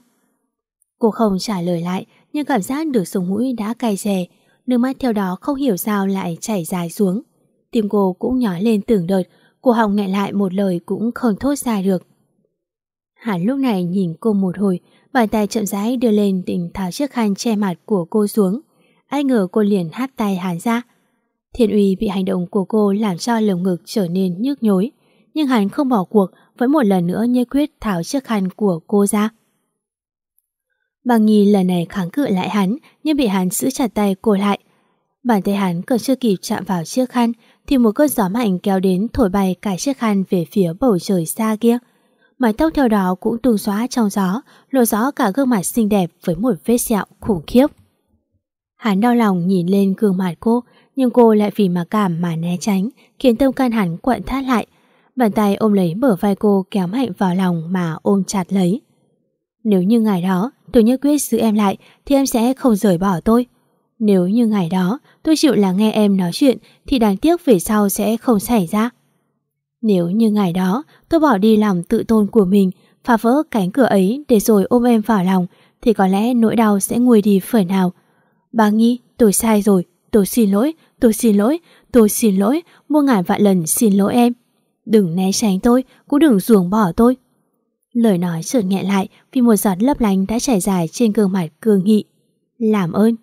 Cô không trả lời lại, nhưng cảm giác được sống mũi đã cay rè, nước mắt theo đó không hiểu sao lại chảy dài xuống. Tim cô cũng nhỏ lên từng đợt, cô họng nghẹn lại một lời cũng không thốt ra được. Hắn lúc này nhìn cô một hồi, bàn tay chậm rãi đưa lên định tháo chiếc khăn che mặt của cô xuống. Ai ngờ cô liền hát tay hắn ra. Thiên uy bị hành động của cô làm cho lồng ngực trở nên nhức nhối. Nhưng hắn không bỏ cuộc, với một lần nữa nhê quyết tháo chiếc khăn của cô ra. Bằng Nhi lần này kháng cự lại hắn, nhưng bị hắn giữ chặt tay cô lại. Bàn tay hắn còn chưa kịp chạm vào chiếc khăn, thì một cơn gió mạnh kéo đến thổi bay cả chiếc khăn về phía bầu trời xa kia. Mái tóc theo đó cũng tung xóa trong gió, lộ rõ cả gương mặt xinh đẹp với một vết sẹo khủng khiếp. Hắn đau lòng nhìn lên gương mặt cô, nhưng cô lại vì mà cảm mà né tránh, khiến tâm can hắn quặn thắt lại. Bàn tay ôm lấy bờ vai cô kéo mạnh vào lòng mà ôm chặt lấy. Nếu như ngày đó tôi nhất quyết giữ em lại thì em sẽ không rời bỏ tôi. Nếu như ngày đó tôi chịu là nghe em nói chuyện thì đáng tiếc về sau sẽ không xảy ra. Nếu như ngày đó tôi bỏ đi lòng tự tôn của mình, phá vỡ cánh cửa ấy để rồi ôm em vào lòng thì có lẽ nỗi đau sẽ nguôi đi phần nào. Bà Nghi, tôi sai rồi, tôi xin lỗi, tôi xin lỗi, tôi xin lỗi, muôn ngàn vạn lần xin lỗi em. Đừng né tránh tôi, cũng đừng ruồng bỏ tôi. Lời nói chợt nghẹn lại vì một giọt lấp lánh đã chảy dài trên gương mặt cương nghị. Làm ơn.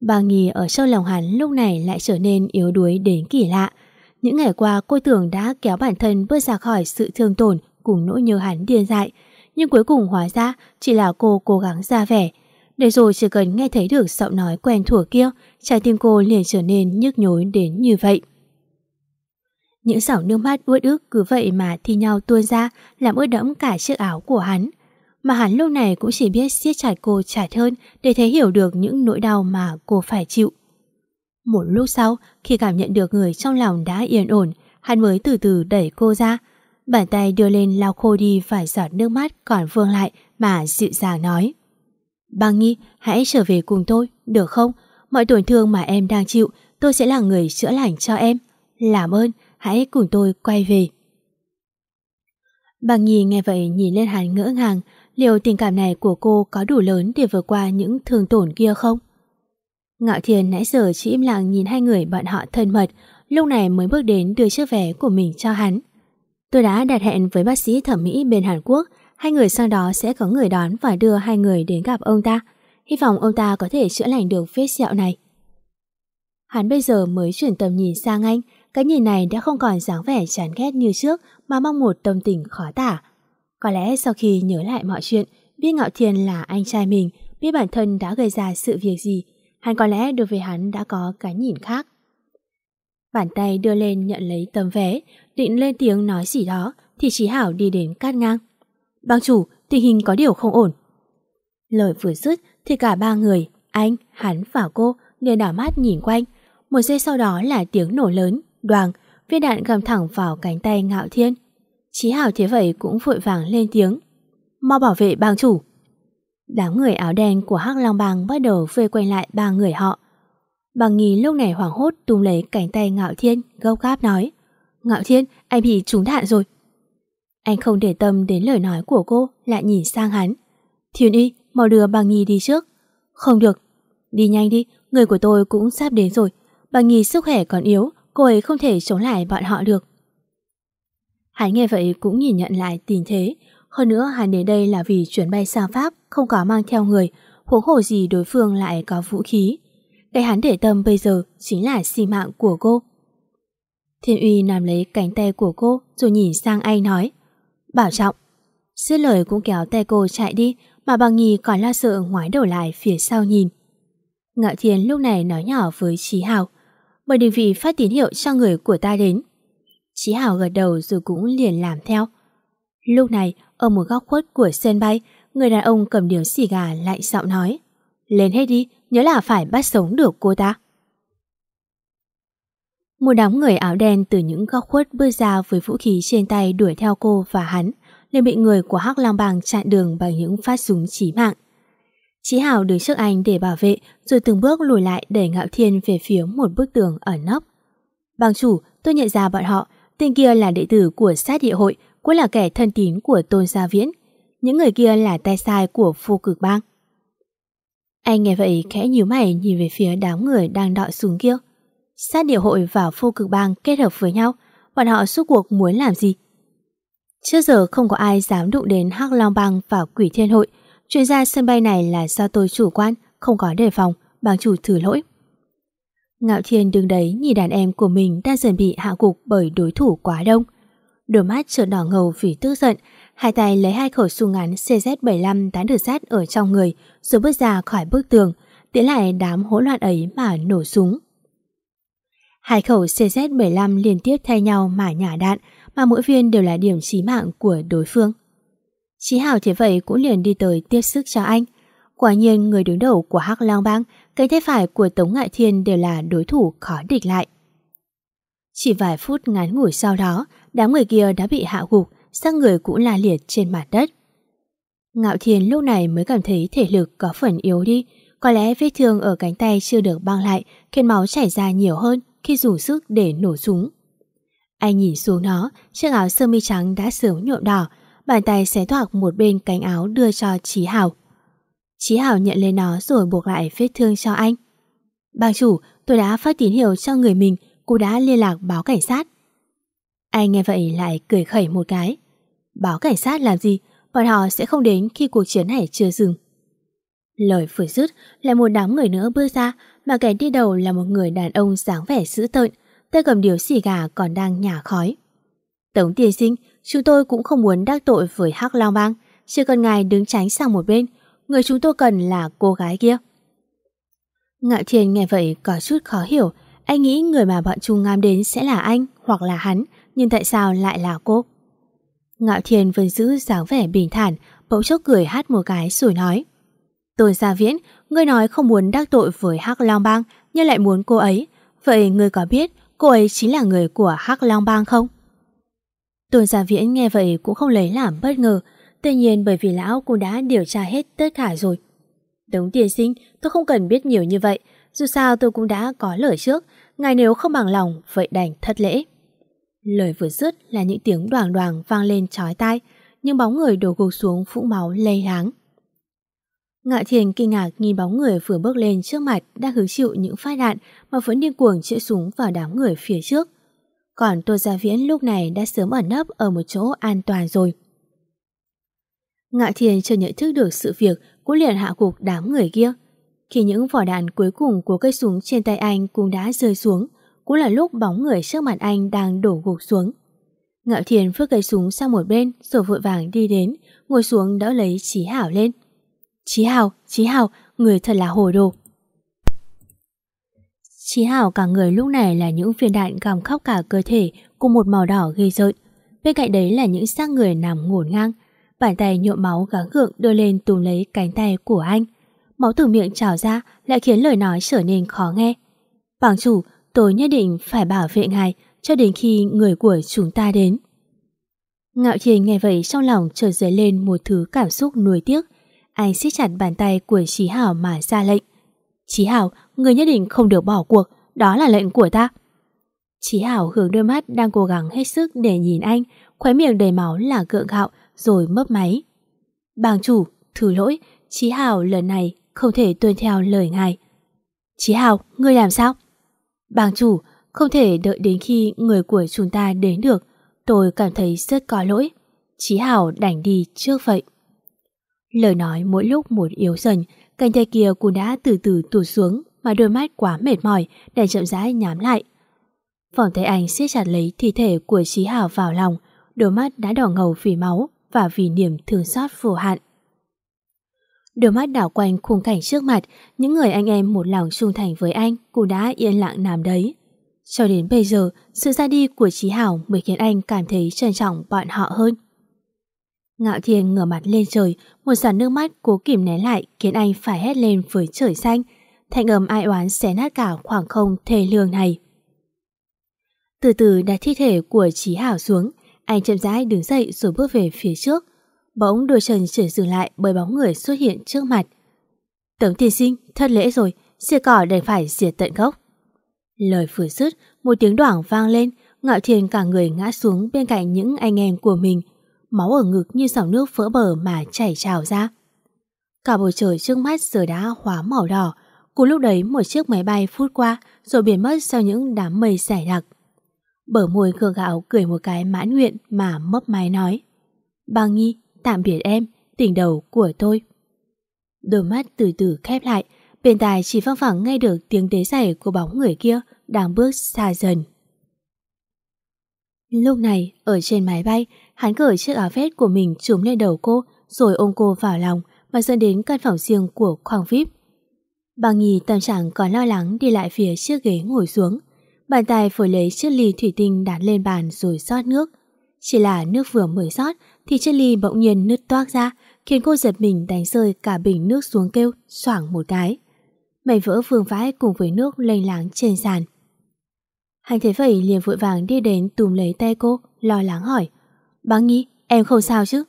Bà Nghi ở sâu lòng hắn lúc này lại trở nên yếu đuối đến kỳ lạ. Những ngày qua cô tưởng đã kéo bản thân bước ra khỏi sự thương tổn cùng nỗi nhớ hắn điên dại. Nhưng cuối cùng hóa ra chỉ là cô cố gắng ra vẻ. Để rồi chỉ cần nghe thấy được giọng nói quen thuộc kia, trái tim cô liền trở nên nhức nhối đến như vậy. Những giọt nước mắt uất ức cứ vậy mà thi nhau tuôn ra làm ướt đẫm cả chiếc áo của hắn. Mà hắn lúc này cũng chỉ biết siết chặt cô chặt hơn để thấy hiểu được những nỗi đau mà cô phải chịu. Một lúc sau, khi cảm nhận được người trong lòng đã yên ổn, hắn mới từ từ đẩy cô ra. Bàn tay đưa lên lau khô đi vài giọt nước mắt còn vương lại mà dịu dàng nói. Băng Nhi, hãy trở về cùng tôi, được không? Mọi tổn thương mà em đang chịu, tôi sẽ là người chữa lành cho em. Làm ơn, hãy cùng tôi quay về. Băng Nhi nghe vậy nhìn lên hắn ngỡ ngàng, liệu tình cảm này của cô có đủ lớn để vượt qua những thương tổn kia không? Ngạo Thiên nãy giờ chỉ im lặng nhìn hai người bọn họ thân mật, lúc này mới bước đến đưa chiếc vé của mình cho hắn. Tôi đã đặt hẹn với bác sĩ thẩm mỹ bên Hàn Quốc, hai người sau đó sẽ có người đón và đưa hai người đến gặp ông ta. Hy vọng ông ta có thể chữa lành được vết sẹo này. Hắn bây giờ mới chuyển tầm nhìn sang anh, cái nhìn này đã không còn dáng vẻ chán ghét như trước mà mong một tâm tình khó tả. Có lẽ sau khi nhớ lại mọi chuyện, biết Ngạo Thiên là anh trai mình, biết bản thân đã gây ra sự việc gì, hắn có lẽ đối với hắn đã có cái nhìn khác. Bàn tay đưa lên nhận lấy tấm vé, định lên tiếng nói gì đó, thì Chí Hảo đi đến cắt ngang. Bang chủ, tình hình có điều không ổn. Lời vừa dứt thì cả ba người, anh, hắn và cô, đều đảo mắt nhìn quanh. Một giây sau đó là tiếng nổ lớn, đoàn, viên đạn gầm thẳng vào cánh tay ngạo thiên. Chí Hảo thế vậy cũng vội vàng lên tiếng. Mau bảo vệ bang chủ. Đám người áo đen của Hắc Long Bang bắt đầu vây quanh lại ba người họ. Bằng nghi lúc này hoảng hốt tung lấy cánh tay Ngạo Thiên, gâu gáp nói. Ngạo Thiên, anh bị trúng đạn rồi. Anh không để tâm đến lời nói của cô, lại nhìn sang hắn. Thiên y, mau đưa bằng nghi đi trước. Không được. Đi nhanh đi, người của tôi cũng sắp đến rồi. Bằng nghi sức khỏe còn yếu, cô ấy không thể chống lại bọn họ được. Hắn nghe vậy cũng nhìn nhận lại tình thế. Hơn nữa hắn đến đây là vì chuyến bay sang Pháp không có mang theo người, huống hồ gì đối phương lại có vũ khí. Cái hắn để tâm bây giờ chính là sinh mạng của cô. Thiên uy nằm lấy cánh tay của cô rồi nhìn sang anh nói Bảo trọng. Dứt lời cũng kéo tay cô chạy đi mà bằng nhì còn lo sợ ngoái đầu lại phía sau nhìn. Ngạo Thiên lúc này nói nhỏ với Chí Hào bởi định vị phát tín hiệu cho người của ta đến. Chí Hào gật đầu rồi cũng liền làm theo. Lúc này, ở một góc khuất của sân bay, người đàn ông cầm điếu xì gà lại giọng nói. Lên hết đi, nhớ là phải bắt sống được cô ta. Một đám người áo đen từ những góc khuất bước ra với vũ khí trên tay đuổi theo cô và hắn, liền bị người của Hắc Long Bang chặn đường bằng những phát súng chí mạng. Chí Hảo đứng trước anh để bảo vệ rồi từng bước lùi lại đẩy Ngạo Thiên về phía một bức tường ở nóc. Bang chủ, tôi nhận ra bọn họ, tên kia là đệ tử của sát địa hội, cũng là kẻ thân tín của Tôn Gia Viễn. Những người kia là tay sai của phu cực bang. Anh nghe vậy khẽ nhíu mày nhìn về phía đám người đang đọi súng kia. Sát địa hội và vô cực bang kết hợp với nhau, bọn họ suốt cuộc muốn làm gì? Trước giờ không có ai dám đụng đến Hắc Long Bang và Quỷ Thiên Hội. Chuyện ra sân bay này là do tôi chủ quan, không có đề phòng, bang chủ thử lỗi. Ngạo Thiên đứng đấy nhìn đàn em của mình đang dần bị hạ gục bởi đối thủ quá đông. Đôi mắt trợn đỏ ngầu vì tức giận, hai tay lấy hai khẩu súng ngắn CZ-75 tán được sát ở trong người rồi bước ra khỏi bức tường, tiến lại đám hỗn loạn ấy mà nổ súng. Hai khẩu CZ-75 liên tiếp thay nhau mà nhả đạn, mà mỗi viên đều là điểm chí mạng của đối phương. Chí Hảo thế vậy cũng liền đi tới tiếp sức cho anh. Quả nhiên người đứng đầu của Hắc Lang Bang, cái tay phải của Tống Ngại Thiên đều là đối thủ khó địch lại. Chỉ vài phút ngắn ngủi sau đó, đám người kia đã bị hạ gục, sang người cũng la liệt trên mặt đất. Ngạo Thiên lúc này mới cảm thấy thể lực có phần yếu đi, có lẽ vết thương ở cánh tay chưa được băng lại khiến máu chảy ra nhiều hơn khi dùng sức để nổ súng. Anh nhìn xuống nó, chiếc áo sơ mi trắng đã sớm nhuộm đỏ, bàn tay xé toạc một bên cánh áo đưa cho Chí Hảo. Chí Hảo nhận lấy nó rồi buộc lại vết thương cho anh. Bang chủ, tôi đã phát tín hiệu cho người mình, cô đã liên lạc báo cảnh sát. Anh nghe vậy lại cười khẩy một cái. Báo cảnh sát làm gì? Bọn họ sẽ không đến khi cuộc chiến này chưa dừng. Lời vừa dứt, lại một đám người nữa bước ra, mà kẻ đi đầu là một người đàn ông dáng vẻ dữ tợn, tay cầm điếu xì gà còn đang nhả khói. Tống tiên sinh, chúng tôi cũng không muốn đắc tội với Hắc Long Bang, chỉ cần ngài đứng tránh sang một bên, người chúng tôi cần là cô gái kia. Ngạo Thiên nghe vậy có chút khó hiểu, anh nghĩ người mà bọn chúng Ngam đến sẽ là anh hoặc là hắn, nhưng tại sao lại là cô? Ngạo Thiên vẫn giữ dáng vẻ bình thản, bỗng chốc cười hát một cái rồi nói. Tôn Gia Viễn, ngươi nói không muốn đắc tội với Hắc Long Bang, nhưng lại muốn cô ấy. Vậy ngươi có biết cô ấy chính là người của Hắc Long Bang không? Tôn Gia Viễn nghe vậy cũng không lấy làm bất ngờ, tuy nhiên bởi vì lão cũng đã điều tra hết tất cả rồi. Tống tiền sinh, tôi không cần biết nhiều như vậy, dù sao tôi cũng đã có lời trước, ngài nếu không bằng lòng, vậy đành thất lễ. Lời vừa dứt là những tiếng đoàng đoàng vang lên chói tai, nhưng bóng người đổ gục xuống phũ máu lây láng. Ngạ Thiền kinh ngạc nhìn bóng người vừa bước lên trước mặt đang hứng chịu những phát đạn mà vẫn điên cuồng chĩa súng vào đám người phía trước. Còn Tô Gia Viễn lúc này đã sớm ẩn nấp ở một chỗ an toàn rồi. Ngạ Thiền chưa nhận thức được sự việc cũng liền hạ gục đám người kia. Khi những vỏ đạn cuối cùng của cây súng trên tay anh cũng đã rơi xuống, cũng là lúc bóng người trước mặt anh đang đổ gục xuống. Ngạo Thiền vứt cây súng sang một bên rồi vội vàng đi đến, ngồi xuống đỡ lấy Chí Hảo lên. Chí Hảo, Chí Hảo, người thật là hồ đồ. Chí Hảo cả người lúc này là những viên đạn gầm khóc cả cơ thể cùng một màu đỏ ghê rợn. Bên cạnh đấy là những xác người nằm ngổn ngang. Bàn tay nhuộm máu gắng gượng đưa lên túm lấy cánh tay của anh. Máu từ miệng trào ra lại khiến lời nói trở nên khó nghe. Bảng chủ, tôi nhất định phải bảo vệ ngài cho đến khi người của chúng ta đến. Ngạo Thiên nghe vậy trong lòng trở dấy lên một thứ cảm xúc nuối tiếc. Anh siết chặt bàn tay của Chí Hảo mà ra lệnh. Chí Hảo, người nhất định không được bỏ cuộc, đó là lệnh của ta. Chí Hảo hướng đôi mắt đang cố gắng hết sức để nhìn anh, khóe miệng đầy máu là gượng gạo rồi mấp máy. Bàng chủ, thứ lỗi, Chí Hảo lần này không thể tuân theo lời ngài. Chí Hảo, ngươi làm sao? Bàng chủ, không thể đợi đến khi người của chúng ta đến được. Tôi cảm thấy rất có lỗi. Chí Hảo đành đi trước vậy. Lời nói mỗi lúc một yếu dần, cánh tay kia cũng đã từ từ tụt xuống mà đôi mắt quá mệt mỏi để chậm rãi nhắm lại. Phòng tay anh siết chặt lấy thi thể của Chí Hảo vào lòng, đôi mắt đã đỏ ngầu vì máu và vì niềm thương xót vô hạn. Đôi mắt đảo quanh khung cảnh trước mặt, những người anh em một lòng trung thành với anh cũng đã yên lặng nằm đấy. Cho đến bây giờ, sự ra đi của Chí Hảo mới khiến anh cảm thấy trân trọng bọn họ hơn. Ngạo Thiên ngửa mặt lên trời, một giọt nước mắt cố kìm nén lại khiến anh phải hét lên với trời xanh. Thanh âm ai oán xé nát cả khoảng không thề lương này. Từ từ đặt thi thể của Chí Hảo xuống, anh chậm rãi đứng dậy rồi bước về phía trước. Bỗng đôi chân trở dừng lại bởi bóng người xuất hiện trước mặt. Tống tiên sinh, thất lễ rồi, xìa cỏ đành phải diệt tận gốc. Lời vừa dứt, một tiếng đoảng vang lên, ngạo thiên cả người ngã xuống bên cạnh những anh em của mình. Máu ở ngực như dòng nước vỡ bờ mà chảy trào ra. Cả bầu trời trước mắt giờ đã hóa màu đỏ. Cùng lúc đấy một chiếc máy bay phút qua rồi biến mất sau những đám mây dày đặc. Bở môi gượng gạo cười một cái mãn nguyện mà mấp máy nói. Băng nhi, tạm biệt em, tỉnh đầu của tôi. Đôi mắt từ từ khép lại, bên tai chỉ văng phẳng nghe được tiếng đế giày của bóng người kia đang bước xa dần. Lúc này, ở trên máy bay, hắn cởi chiếc áo vest của mình trúng lên đầu cô rồi ôm cô vào lòng mà dẫn đến căn phòng riêng của khoang VIP. Bà Nhi tâm trạng còn lo lắng đi lại phía chiếc ghế ngồi xuống. Bàn tay phổi lấy chiếc ly thủy tinh đặt lên bàn rồi rót nước. Chỉ là nước vừa mới rót thì chiếc ly bỗng nhiên nứt toác ra khiến cô giật mình đánh rơi cả bình nước xuống kêu xoảng một cái. Mảnh vỡ vương vãi cùng với nước lênh láng trên sàn. Hành thấy vậy liền vội vàng đi đến tùm lấy tay cô, lo lắng hỏi. Bác Nhi, em không sao chứ?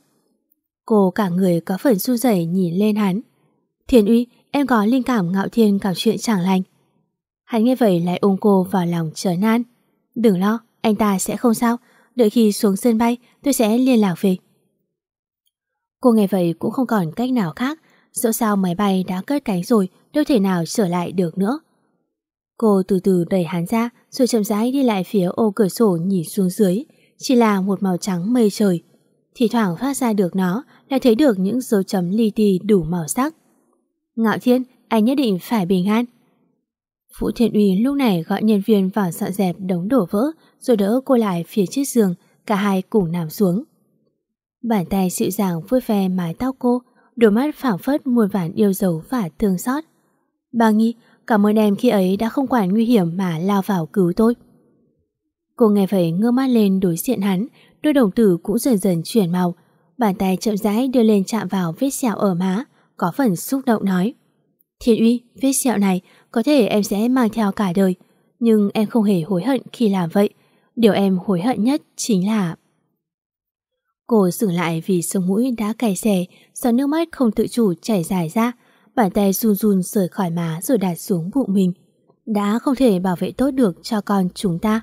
Cô cả người có phần su rẩy nhìn lên hắn. Thiên uy, em có linh cảm ngạo thiên cảm chuyện chẳng lành. Hắn nghe vậy lại ôm cô vào lòng trở nan. Đừng lo, anh ta sẽ không sao. Đợi khi xuống sân bay, tôi sẽ liên lạc về. Cô nghe vậy cũng không còn cách nào khác. Dẫu sao máy bay đã cất cánh rồi, đâu thể nào trở lại được nữa. Cô từ từ đẩy hắn ra, rồi chậm rãi đi lại phía ô cửa sổ nhìn xuống dưới. Chỉ là một màu trắng mây trời. Thì thoảng phát ra được nó, lại thấy được những dấu chấm li ti đủ màu sắc. Ngạo Thiên, anh nhất định phải bình an. Vũ Thiện Uy lúc này gọi nhân viên vào dọn dẹp đống đổ vỡ rồi đỡ cô lại phía chiếc giường, cả hai cùng nằm xuống. Bàn tay dịu dàng vui ve mái tóc cô, đôi mắt phảng phất muôn vàn yêu dấu và thương xót. Bà Nghi, cảm ơn em khi ấy đã không quản nguy hiểm mà lao vào cứu tôi. Cô nghe vậy ngơ mắt lên đối diện hắn, đôi đồng tử cũng dần dần chuyển màu. Bàn tay chậm rãi đưa lên chạm vào vết sẹo ở má, có phần xúc động nói. Thiên uy, vết sẹo này có thể em sẽ mang theo cả đời, nhưng em không hề hối hận khi làm vậy. Điều em hối hận nhất chính là... Cô dừng lại vì sông mũi đã cay xè, giọt nước mắt không tự chủ chảy dài ra, bàn tay run run rời khỏi má rồi đặt xuống bụng mình. Đã không thể bảo vệ tốt được cho con chúng ta.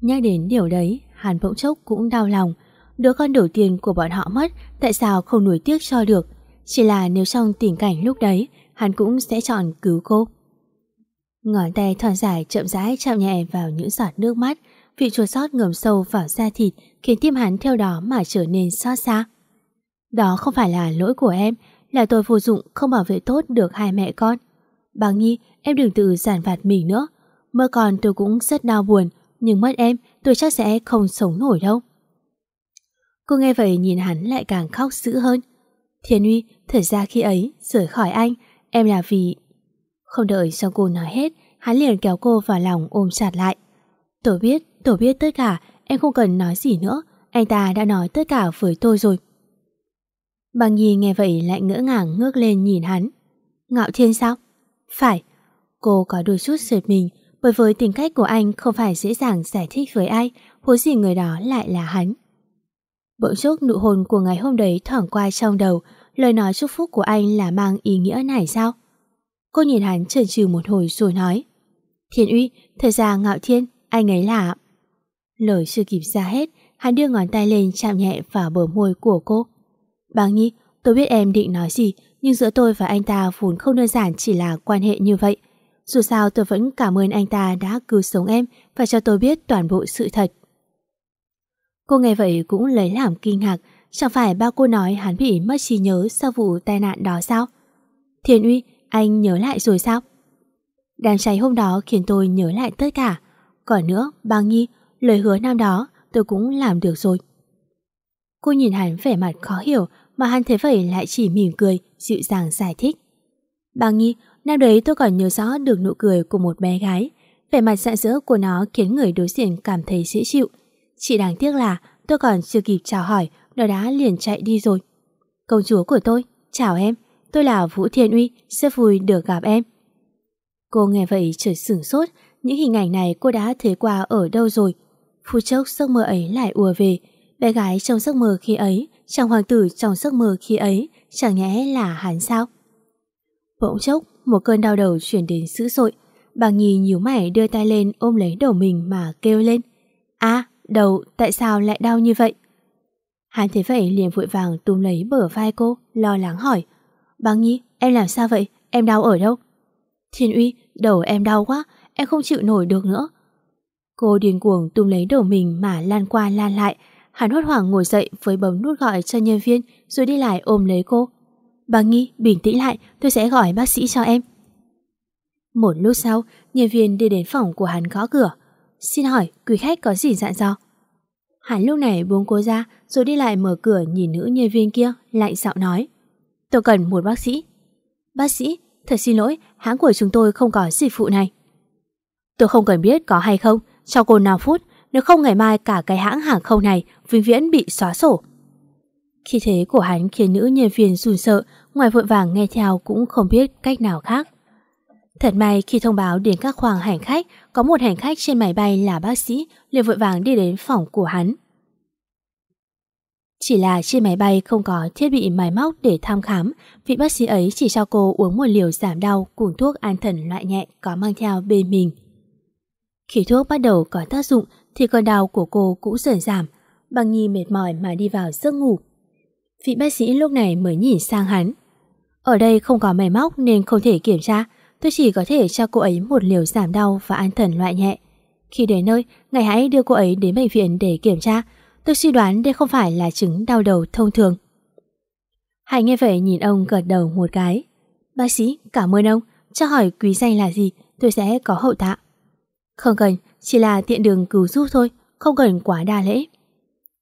Nhắc đến điều đấy, Hàn bỗng chốc cũng đau lòng. Đứa con đầu tiên của bọn họ mất, tại sao không nuối tiếc cho được? Chỉ là nếu trong tình cảnh lúc đấy, hắn cũng sẽ chọn cứu cô. Ngón tay thon dài chậm rãi chạm nhẹ vào những giọt nước mắt, vị chua sót ngầm sâu vào da thịt khiến tim hắn theo đó mà trở nên xót xa. Đó không phải là lỗi của em, là tôi vô dụng không bảo vệ tốt được hai mẹ con. Bà Nhi, em đừng tự giản vặt mình nữa. Mơ còn tôi cũng rất đau buồn, nhưng mất em tôi chắc sẽ không sống nổi đâu. Cô nghe vậy nhìn hắn lại càng khóc dữ hơn. Thiên Uy, thật ra khi ấy, rời khỏi anh, em là vì... Không đợi cho cô nói hết, hắn liền kéo cô vào lòng ôm chặt lại. Tôi biết, tôi biết tất cả, em không cần nói gì nữa, anh ta đã nói tất cả với tôi rồi. Bằng Nhi nghe vậy lại ngỡ ngàng ngước lên nhìn hắn. Ngạo Thiên sao? Phải. Cô có đôi chút giật mình bởi với tính cách của anh không phải dễ dàng giải thích với ai, huống gì người đó lại là hắn. Bỗng chốc nụ hôn của ngày hôm đấy thoảng qua trong đầu, lời nói chúc phúc của anh là mang ý nghĩa này sao? Cô nhìn hắn chần chừ một hồi rồi nói Thiên uy, thời gian ngạo thiên, anh ấy là... Lời chưa kịp ra hết, hắn đưa ngón tay lên chạm nhẹ vào bờ môi của cô. Bàng Nhi, tôi biết em định nói gì, nhưng giữa tôi và anh ta vốn không đơn giản chỉ là quan hệ như vậy. Dù sao tôi vẫn cảm ơn anh ta đã cứu sống em và cho tôi biết toàn bộ sự thật. Cô nghe vậy cũng lấy làm kinh ngạc, chẳng phải ba cô nói hắn bị mất trí nhớ sau vụ tai nạn đó sao? Thiên Uy, anh nhớ lại rồi sao? Đám cháy hôm đó khiến tôi nhớ lại tất cả. Còn nữa, Bang Nhi, lời hứa năm đó tôi cũng làm được rồi. Cô nhìn hắn vẻ mặt khó hiểu mà hắn thế vậy lại chỉ mỉm cười, dịu dàng giải thích. Bà Nghi, năm đấy tôi còn nhớ rõ được nụ cười của một bé gái. Vẻ mặt sạn dỡ của nó khiến người đối diện cảm thấy dễ chịu. Chỉ đáng tiếc là tôi còn chưa kịp chào hỏi, nó đã liền chạy đi rồi. Công chúa của tôi, chào em, tôi là Vũ Thiên Uy, rất vui được gặp em. Cô nghe vậy trời sửng sốt, những hình ảnh này cô đã thấy qua ở đâu rồi. Phút chốc giấc mơ ấy lại ùa về, bé gái trong giấc mơ khi ấy, chàng hoàng tử trong giấc mơ khi ấy, chẳng nhẽ là hắn sao? Bỗng chốc, một cơn đau đầu chuyển đến dữ dội. Bà Nhi nhíu mày đưa tay lên ôm lấy đầu mình mà kêu lên. À, đầu, tại sao lại đau như vậy? Hắn thấy vậy liền vội vàng túm lấy bờ vai cô, lo lắng hỏi. Bà Nhi, em làm sao vậy? Em đau ở đâu? Thiên Uy, đầu em đau quá, em không chịu nổi được nữa. Cô điên cuồng túm lấy đầu mình mà lan qua lan lại. Hắn hốt hoảng ngồi dậy với bấm nút gọi cho nhân viên rồi đi lại ôm lấy cô. Bà Nghi, bình tĩnh lại, tôi sẽ gọi bác sĩ cho em. Một lúc sau, nhân viên đi đến phòng của hắn gõ cửa. Xin hỏi, quý khách có gì dặn dò? Hắn lúc này buông cô ra rồi đi lại mở cửa nhìn nữ nhân viên kia, lạnh giọng nói. Tôi cần một bác sĩ. Bác sĩ, thật xin lỗi, hãng của chúng tôi không có dịch vụ này. Tôi không cần biết có hay không, cho cô 5 phút, nếu không ngày mai cả cái hãng hàng không này vĩnh viễn bị xóa sổ. Khi thế của hắn khiến nữ nhân viên run sợ, ngoài vội vàng nghe theo cũng không biết cách nào khác. Thật may khi thông báo đến các khoang hành khách có một hành khách trên máy bay là bác sĩ liền vội vàng đi đến phòng của hắn. Chỉ là trên máy bay không có thiết bị máy móc để thăm khám, vị bác sĩ ấy chỉ cho cô uống một liều giảm đau cùng thuốc an thần loại nhẹ có mang theo bên mình. Khi thuốc bắt đầu có tác dụng thì cơn đau của cô cũng dần giảm, bằng nhi mệt mỏi mà đi vào giấc ngủ. Vị bác sĩ lúc này mới nhìn sang hắn. Ở đây không có máy móc nên không thể kiểm tra, tôi chỉ có thể cho cô ấy một liều giảm đau và an thần loại nhẹ. Khi đến nơi, ngài hãy đưa cô ấy đến bệnh viện để kiểm tra. Tôi suy đoán đây không phải là chứng đau đầu thông thường. Hải nghe vậy nhìn ông gật đầu một cái. Bác sĩ, cảm ơn ông. Cho hỏi quý danh là gì, tôi sẽ có hậu tạ. Không cần, chỉ là tiện đường cứu giúp thôi, không cần quá đa lễ.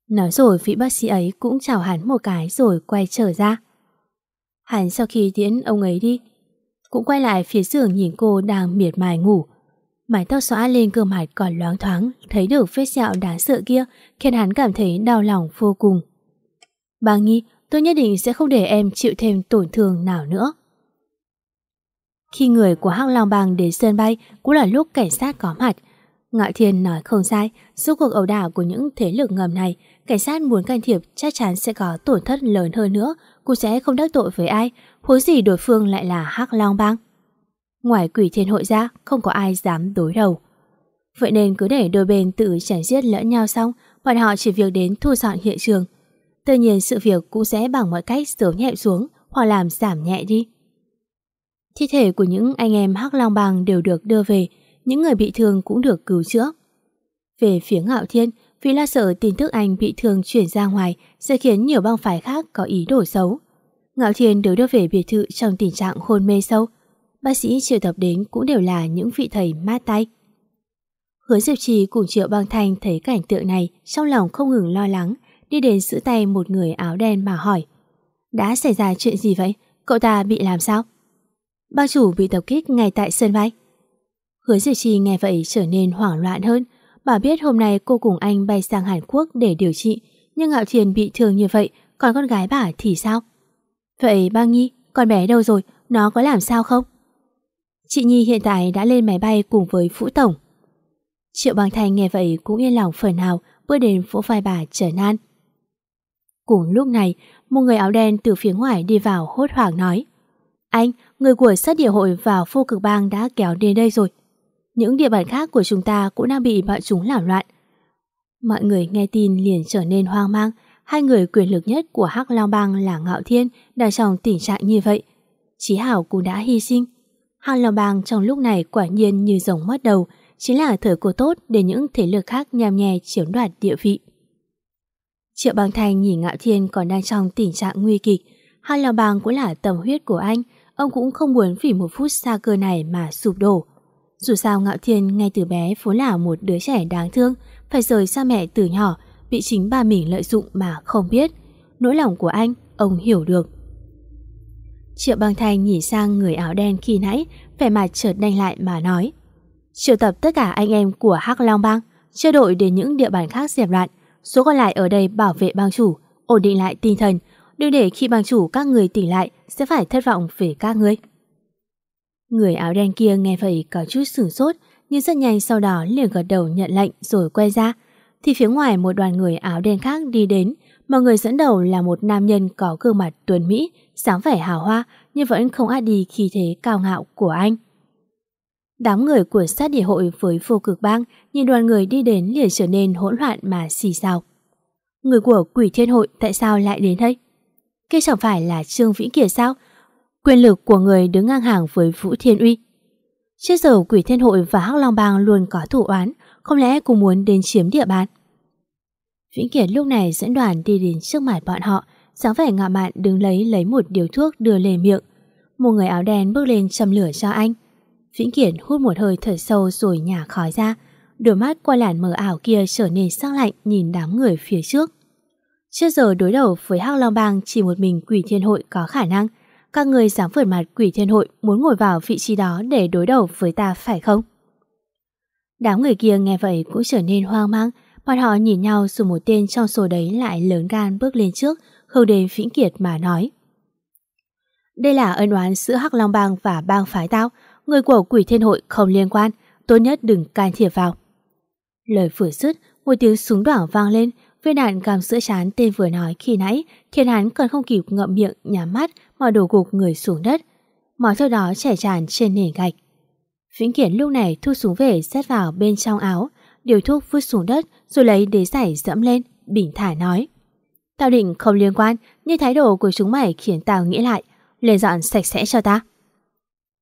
Nói rồi vị bác sĩ ấy cũng chào hắn một cái rồi quay trở ra. Hắn sau khi tiễn ông ấy đi, cũng quay lại phía giường nhìn cô đang miệt mài ngủ. Mái tóc xóa lên gương mặt còn loáng thoáng, thấy được vết sẹo đáng sợ kia, khiến hắn cảm thấy đau lòng vô cùng. Bà Nghi, tôi nhất định sẽ không để em chịu thêm tổn thương nào nữa. Khi người của Hắc Long Bang đến sân bay cũng là lúc cảnh sát có mặt. Ngạo Thiên nói không sai, suốt cuộc ẩu đả của những thế lực ngầm này, cảnh sát muốn can thiệp chắc chắn sẽ có tổn thất lớn hơn nữa, cô sẽ không đắc tội với ai, huống gì đối phương lại là Hắc Long Bang. Ngoài quỷ thiên hội ra, không có ai dám đối đầu. Vậy nên cứ để đôi bên tự chảy giết lẫn nhau xong, bọn họ chỉ việc đến thu dọn hiện trường. Tự nhiên sự việc cũng sẽ bằng mọi cách sớm nhẹ xuống hoặc làm giảm nhẹ đi. Thi thể của những anh em Hắc Long Bang đều được đưa về, những người bị thương cũng được cứu chữa. Về phía Ngạo Thiên, vì lo sợ tin tức anh bị thương chuyển ra ngoài sẽ khiến nhiều băng phái khác có ý đồ xấu. Ngạo Thiên được đưa về biệt thự trong tình trạng hôn mê sâu. Bác sĩ triệu tập đến cũng đều là những vị thầy mát tay. Hứa Diệp Trì cùng Triệu Bang Thanh thấy cảnh tượng này trong lòng không ngừng lo lắng, đi đến giữ tay một người áo đen mà hỏi. Đã xảy ra chuyện gì vậy? Cậu ta bị làm sao? Ba chủ bị tập kích ngay tại sân bay. Hứa Diệp Trì nghe vậy trở nên hoảng loạn hơn. Bà biết hôm nay cô cùng anh bay sang Hàn Quốc để điều trị, nhưng Ngạo Thiền bị thương như vậy, còn con gái bà thì sao? Vậy ba Nhi, con bé đâu rồi? Nó có làm sao không? Chị Nhi hiện tại đã lên máy bay cùng với Phũ Tổng. Triệu Bằng Thành nghe vậy cũng yên lòng phần nào bước đến vỗ vai bà trở nan. Cùng lúc này, một người áo đen từ phía ngoài đi vào hốt hoảng nói Anh, người của sát địa hội vào vô cực bang đã kéo đến đây rồi. Những địa bàn khác của chúng ta cũng đang bị bọn chúng làm loạn. Mọi người nghe tin liền trở nên hoang mang. Hai người quyền lực nhất của Hắc Long Bang là Ngạo Thiên đang trong tình trạng như vậy. Chí Hảo cũng đã hy sinh. Hắc Long Bang trong lúc này quả nhiên như rồng mất đầu, chính là thời cơ tốt để những thế lực khác nhằm nhè chiếm đoạt địa vị. Triệu Bang Thành nhìn Ngạo Thiên còn đang trong tình trạng nguy kịch. Hắc Long Bang cũng là tầm huyết của anh, ông cũng không muốn vì một phút xa cơ này mà sụp đổ. Dù sao Ngạo Thiên ngay từ bé vốn là một đứa trẻ đáng thương, phải rời xa mẹ từ nhỏ, bị chính ba mình lợi dụng mà không biết. Nỗi lòng của anh, ông hiểu được. Triệu Bang Thanh nhìn sang người áo đen khi nãy, vẻ mặt chợt đanh lại mà nói. Triệu tập tất cả anh em của Hắc Long Bang, chia đội đến những địa bàn khác dẹp loạn, số còn lại ở đây bảo vệ bang chủ, ổn định lại tinh thần, đừng để khi bang chủ các người tỉnh lại sẽ phải thất vọng về các ngươi. Người áo đen kia nghe vậy có chút sửng sốt, nhưng rất nhanh sau đó liền gật đầu nhận lệnh rồi quay ra. Thì phía ngoài một đoàn người áo đen khác đi đến, mà người dẫn đầu là một nam nhân có gương mặt tuấn Mỹ, sáng vẻ hào hoa nhưng vẫn không át đi khí thế cao ngạo của anh. Đám người của sát địa hội với vô cực bang nhìn đoàn người đi đến liền trở nên hỗn loạn mà xì xào. Người của quỷ thiên hội tại sao lại đến đây? Kia chẳng phải là Trương Vĩ Kiệt sao? Quyền lực của người đứng ngang hàng với Vũ Thiên Uy. Trước giờ quỷ thiên hội và Hắc Long Bang luôn có thủ oán, không lẽ cũng muốn đến chiếm địa bàn? Vĩnh Kiệt lúc này dẫn đoàn đi đến trước mặt bọn họ, dáng vẻ ngạo mạn đứng lấy lấy một điều thuốc đưa lề miệng. Một người áo đen bước lên châm lửa cho anh. Vĩnh Kiệt hút một hơi thở sâu rồi nhả khói ra, đôi mắt qua làn mờ ảo kia trở nên sắc lạnh nhìn đám người phía trước. Trước giờ đối đầu với Hắc Long Bang chỉ một mình quỷ thiên hội có khả năng, các người dám vượt mặt quỷ thiên hội muốn ngồi vào vị trí đó để đối đầu với ta phải không? Đám người kia nghe vậy cũng trở nên hoang mang, bọn họ nhìn nhau rồi một tên trong số đấy lại lớn gan bước lên trước, không đến Vĩnh Kiệt mà nói. Đây là ân oán giữa Hắc Long Bang và bang phái tao, người của quỷ thiên hội không liên quan, tốt nhất đừng can thiệp vào. Lời vừa dứt, một tiếng súng đoảng vang lên, viên đạn cầm sữa chán tên vừa nói khi nãy, khiến hắn còn không kịp ngậm miệng, nhắm mắt mà đổ gục người xuống đất. Máu theo đó chảy tràn trên nền gạch. Vĩnh kiển lúc này thu súng về xét vào bên trong áo, điều thuốc vứt xuống đất rồi lấy đế giải dẫm lên, bình thả nói. Tao định không liên quan, nhưng thái độ của chúng mày khiến tao nghĩ lại, lên dọn sạch sẽ cho ta.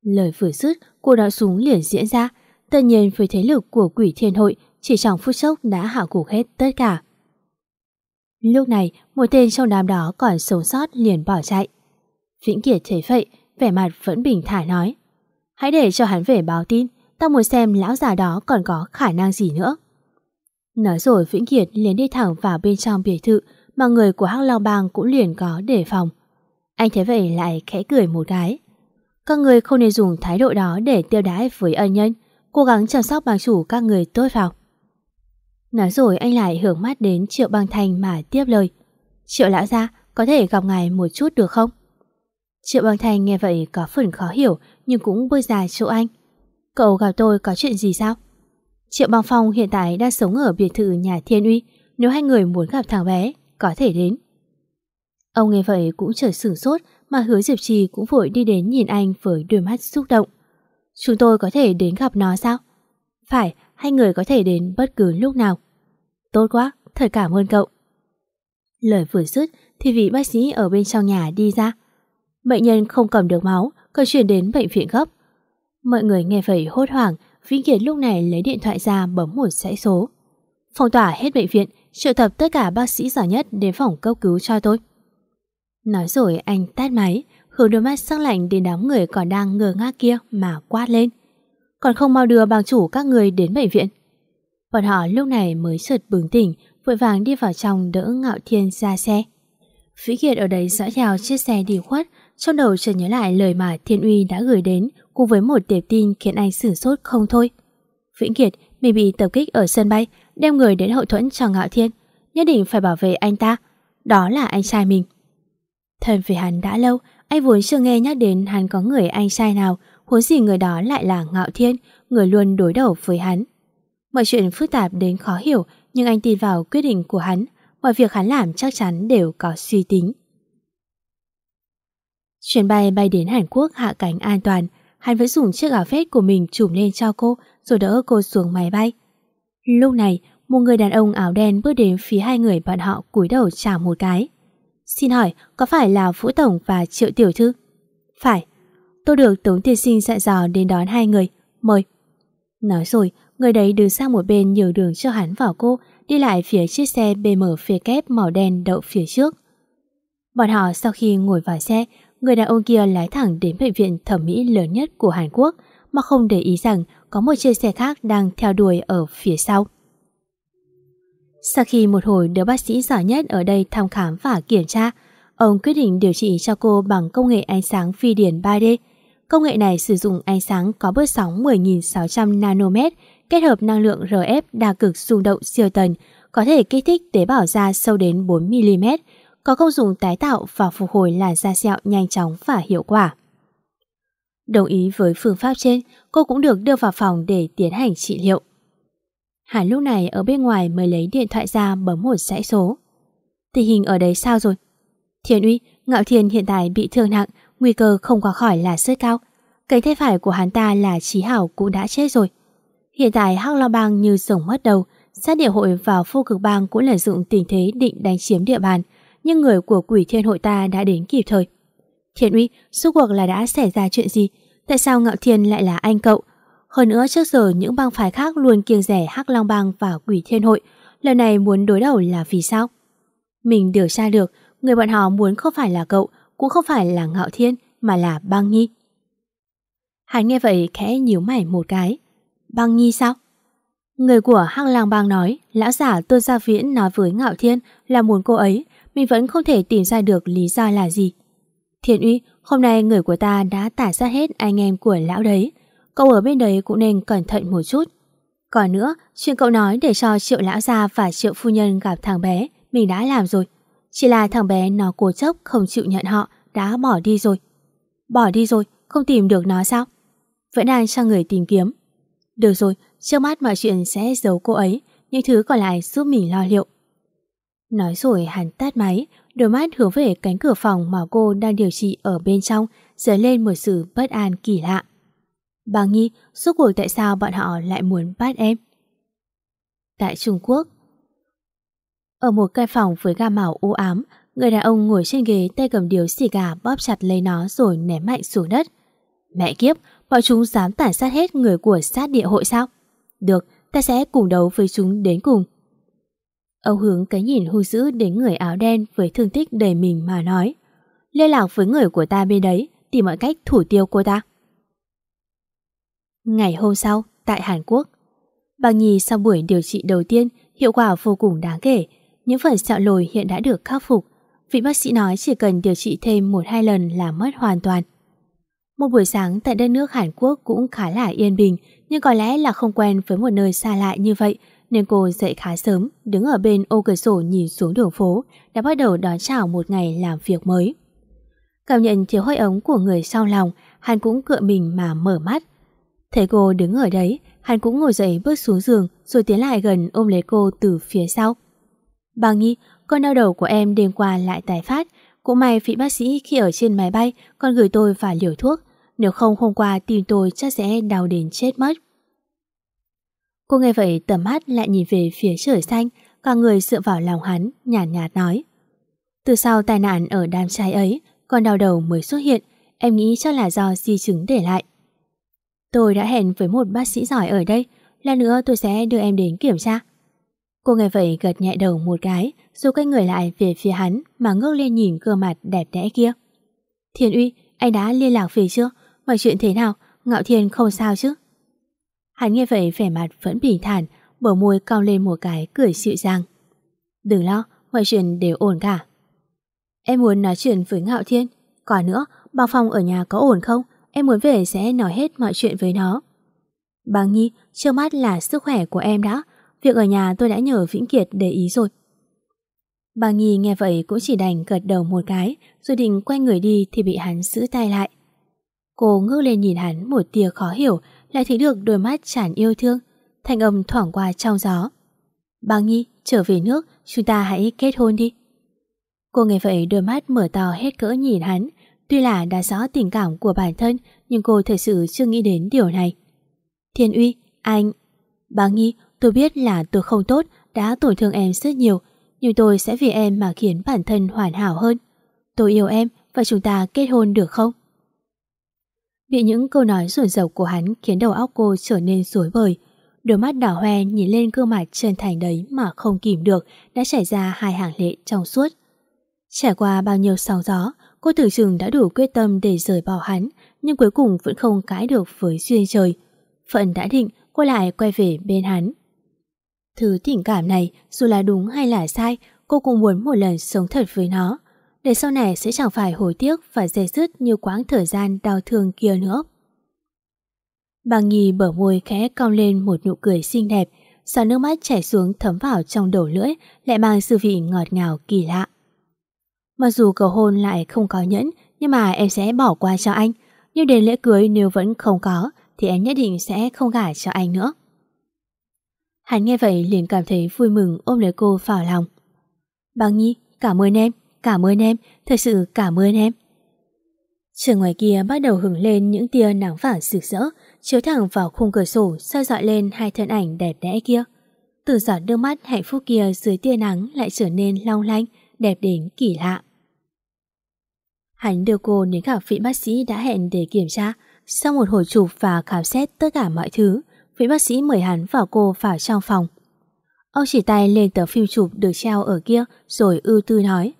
Lời vừa dứt, cuộc đạo súng liền diễn ra, tất nhiên với thế lực của quỷ thiên hội chỉ trong phút chốc đã hạ gục hết tất cả. Lúc này, một tên trong đám đó còn sống sót liền bỏ chạy. Vĩnh Kiệt thấy vậy, vẻ mặt vẫn bình thản nói. Hãy để cho hắn về báo tin, ta muốn xem lão già đó còn có khả năng gì nữa. Nói rồi Vĩnh Kiệt liền đi thẳng vào bên trong biệt thự mà người của Hắc Long Bang cũng liền có đề phòng. Anh thấy vậy lại khẽ cười một cái. Các người không nên dùng thái độ đó để tiêu đái với ân nhân, cố gắng chăm sóc bang chủ các người tốt vào. Nói rồi anh lại hướng mắt đến Triệu băng Thành mà tiếp lời. Triệu lão gia có thể gặp ngài một chút được không? Triệu băng Thành nghe vậy có phần khó hiểu nhưng cũng bơi dài chỗ anh. Cậu gặp tôi có chuyện gì sao? Triệu băng Phong hiện tại đang sống ở biệt thự nhà Thiên Uy. Nếu hai người muốn gặp thằng bé, có thể đến. Ông nghe vậy cũng trở sửng sốt mà hứa Diệp Trì cũng vội đi đến nhìn anh với đôi mắt xúc động. Chúng tôi có thể đến gặp nó sao? Phải, hai người có thể đến bất cứ lúc nào. Tốt quá, thật cảm ơn cậu. Lời vừa dứt thì vị bác sĩ ở bên trong nhà đi ra. Bệnh nhân không cầm được máu, cần chuyển đến bệnh viện gấp. Mọi người nghe vậy hốt hoảng, Vĩnh Kiệt lúc này lấy điện thoại ra bấm một dãy số. Phong tỏa hết bệnh viện, triệu tập tất cả bác sĩ giỏi nhất đến phòng cấp cứu cho tôi. Nói rồi anh tắt máy, hướng đôi mắt sắc lạnh đến đám người còn đang ngơ ngác kia mà quát lên. Còn không mau đưa bang chủ các người đến bệnh viện. Bọn họ lúc này mới sượt bừng tỉnh, vội vàng đi vào trong đỡ Ngạo Thiên ra xe. Vĩ Kiệt ở đấy dõi theo chiếc xe đi khuất, trong đầu chợt nhớ lại lời mà Thiên Uy đã gửi đến cùng với một tiệp tin khiến anh sửng sốt không thôi. Vĩnh Kiệt, mình bị tập kích ở sân bay, đem người đến hậu thuẫn cho Ngạo Thiên, nhất định phải bảo vệ anh ta. Đó là anh trai mình. Thân về hắn đã lâu, anh vốn chưa nghe nhắc đến hắn có người anh trai nào, huống gì người đó lại là Ngạo Thiên, người luôn đối đầu với hắn. Mọi chuyện phức tạp đến khó hiểu, nhưng anh tin vào quyết định của hắn, mọi việc hắn làm chắc chắn đều có suy tính. Chuyến bay bay đến Hàn Quốc hạ cánh an toàn, hắn vẫn dùng chiếc áo phết của mình trùm lên cho cô rồi đỡ cô xuống máy bay. Lúc này, một người đàn ông áo đen bước đến phía hai người bọn họ cúi đầu chào một cái. Xin hỏi, có phải là Vũ Tổng và Triệu Tiểu Thư? Phải. Tôi được Tống Tiên Sinh dặn dò đến đón hai người. Mời. Nói rồi, người đấy đứng sang một bên nhường đường cho hắn vào cô, đi lại phía chiếc xe BMW phía kép màu đen đậu phía trước. Bọn họ sau khi ngồi vào xe, người đàn ông kia lái thẳng đến bệnh viện thẩm mỹ lớn nhất của Hàn Quốc mà không để ý rằng có một chiếc xe khác đang theo đuổi ở phía sau. Sau khi một hồi đứa bác sĩ giỏi nhất ở đây thăm khám và kiểm tra, ông quyết định điều trị cho cô bằng công nghệ ánh sáng phi điển 3D. Công nghệ này sử dụng ánh sáng có bước sóng 10.600 nanomet kết hợp năng lượng RF đa cực xung động siêu tần, có thể kích thích tế bào da sâu đến 4mm, có công dụng tái tạo và phục hồi làn da sẹo nhanh chóng và hiệu quả. Đồng ý với phương pháp trên, cô cũng được đưa vào phòng để tiến hành trị liệu. Hải lúc này ở bên ngoài mới lấy điện thoại ra bấm một dãy số. Tình hình ở đấy sao rồi? Thiên uy, Ngạo Thiên hiện tại bị thương nặng, nguy cơ không qua khỏi là rất cao. Cánh tay phải của hắn ta là Trí Hảo cũng đã chết rồi. Hiện tại Hắc Long Bang như rồng mất đầu, sát địa hội vào vô cực bang cũng lợi dụng tình thế định đánh chiếm địa bàn, nhưng người của quỷ thiên hội ta đã đến kịp thời. Thiện uy, suốt cuộc là đã xảy ra chuyện gì? Tại sao Ngạo Thiên lại là anh cậu? Hơn nữa trước giờ những bang phái khác luôn kiêng rẻ Hắc Long Bang và Quỷ Thiên Hội, lần này muốn đối đầu là vì sao? Mình điều tra được, người bọn họ muốn không phải là cậu, cũng không phải là Ngạo Thiên, mà là Bang Nhi. Hắn nghe vậy khẽ nhíu mày một cái. Băng Nhi sao? Người của Hắc Lang Bang nói, lão giả Tôn Gia Viễn nói với Ngạo Thiên là muốn cô ấy, mình vẫn không thể tìm ra được lý do là gì. Thiên uy, hôm nay người của ta đã tả sát hết anh em của lão đấy. Cậu ở bên đấy cũng nên cẩn thận một chút. Còn nữa, chuyện cậu nói để cho triệu lão gia và triệu phu nhân gặp thằng bé, mình đã làm rồi. Chỉ là thằng bé nó cố chấp không chịu nhận họ, đã bỏ đi rồi. Bỏ đi rồi, không tìm được nó sao? Vẫn đang cho người tìm kiếm. Được rồi, trước mắt mọi chuyện sẽ giấu cô ấy, những thứ còn lại giúp mình lo liệu. Nói rồi hắn tắt máy, đôi mắt hướng về cánh cửa phòng mà cô đang điều trị ở bên trong, dấy lên một sự bất an kỳ lạ. Bà Nhi, suốt cuộc tại sao bọn họ lại muốn bắt em? Tại Trung Quốc Ở một căn phòng với ga màu u ám, người đàn ông ngồi trên ghế tay cầm điếu xì gà bóp chặt lấy nó rồi ném mạnh xuống đất. Mẹ kiếp, bọn chúng dám tàn sát hết người của sát địa hội sao? Được, ta sẽ cùng đấu với chúng đến cùng. Âu hướng cái nhìn hung dữ đến người áo đen với thương tích đầy mình mà nói. Liên lạc với người của ta bên đấy, tìm mọi cách thủ tiêu cô ta. Ngày hôm sau, tại Hàn Quốc, Bàng Nhi sau buổi điều trị đầu tiên, hiệu quả vô cùng đáng kể. Những phần sẹo lồi hiện đã được khắc phục. Vị bác sĩ nói chỉ cần điều trị thêm một hai lần là mất hoàn toàn. Một buổi sáng tại đất nước Hàn Quốc cũng khá là yên bình, nhưng có lẽ là không quen với một nơi xa lạ như vậy, nên cô dậy khá sớm, đứng ở bên ô cửa sổ nhìn xuống đường phố, đã bắt đầu đón chào một ngày làm việc mới. Cảm nhận thiếu hơi ống của người sau lòng, Hàn cũng cựa mình mà mở mắt. Thấy cô đứng ở đấy, Hàn cũng ngồi dậy bước xuống giường rồi tiến lại gần ôm lấy cô từ phía sau. Bà Nhi, con đau đầu của em đêm qua lại tái phát. Cũng may vị bác sĩ khi ở trên máy bay còn gửi tôi vài liều thuốc. Nếu không hôm qua tim tôi chắc sẽ đau đến chết mất. Cô nghe vậy tầm mắt lại nhìn về phía trời xanh, cả người dựa vào lòng hắn, nhàn nhạt, nhạt nói. Từ sau tai nạn ở đám trai ấy, con đau đầu mới xuất hiện, em nghĩ chắc là do di chứng để lại. Tôi đã hẹn với một bác sĩ giỏi ở đây, lần nữa tôi sẽ đưa em đến kiểm tra. Cô nghe vậy gật nhẹ đầu một cái, rồi quay người lại về phía hắn mà ngước lên nhìn gương mặt đẹp đẽ kia. Thiên Uy, anh đã liên lạc về chưa? Mọi chuyện thế nào? Ngạo Thiên không sao chứ? Hắn nghe vậy vẻ mặt vẫn bình thản, bờ môi cong lên một cái cười dịu dàng. Đừng lo, mọi chuyện đều ổn cả. Em muốn nói chuyện với Ngạo Thiên. Còn nữa, bao phòng ở nhà có ổn không? Em muốn về sẽ nói hết mọi chuyện với nó. Bằng Nhi, trước mắt là sức khỏe của em đã. Việc ở nhà tôi đã nhờ Vĩnh Kiệt để ý rồi. Bà Nhi nghe vậy cũng chỉ đành gật đầu một cái, rồi định quay người đi thì bị hắn giữ tay lại. Cô ngước lên nhìn hắn một tia khó hiểu, lại thấy được đôi mắt tràn yêu thương, thanh âm thoảng qua trong gió. Bà Nhi, trở về nước, chúng ta hãy kết hôn đi. Cô nghe vậy đôi mắt mở to hết cỡ nhìn hắn, tuy là đã rõ tình cảm của bản thân, nhưng cô thật sự chưa nghĩ đến điều này. Thiên Uy, anh... Bà Nhi, tôi biết là tôi không tốt, đã tổn thương em rất nhiều, nhưng tôi sẽ vì em mà khiến bản thân hoàn hảo hơn. Tôi yêu em và chúng ta kết hôn được không? Bị những câu nói rủi rộc của hắn khiến đầu óc cô trở nên rối bời. Đôi mắt đỏ hoe nhìn lên gương mặt chân thành đấy mà không kìm được đã chảy ra hai hàng lệ trong suốt. Trải qua bao nhiêu sóng gió, cô tưởng chừng đã đủ quyết tâm để rời bỏ hắn, nhưng cuối cùng vẫn không cãi được với duyên trời. Phận đã định, cô lại quay về bên hắn. Thứ tình cảm này, dù là đúng hay là sai, cô cũng muốn một lần sống thật với nó, để sau này sẽ chẳng phải hối tiếc và dè dứt như quãng thời gian đau thương kia nữa. Bàng nhì bở môi khẽ cong lên một nụ cười xinh đẹp, sau nước mắt chảy xuống thấm vào trong đầu lưỡi, lại mang sự vị ngọt ngào kỳ lạ. Mặc dù cầu hôn lại không có nhẫn, nhưng mà em sẽ bỏ qua cho anh. Nhưng đến lễ cưới nếu vẫn không có, thì em nhất định sẽ không gả cho anh nữa. Hắn nghe vậy liền cảm thấy vui mừng ôm lấy cô vào lòng. Bằng nhi, cảm ơn em, cảm ơn em, thật sự cảm ơn em. Trường ngoài kia bắt đầu hứng lên những tia nắng vàng rực rỡ, chiếu thẳng vào khung cửa sổ soi dọi lên hai thân ảnh đẹp đẽ kia. Từ giọt nước mắt hạnh phúc kia dưới tia nắng lại trở nên long lanh, đẹp đến kỳ lạ. Hắn đưa cô đến gặp vị bác sĩ đã hẹn để kiểm tra. Sau một hồi chụp và khám xét tất cả mọi thứ, vị bác sĩ mời hắn vào cô vào trong phòng. Ông chỉ tay lên tờ phim chụp được treo ở kia rồi ưu tư nói.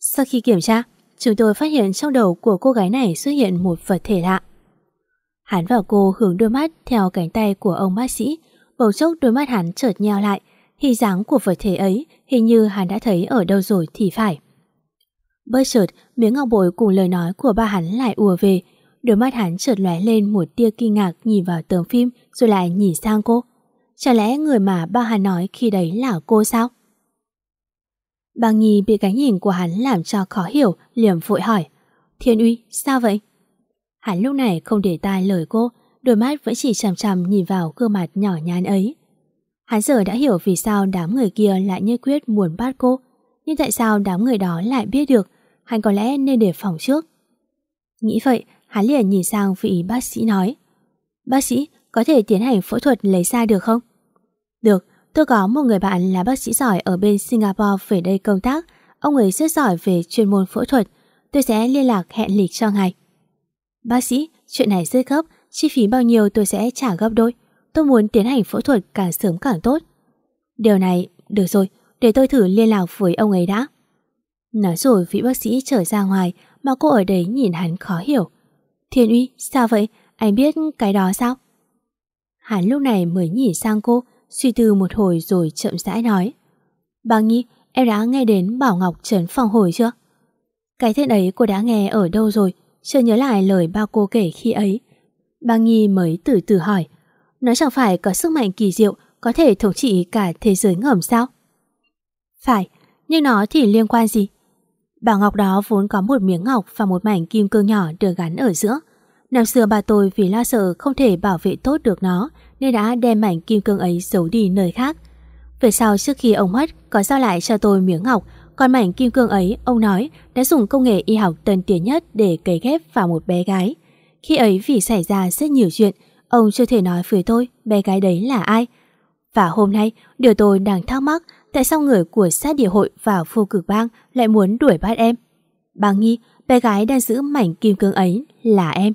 Sau khi kiểm tra, chúng tôi phát hiện trong đầu của cô gái này xuất hiện một vật thể lạ. Hắn và cô hướng đôi mắt theo cánh tay của ông bác sĩ, bầu chốc đôi mắt hắn chợt nheo lại, hình dáng của vật thể ấy hình như hắn đã thấy ở đâu rồi thì phải. Bất chợt, miếng ngọc bội cùng lời nói của ba hắn lại ùa về, đôi mắt hắn chợt lóe lên một tia kinh ngạc nhìn vào tường phim rồi lại nhìn sang cô. Chả lẽ người mà ba hà nói khi đấy là cô sao? Bàng Nhi bị cái nhìn của hắn làm cho khó hiểu, liềm vội hỏi. Thiên uy, sao vậy? Hắn lúc này không để tai lời cô, đôi mắt vẫn chỉ chằm chằm nhìn vào gương mặt nhỏ nhắn ấy. Hắn giờ đã hiểu vì sao đám người kia lại như quyết muốn bắt cô, nhưng tại sao đám người đó lại biết được, hắn có lẽ nên để phòng trước. Nghĩ vậy, hắn liền nhìn sang vị bác sĩ nói. Bác sĩ, có thể tiến hành phẫu thuật lấy ra được không? Được, tôi có một người bạn là bác sĩ giỏi ở bên Singapore về đây công tác. Ông ấy rất giỏi về chuyên môn phẫu thuật. Tôi sẽ liên lạc hẹn lịch cho ngài. Bác sĩ, chuyện này rất gấp, chi phí bao nhiêu tôi sẽ trả gấp đôi. Tôi muốn tiến hành phẫu thuật càng sớm càng tốt. Điều này, được rồi, để tôi thử liên lạc với ông ấy đã. Nói rồi vị bác sĩ trở ra ngoài mà cô ở đấy nhìn hắn khó hiểu. Thiên uy, sao vậy? Anh biết cái đó sao? Hắn lúc này mới nhìn sang cô, suy tư một hồi rồi chậm rãi nói. Bà Nhi, em đã nghe đến Bảo Ngọc Trấn phòng hồi chưa? Cái tên ấy cô đã nghe ở đâu rồi? Chưa nhớ lại lời ba cô kể khi ấy. Bà Nhi mới từ từ hỏi. Nó chẳng phải có sức mạnh kỳ diệu có thể thống trị cả thế giới ngầm sao? Phải, nhưng nó thì liên quan gì? Bảo ngọc đó vốn có một miếng ngọc và một mảnh kim cương nhỏ được gắn ở giữa. Năm xưa bà tôi vì lo sợ không thể bảo vệ tốt được nó, nên đã đem mảnh kim cương ấy giấu đi nơi khác. Về sau trước khi ông mất, có giao lại cho tôi miếng ngọc, còn mảnh kim cương ấy, ông nói, đã dùng công nghệ y học tân tiến nhất để cấy ghép vào một bé gái. Khi ấy vì xảy ra rất nhiều chuyện, ông chưa thể nói với tôi bé gái đấy là ai. Và hôm nay, điều tôi đang thắc mắc, tại sao người của sát địa hội và vô cực bang lại muốn đuổi bắt em. Bà nghi, bé gái đang giữ mảnh kim cương ấy là em.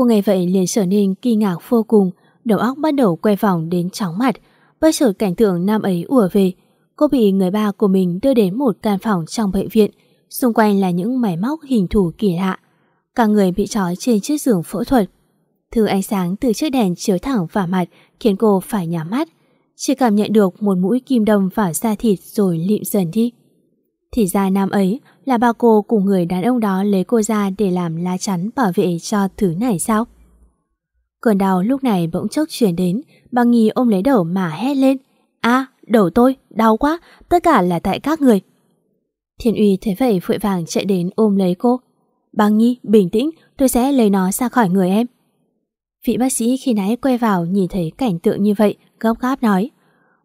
Cô nghe vậy liền trở nên kinh ngạc vô cùng, đầu óc bắt đầu quay vòng đến chóng mặt, bất chợt cảnh tượng nam ấy ùa về. Cô bị người ba của mình đưa đến một căn phòng trong bệnh viện, xung quanh là những máy móc hình thù kỳ lạ. Cả người bị trói trên chiếc giường phẫu thuật. Thứ ánh sáng từ chiếc đèn chiếu thẳng vào mặt khiến cô phải nhắm mắt. Chỉ cảm nhận được một mũi kim đâm vào da thịt rồi lịm dần đi. Thì ra nam ấy là ba cô cùng người đàn ông đó lấy cô ra để làm lá chắn bảo vệ cho thứ này sao? Cơn đau lúc này bỗng chốc chuyển đến, bà Nghi ôm lấy đầu mà hét lên. a đầu tôi, đau quá, tất cả là tại các người. Thiên Uy thấy vậy vội vàng chạy đến ôm lấy cô. Bà Nghi, bình tĩnh, tôi sẽ lấy nó ra khỏi người em. Vị bác sĩ khi nãy quay vào nhìn thấy cảnh tượng như vậy, gấp gáp nói.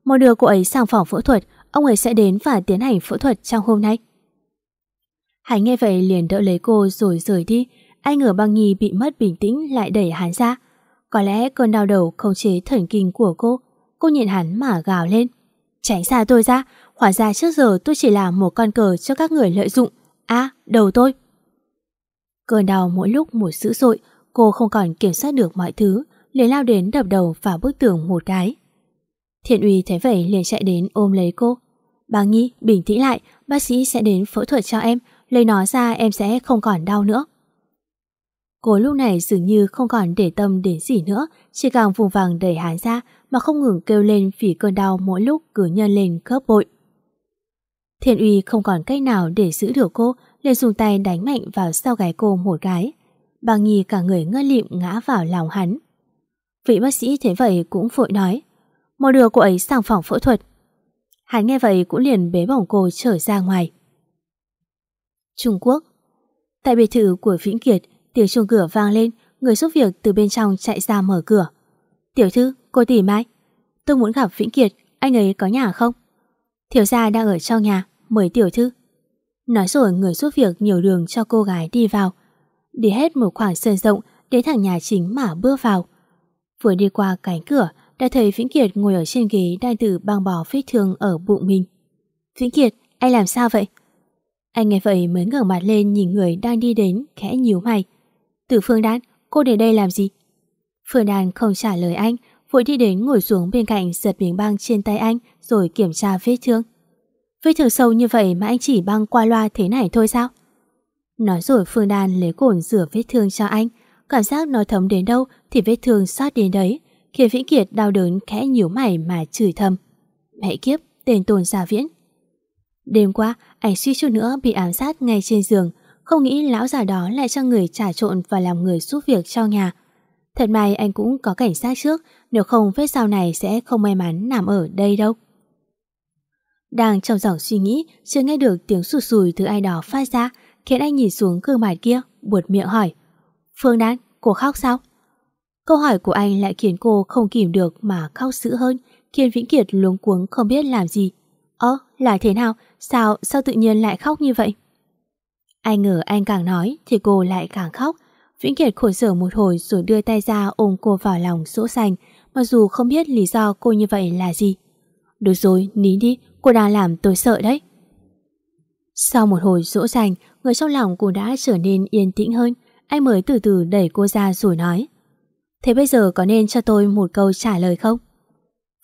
Một đưa cô ấy sang phòng phẫu thuật, ông ấy sẽ đến và tiến hành phẫu thuật trong hôm nay. Hắn nghe vậy liền đỡ lấy cô rồi rời đi. Anh ngờ băng nhi bị mất bình tĩnh lại đẩy hắn ra. Có lẽ cơn đau đầu không chế thần kinh của cô. Cô nhìn hắn mà gào lên. Tránh xa tôi ra, hóa ra trước giờ tôi chỉ là một con cờ cho các người lợi dụng. À, đầu tôi. Cơn đau mỗi lúc một dữ dội, cô không còn kiểm soát được mọi thứ, liền lao đến đập đầu vào bức tường một cái. Thiện uy thấy vậy liền chạy đến ôm lấy cô. Bà Nhi, bình tĩnh lại, bác sĩ sẽ đến phẫu thuật cho em, lấy nó ra em sẽ không còn đau nữa. Cô lúc này dường như không còn để tâm đến gì nữa, chỉ càng vùng vàng đẩy hắn ra mà không ngừng kêu lên vì cơn đau mỗi lúc cứ nhân lên gấp bội. Thiện uy không còn cách nào để giữ được cô, liền dùng tay đánh mạnh vào sau gáy cô một cái. Bà Nhi cả người ngơ lịm ngã vào lòng hắn. Vị bác sĩ thế vậy cũng vội nói, một đưa cô ấy sang phòng phẫu thuật. Hắn nghe vậy cũng liền bế bỏng cô trở ra ngoài. Trung Quốc Tại biệt thự của Vĩnh Kiệt, tiếng chuông cửa vang lên, người giúp việc từ bên trong chạy ra mở cửa. Tiểu thư, cô tỷ mai, Tôi muốn gặp Vĩnh Kiệt, anh ấy có nhà không? Thiếu gia đang ở trong nhà, mời tiểu thư. Nói rồi người giúp việc nhiều đường cho cô gái đi vào. Đi hết một khoảng sân rộng đến thẳng nhà chính mà bước vào. Vừa đi qua cánh cửa, đã thấy Vĩnh Kiệt ngồi ở trên ghế đang tự băng bó vết thương ở bụng mình. Vĩnh Kiệt, anh làm sao vậy? Anh nghe vậy mới ngẩng mặt lên nhìn người đang đi đến, khẽ nhíu mày. Từ Phương Đan, cô đến đây làm gì? Phương Đan không trả lời anh, vội đi đến ngồi xuống bên cạnh giật miếng băng trên tay anh rồi kiểm tra vết thương. Vết thương sâu như vậy mà anh chỉ băng qua loa thế này thôi sao? Nói rồi Phương Đan lấy cồn rửa vết thương cho anh, cảm giác nó thấm đến đâu thì vết thương sát đến đấy, khiến Vĩnh Kiệt đau đớn khẽ nhíu mày mà chửi thầm. Mẹ kiếp, tên tồn giả Viễn. Đêm qua, anh suy chút nữa bị ám sát ngay trên giường, không nghĩ lão già đó lại cho người trả trộn và làm người giúp việc cho nhà. Thật may anh cũng có cảnh sát trước, nếu không vết sau này sẽ không may mắn nằm ở đây đâu. Đang trong dòng suy nghĩ, chưa nghe được tiếng sụt sùi từ ai đó phát ra, khiến anh nhìn xuống gương mặt kia, buột miệng hỏi. Phương Đan, cô khóc sao? Câu hỏi của anh lại khiến cô không kìm được mà khóc dữ hơn, khiến Vĩnh Kiệt luống cuống không biết làm gì. Ơ, là thế nào? Sao, sao tự nhiên lại khóc như vậy? Anh ngờ anh càng nói thì cô lại càng khóc. Vĩnh Kiệt khổ sở một hồi rồi đưa tay ra ôm cô vào lòng sỗ sành, mặc dù không biết lý do cô như vậy là gì. Được rồi, nín đi, cô đang làm tôi sợ đấy. Sau một hồi dỗ dành, người trong lòng cô đã trở nên yên tĩnh hơn. Anh mới từ từ đẩy cô ra rồi nói. Thế bây giờ có nên cho tôi một câu trả lời không?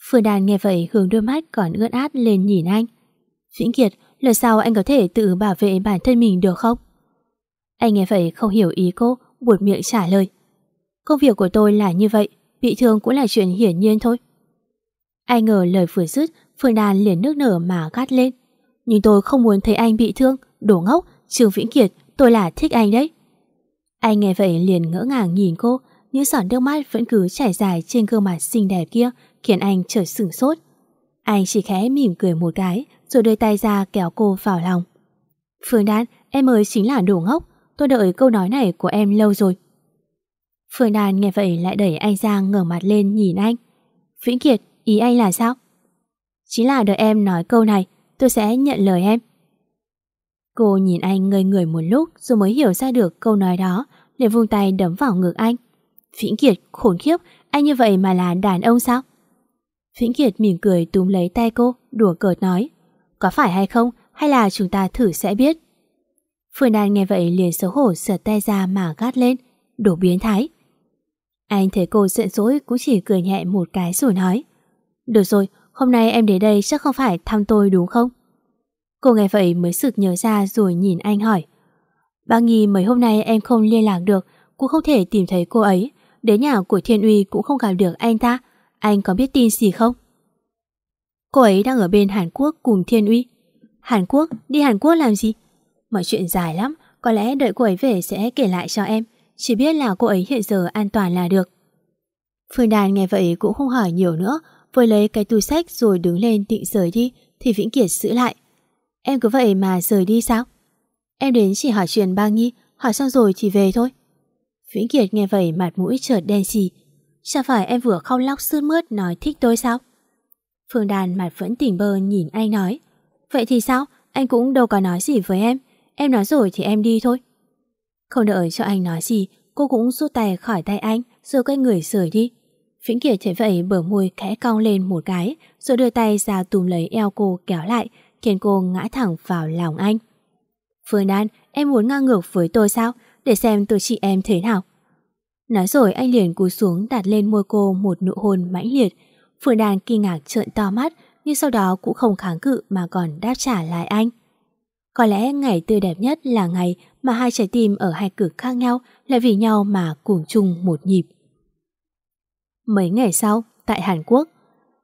Phương Đàn nghe vậy hướng đôi mắt còn ướt át lên nhìn anh. Vĩnh Kiệt, lần sau anh có thể tự bảo vệ bản thân mình được không? Anh nghe vậy không hiểu ý cô, buột miệng trả lời. Công việc của tôi là như vậy, bị thương cũng là chuyện hiển nhiên thôi. Ai ngờ lời vừa dứt, Phương Đàn liền nước nở mà gắt lên. Nhưng tôi không muốn thấy anh bị thương, đổ ngốc, Trương Vĩnh Kiệt, tôi là thích anh đấy. Anh nghe vậy liền ngỡ ngàng nhìn cô, những giọt nước mắt vẫn cứ chảy dài trên gương mặt xinh đẹp kia, khiến anh trở sửng sốt. Anh chỉ khẽ mỉm cười một cái, rồi đưa tay ra kéo cô vào lòng. Phương Đan, em mới chính là đồ ngốc, tôi đợi câu nói này của em lâu rồi. Phương Đan nghe vậy lại đẩy anh ra ngửa mặt lên nhìn anh. Vĩnh Kiệt, ý anh là sao? Chính là đợi em nói câu này, tôi sẽ nhận lời em. Cô nhìn anh ngây người một lúc rồi mới hiểu ra được câu nói đó, liền vung tay đấm vào ngực anh. Vĩnh Kiệt, khốn khiếp, anh như vậy mà là đàn ông sao? Vĩnh Kiệt mỉm cười túm lấy tay cô, đùa cợt nói. Có phải hay không, hay là chúng ta thử sẽ biết. Phương Đan nghe vậy liền xấu hổ sờ tay ra mà gắt lên, đổ biến thái. Anh thấy cô giận dỗi cũng chỉ cười nhẹ một cái rồi nói. Được rồi, hôm nay em đến đây chắc không phải thăm tôi đúng không? Cô nghe vậy mới sực nhớ ra rồi nhìn anh hỏi. Bác nghi mấy hôm nay em không liên lạc được, cũng không thể tìm thấy cô ấy. Đến nhà của Thiên Uy cũng không gặp được anh ta Anh có biết tin gì không? Cô ấy đang ở bên Hàn Quốc cùng Thiên Uy Hàn Quốc? Đi Hàn Quốc làm gì? Mọi chuyện dài lắm, Có lẽ đợi cô ấy về sẽ kể lại cho em Chỉ biết là cô ấy hiện giờ an toàn là được Phương Đàn nghe vậy cũng không hỏi nhiều nữa Vừa lấy cái túi sách rồi đứng lên định rời đi, Thì Vĩnh Kiệt giữ lại Em cứ vậy mà rời đi sao? Em đến chỉ hỏi chuyện ba nghi, Hỏi xong rồi thì về thôi Vĩnh Kiệt nghe vậy mặt mũi chợt đen xì. Chả phải em vừa khóc lóc sướt mướt nói thích tôi sao? Phương Đàn mặt vẫn tỉnh bơ nhìn anh nói. Vậy thì sao? Anh cũng đâu có nói gì với em. Em nói rồi thì em đi thôi. Không đợi cho anh nói gì, Cô cũng rút tay khỏi tay anh, Rồi quay người rời đi. Vĩnh Kiệt thấy vậy bở môi khẽ cong lên một cái, Rồi đưa tay ra tùm lấy eo cô kéo lại, Khiến cô ngã thẳng vào lòng anh. Phương Đan Em muốn ngang ngược với tôi sao? Để xem tôi chị em thế nào Nói rồi anh liền cúi xuống đặt lên môi cô một nụ hôn mãnh liệt Phượng đàn kinh ngạc trợn to mắt Nhưng sau đó cũng không kháng cự mà còn đáp trả lại anh Có lẽ ngày tươi đẹp nhất là ngày mà hai trái tim ở hai cực khác nhau lại vì nhau mà cùng chung một nhịp. Mấy ngày sau, tại Hàn Quốc,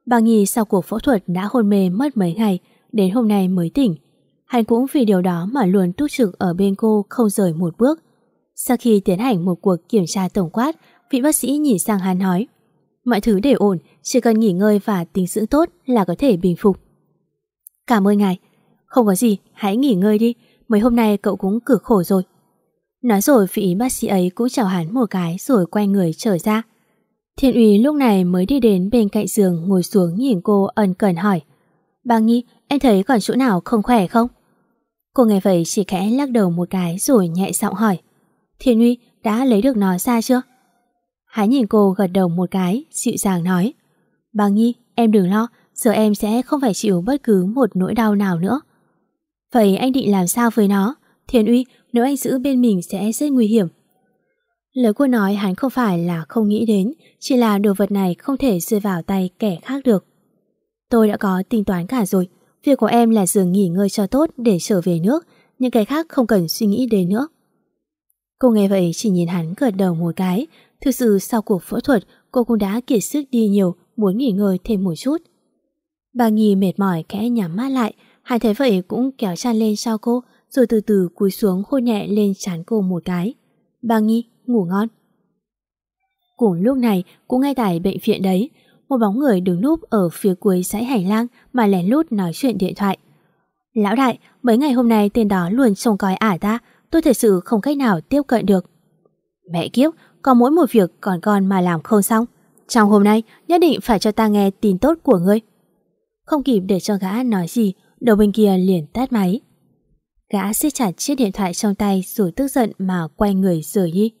bà Nhi sau cuộc phẫu thuật đã hôn mê mất mấy ngày, đến hôm nay mới tỉnh. Hắn cũng vì điều đó mà luôn túc trực ở bên cô không rời một bước. Sau khi tiến hành một cuộc kiểm tra tổng quát, vị bác sĩ nhìn sang hắn nói Mọi thứ đều ổn, chỉ cần nghỉ ngơi và tính dưỡng tốt là có thể bình phục. Cảm ơn ngài. Không có gì, hãy nghỉ ngơi đi. Mấy hôm nay cậu cũng cực khổ rồi. Nói rồi vị bác sĩ ấy cũng chào hắn một cái rồi quay người trở ra. Thiên úy lúc này mới đi đến bên cạnh giường ngồi xuống nhìn cô ẩn cần hỏi. Bà Nhi, em thấy còn chỗ nào không khỏe không? Cô nghe vậy chỉ khẽ lắc đầu một cái rồi nhẹ giọng hỏi. Thiên Huy đã lấy được nó ra chưa? Hắn nhìn cô gật đầu một cái, dịu dàng nói. Bà Nhi, em đừng lo, giờ em sẽ không phải chịu bất cứ một nỗi đau nào nữa. Vậy anh định làm sao với nó? Thiên uy, nếu anh giữ bên mình sẽ rất nguy hiểm. Lời cô nói hắn không phải là không nghĩ đến, chỉ là đồ vật này không thể rơi vào tay kẻ khác được. Tôi đã có tính toán cả rồi, việc của em là dừng nghỉ ngơi cho tốt để trở về nước, những cái khác không cần suy nghĩ đến nữa. Cô nghe vậy chỉ nhìn hắn gật đầu một cái, thực sự sau cuộc phẫu thuật cô cũng đã kiệt sức đi nhiều, muốn nghỉ ngơi thêm một chút. Bà Nhi mệt mỏi khẽ nhắm mắt lại, hắn thấy vậy cũng kéo chăn lên sau cô, rồi từ từ cúi xuống hôn nhẹ lên trán cô một cái. Bà Nhi, ngủ ngon. Cùng lúc này, cũng ngay tại bệnh viện đấy, một bóng người đứng núp ở phía cuối dãy hành lang mà lén lút nói chuyện điện thoại. Lão đại, mấy ngày hôm nay tên đó luôn trông coi ả ta, tôi thật sự không cách nào tiếp cận được. Mẹ kiếp, có mỗi một việc còn con mà làm không xong. Trong hôm nay, nhất định phải cho ta nghe tin tốt của ngươi. Không kịp để cho gã nói gì, đầu bên kia liền tắt máy. Gã siết chặt chiếc điện thoại trong tay rồi tức giận mà quay người rời đi.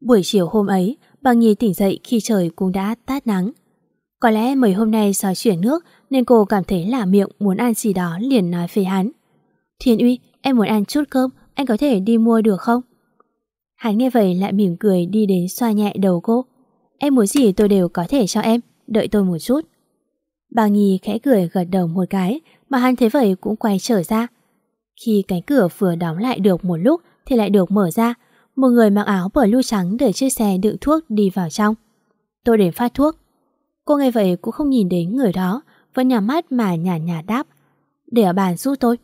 Buổi chiều hôm ấy, bà Nhi tỉnh dậy khi trời cũng đã tát nắng. Có lẽ mấy hôm nay do chuyển nước nên cô cảm thấy lạ miệng muốn ăn gì đó liền nói về hắn. Thiên Uy, em muốn ăn chút cơm, anh có thể đi mua được không? Hắn nghe vậy lại mỉm cười đi đến xoa nhẹ đầu cô. Em muốn gì tôi đều có thể cho em, đợi tôi một chút. Bà Nhi khẽ cười gật đầu một cái, mà hắn thấy vậy cũng quay trở ra. Khi cánh cửa vừa đóng lại được một lúc thì lại được mở ra, một người mặc áo bờ lưu trắng để chiếc xe đựng thuốc đi vào trong. Tôi đến phát thuốc. Cô nghe vậy cũng không nhìn đến người đó, vẫn nhắm mắt mà nhả nhả đáp. Để ở bàn giúp tôi.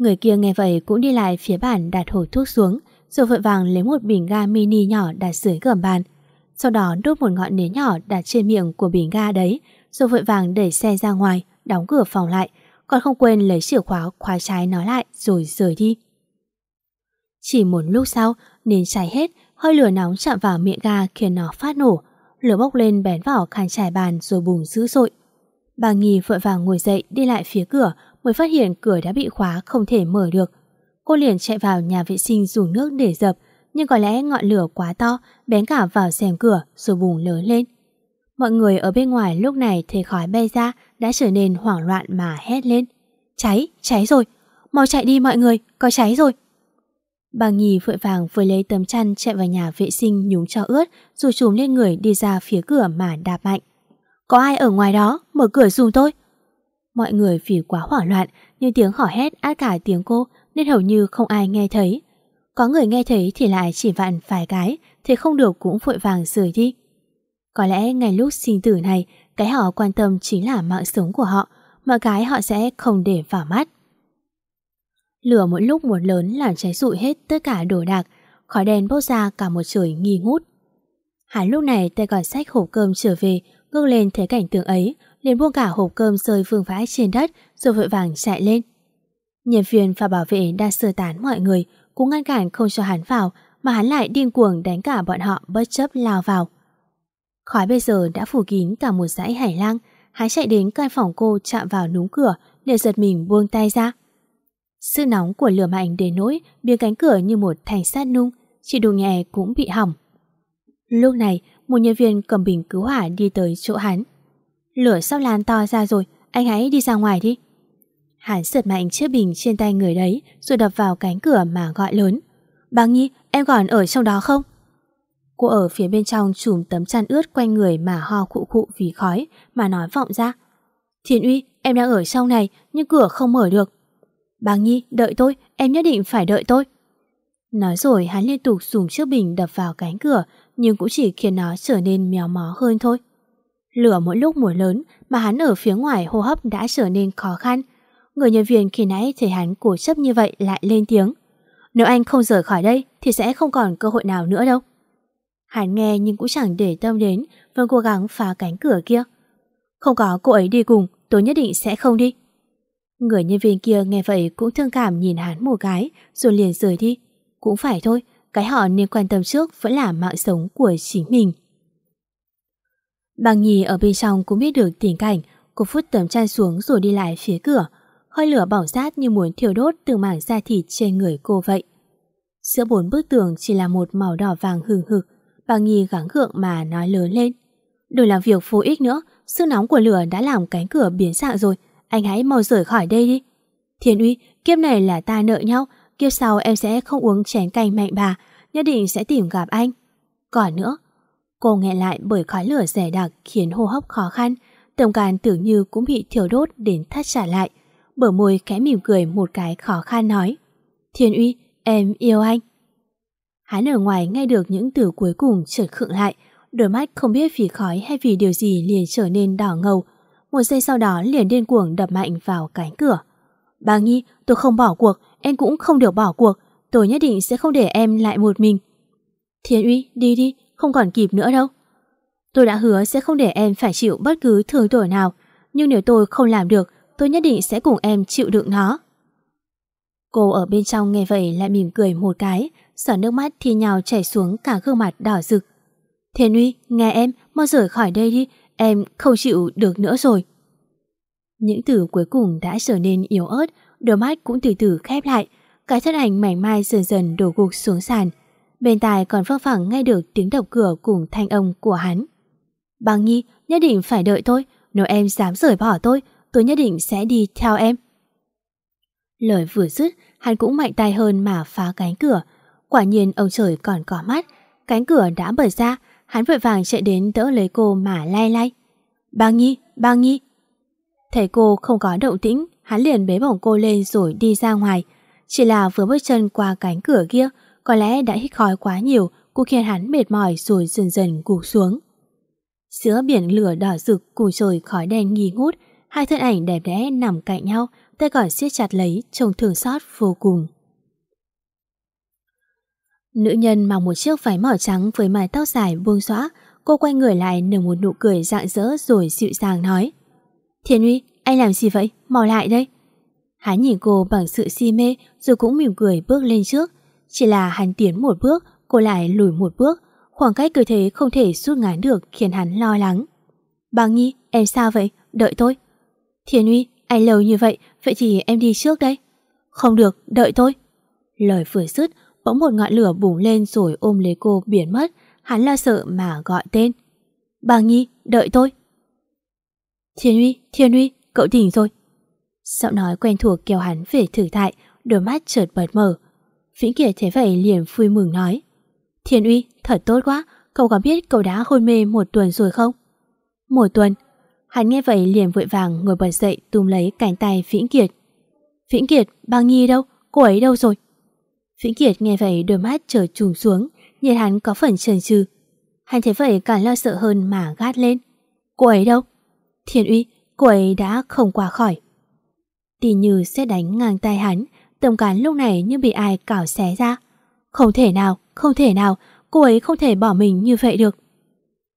Người kia nghe vậy cũng đi lại phía bàn đặt hộp thuốc xuống, rồi vội vàng lấy một bình ga mini nhỏ đặt dưới gầm bàn. Sau đó đốt một ngọn nến nhỏ đặt trên miệng của bình ga đấy, rồi vội vàng đẩy xe ra ngoài, đóng cửa phòng lại, còn không quên lấy chìa khóa khóa trái nó lại rồi rời đi. Chỉ một lúc sau, nến cháy hết, hơi lửa nóng chạm vào miệng ga khiến nó phát nổ. Lửa bốc lên bén vào khăn trải bàn rồi bùng dữ dội. Bà Nghi vội vàng ngồi dậy đi lại phía cửa mới phát hiện cửa đã bị khóa không thể mở được. Cô liền chạy vào nhà vệ sinh dùng nước để dập nhưng có lẽ ngọn lửa quá to bén cả vào rèm cửa rồi bùng lớn lên. Mọi người ở bên ngoài lúc này thấy khói bay ra đã trở nên hoảng loạn mà hét lên. Cháy, cháy rồi, mau chạy đi mọi người, có cháy rồi. Bà Nhi vội vàng vừa lấy tấm chăn chạy vào nhà vệ sinh nhúng cho ướt rồi trùm lên người đi ra phía cửa mà đạp mạnh. Có ai ở ngoài đó? Mở cửa dùm tôi. Mọi người vì quá hoảng loạn nhưng tiếng hò hét át cả tiếng cô nên hầu như không ai nghe thấy. Có người nghe thấy thì lại chỉ vặn vài cái thế không được cũng vội vàng rời đi. Có lẽ ngày lúc sinh tử này, cái họ quan tâm chính là mạng sống của họ, mà cái họ sẽ không để vào mắt. Lửa mỗi lúc một lớn làm cháy rụi hết tất cả đồ đạc, khói đen bốc ra cả một trời nghi ngút. Hắn lúc này tay còn sách hộp cơm trở về, ngước lên thấy cảnh tượng ấy, liền buông cả hộp cơm rơi vương vãi trên đất rồi vội vàng chạy lên. Nhân viên và bảo vệ đang sơ tán mọi người, cũng ngăn cản không cho hắn vào, mà hắn lại điên cuồng đánh cả bọn họ bất chấp lao vào. Khói bây giờ đã phủ kín cả một dãy hải lang, hắn chạy đến căn phòng cô chạm vào núm cửa, để giật mình buông tay ra. Sự nóng của lửa mạnh đến nỗi biến cánh cửa như một thành sát nung, chỉ đụng nhẹ cũng bị hỏng. Lúc này, một nhân viên cầm bình cứu hỏa đi tới chỗ hắn. Lửa sắp lan to ra rồi, anh hãy đi ra ngoài đi. Hắn sượt mạnh chiếc bình trên tay người đấy rồi đập vào cánh cửa mà gọi lớn. Bà Nhi, em còn ở trong đó không? Cô ở phía bên trong chùm tấm chăn ướt quanh người mà ho khụ khụ vì khói mà nói vọng ra. Thiên Uy, em đang ở trong này nhưng cửa không mở được. Bà Nhi, đợi tôi, em nhất định phải đợi tôi. Nói rồi hắn liên tục dùng chiếc bình đập vào cánh cửa nhưng cũng chỉ khiến nó trở nên méo mó hơn thôi. Lửa mỗi lúc mùa lớn mà hắn ở phía ngoài hô hấp đã trở nên khó khăn. Người nhân viên khi nãy thấy hắn cố chấp như vậy lại lên tiếng. Nếu anh không rời khỏi đây thì sẽ không còn cơ hội nào nữa đâu. Hắn nghe nhưng cũng chẳng để tâm đến, vẫn cố gắng phá cánh cửa kia. Không có cô ấy đi cùng, tôi nhất định sẽ không đi. Người nhân viên kia nghe vậy cũng thương cảm nhìn hắn một cái, rồi liền rời đi. Cũng phải thôi, cái họ nên quan tâm trước vẫn là mạng sống của chính mình. Bàng Nhi ở bên trong cũng biết được tình cảnh, cô phút tấm chăn xuống rồi đi lại phía cửa. Hơi lửa bỏng rát như muốn thiêu đốt từng mảng da thịt trên người cô vậy. Giữa bốn bức tường chỉ là một màu đỏ vàng hừng hực, Bàng Nhi gắng gượng mà nói lớn lên. Đừng làm việc vô ích nữa, sức nóng của lửa đã làm cánh cửa biến dạng rồi, anh hãy mau rời khỏi đây đi. Thiên uy, kiếp này là ta nợ nhau, kiếp sau em sẽ không uống chén canh mạnh bà, nhất định sẽ tìm gặp anh. Còn nữa, cô nghe lại bởi khói lửa rẻ đặc khiến hô hấp khó khăn, tổng can tưởng như cũng bị thiêu đốt đến thắt trả lại. Bở môi khẽ mỉm cười một cái khó khăn nói. Thiên uy, em yêu anh. Hắn ở ngoài nghe được những từ cuối cùng chợt khựng lại, đôi mắt không biết vì khói hay vì điều gì liền trở nên đỏ ngầu. Một giây sau đó liền điên cuồng đập mạnh vào cánh cửa. Bà Nhi, tôi không bỏ cuộc, em cũng không được bỏ cuộc, tôi nhất định sẽ không để em lại một mình. Thiên uy, đi đi, không còn kịp nữa đâu. Tôi đã hứa sẽ không để em phải chịu bất cứ thương tổn nào, nhưng nếu tôi không làm được, tôi nhất định sẽ cùng em chịu đựng nó. Cô ở bên trong nghe vậy lại mỉm cười một cái, giọt nước mắt thi nhau chảy xuống cả gương mặt đỏ rực. Thiên uy, nghe em, mau rời khỏi đây đi, em không chịu được nữa rồi. Những từ cuối cùng đã trở nên yếu ớt, đôi mắt cũng từ từ khép lại, cái thân ảnh mảnh mai dần dần đổ gục xuống sàn. Bên tai còn phăng phẳng nghe được tiếng đập cửa cùng thanh âm của hắn. Băng Nhi, nhất định phải đợi tôi, nếu em dám rời bỏ tôi, tôi nhất định sẽ đi theo em. Lời vừa dứt, hắn cũng mạnh tay hơn mà phá cánh cửa. Quả nhiên ông trời còn có mắt, cánh cửa đã mở ra, hắn vội vàng chạy đến đỡ lấy cô mà lay lay. Băng Nhi, Băng Nhi. Thấy cô không có động tĩnh, hắn liền bế bổng cô lên rồi đi ra ngoài. Chỉ là vừa bước chân qua cánh cửa kia, có lẽ đã hít khói quá nhiều, cũng khiến hắn mệt mỏi rồi dần dần gục xuống. Giữa biển lửa đỏ rực cùng trời khói đen nghi ngút, hai thân ảnh đẹp đẽ nằm cạnh nhau, tay còn siết chặt lấy, trông thương xót vô cùng. Nữ nhân mặc một chiếc váy màu trắng với mái tóc dài buông xõa, cô quay người lại nở một nụ cười rạng rỡ rồi dịu dàng nói. Thiên Uy, anh làm gì vậy? Mau lại đây. Hắn nhìn cô bằng sự si mê rồi cũng mỉm cười bước lên trước. Chỉ là hắn tiến một bước, cô lại lùi một bước. Khoảng cách cứ thế không thể rút ngắn được khiến hắn lo lắng. bà Nhi, em sao vậy? Đợi tôi. Thiên Uy, anh lâu như vậy, vậy thì em đi trước đây. Không được, đợi tôi. Lời vừa dứt, bỗng một ngọn lửa bùng lên rồi ôm lấy cô biến mất. Hắn lo sợ mà gọi tên. bà Nhi, đợi tôi. Thiên Uy, Thiên Uy, cậu tỉnh rồi. Giọng nói quen thuộc kéo hắn về thử thại, đôi mắt chợt bật mở. Vĩnh Kiệt thấy vậy liền vui mừng nói. Thiên Uy, thật tốt quá, cậu có biết cậu đã hôn mê một tuần rồi không? Một tuần. Hắn nghe vậy liền vội vàng ngồi bật dậy túm lấy cánh tay Vĩnh Kiệt. Vĩnh Kiệt, băng nhi đâu? Cô ấy đâu rồi? Vĩnh Kiệt nghe vậy đôi mắt trở trùng xuống, nhìn hắn có phần chần chừ. Hắn thấy vậy càng lo sợ hơn mà gát lên. Cô ấy đâu? Thiên uy, cô ấy đã không qua khỏi. Tì như sẽ đánh ngang tay hắn, tổng cán lúc này như bị ai cào xé ra. Không thể nào, không thể nào, cô ấy không thể bỏ mình như vậy được.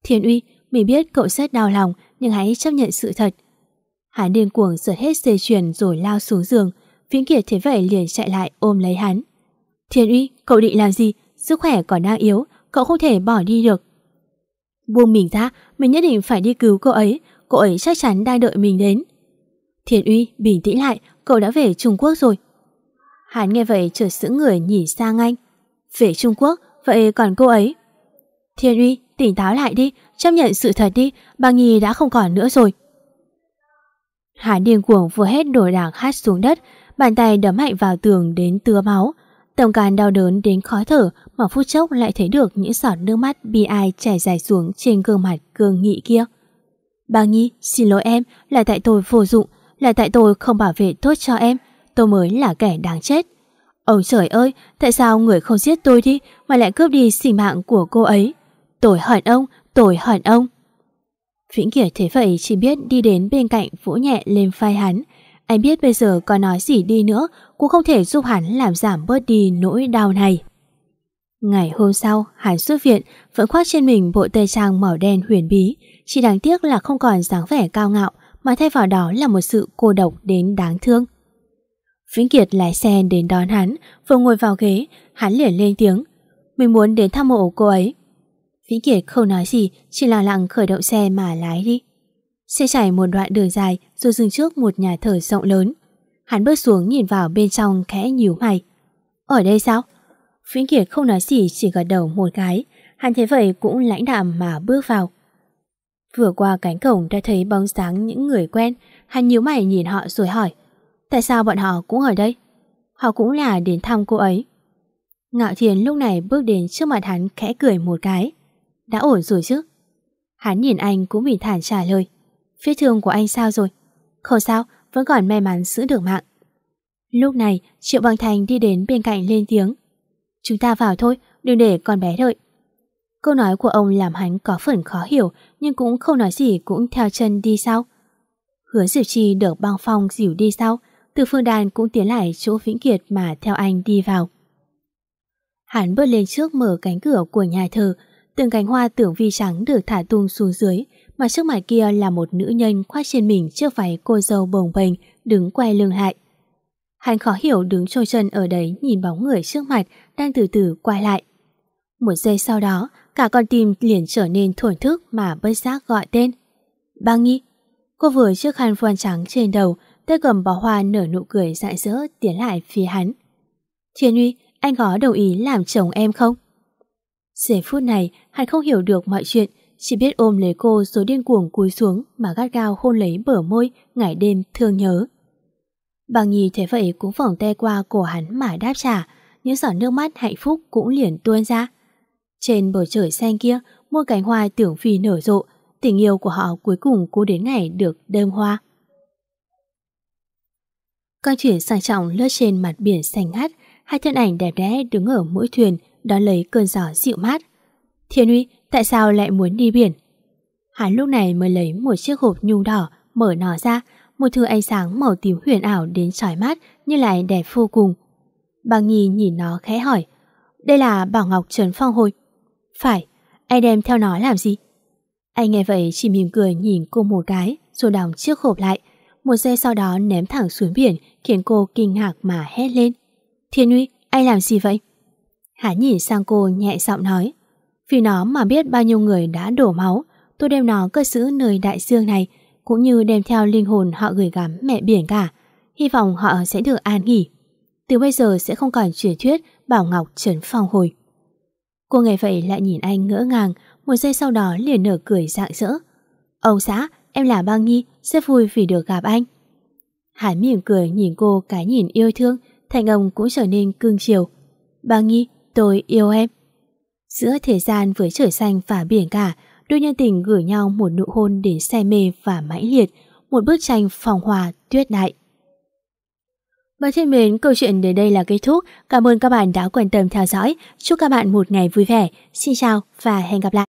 Thiên uy, mình biết cậu rất đau lòng, nhưng hãy chấp nhận sự thật. Hắn điên cuồng giật hết dây chuyền rồi lao xuống giường. Viễn Kiệt thấy vậy liền chạy lại ôm lấy hắn. Thiên uy, cậu định làm gì? Sức khỏe còn đang yếu, cậu không thể bỏ đi được. Buông mình ra, mình nhất định phải đi cứu cô ấy, cô ấy chắc chắn đang đợi mình đến. Thiên uy, bình tĩnh lại, cậu đã về Trung Quốc rồi. Hắn nghe vậy chợt sững người nhìn sang anh. Về Trung Quốc, vậy còn cô ấy? Thiên uy, tỉnh táo lại đi, chấp nhận sự thật đi, bà Nhi đã không còn nữa rồi. Hắn điên cuồng vừa hết đồ đạc hát xuống đất, bàn tay đấm mạnh vào tường đến tứa máu. Tổng càn đau đớn đến khó thở mà phút chốc lại thấy được những giọt nước mắt bi ai chảy dài xuống trên gương mặt cương nghị kia. Bà Nhi, xin lỗi em, là tại tôi vô dụng, là tại tôi không bảo vệ tốt cho em, tôi mới là kẻ đáng chết. Ông trời ơi, tại sao người không giết tôi đi mà lại cướp đi sinh mạng của cô ấy? Tôi hận ông, tôi hận ông. Vĩnh Kiệt thế vậy chỉ biết đi đến bên cạnh vỗ nhẹ lên vai hắn. Anh biết bây giờ có nói gì đi nữa cũng không thể giúp hắn làm giảm bớt đi nỗi đau này. Ngày hôm sau, hắn xuất viện vẫn khoác trên mình bộ tây trang màu đen huyền bí. Chỉ đáng tiếc là không còn dáng vẻ cao ngạo mà thay vào đó là một sự cô độc đến đáng thương. Vĩnh Kiệt lái xe đến đón hắn, vừa ngồi vào ghế, hắn liền lên tiếng. Mình muốn đến thăm mộ cô ấy. Vĩnh Kiệt không nói gì, chỉ lặng lặng khởi động xe mà lái đi. Xe chạy một đoạn đường dài rồi dừng trước một nhà thờ rộng lớn. Hắn bước xuống nhìn vào bên trong khẽ nhíu mày. Ở đây sao? Vĩnh Kiệt không nói gì chỉ gật đầu một cái. Hắn thấy vậy cũng lãnh đạm mà bước vào. Vừa qua cánh cổng đã thấy bóng sáng những người quen. Hắn nhíu mày nhìn họ rồi hỏi. Tại sao bọn họ cũng ở đây? Họ cũng là đến thăm cô ấy. Ngạo Thiền lúc này bước đến trước mặt hắn khẽ cười một cái. Đã ổn rồi chứ? Hắn nhìn anh cũng bình thản trả lời. Vết thương của anh sao rồi? Không sao, vẫn còn may mắn giữ được mạng. Lúc này, Triệu Bằng Thành đi đến bên cạnh lên tiếng. Chúng ta vào thôi, đừng để con bé đợi. Câu nói của ông làm hắn có phần khó hiểu, nhưng cũng không nói gì cũng theo chân đi sau. Hứa diệu Chi được băng phong dìu đi sau, từ phương đàn cũng tiến lại chỗ Vĩnh Kiệt mà theo anh đi vào. Hắn bước lên trước mở cánh cửa của nhà thờ, từng cánh hoa tưởng vi trắng được thả tung xuống dưới, mà trước mặt kia là một nữ nhân khoác trên mình chiếc váy cô dâu bồng bềnh đứng quay lưng lại. Hắn khó hiểu đứng trôi chân ở đấy nhìn bóng người trước mặt đang từ từ quay lại. Một giây sau đó, cả con tim liền trở nên thổn thức mà bất giác gọi tên. Băng Nhi. Cô vừa chiếc khăn voan trắng trên đầu, tay cầm bó hoa nở nụ cười dại dỡ tiến lại phía hắn. Thiên Uy, anh có đồng ý làm chồng em không? Giây phút này, hắn không hiểu được mọi chuyện, chỉ biết ôm lấy cô rồi điên cuồng cúi xuống mà gắt gao hôn lấy bờ môi ngày đêm thương nhớ. Bằng Nhi thế vậy cũng vòng tay qua cổ hắn mà đáp trả, những giọt nước mắt hạnh phúc cũng liền tuôn ra. Trên bầu trời xanh kia, muôn cánh hoa tưởng phi nở rộ, tình yêu của họ cuối cùng cũng đến ngày được đơm hoa. Con thuyền sang trọng lướt trên mặt biển xanh ngắt, hai thân ảnh đẹp đẽ đứng ở mũi thuyền đón lấy cơn gió dịu mát. Thiên Uy, tại sao lại muốn đi biển? Hắn lúc này mới lấy một chiếc hộp nhung đỏ, mở nó ra, một thứ ánh sáng màu tím huyền ảo đến trói mắt như lại đẹp vô cùng. Bằng Nhi nhìn nó khẽ hỏi, đây là Bảo Ngọc Trấn Phong hồi. Phải, anh đem theo nó làm gì? Anh nghe vậy chỉ mỉm cười nhìn cô một cái rồi đóng chiếc hộp lại. Một giây sau đó ném thẳng xuống biển khiến cô kinh ngạc mà hét lên. Thiên Uy, anh làm gì vậy? Hắn nhìn sang cô nhẹ giọng nói. Vì nó mà biết bao nhiêu người đã đổ máu Tôi đem nó cất giữ nơi đại dương này Cũng như đem theo linh hồn họ gửi gắm mẹ biển cả. Hy vọng họ sẽ được an nghỉ. Từ bây giờ sẽ không còn truyền thuyết Bảo Ngọc trấn phong hồi. Cô nghe vậy lại nhìn anh ngỡ ngàng Một giây sau đó liền nở cười rạng rỡ. Ông xã, em là Băng Nhi Rất vui vì được gặp anh Hắn mỉm cười nhìn cô cái nhìn yêu thương Thành ông cũng trở nên cương chiều Băng Nhi, tôi yêu em. Giữa thời gian với trời xanh và biển cả, đôi nhân tình gửi nhau một nụ hôn đến say mê và mãnh liệt, một bức tranh phòng hòa tuyết đại. Và thân mến, câu chuyện đến đây là kết thúc. Cảm ơn các bạn đã quan tâm theo dõi. Chúc các bạn một ngày vui vẻ. Xin chào và hẹn gặp lại.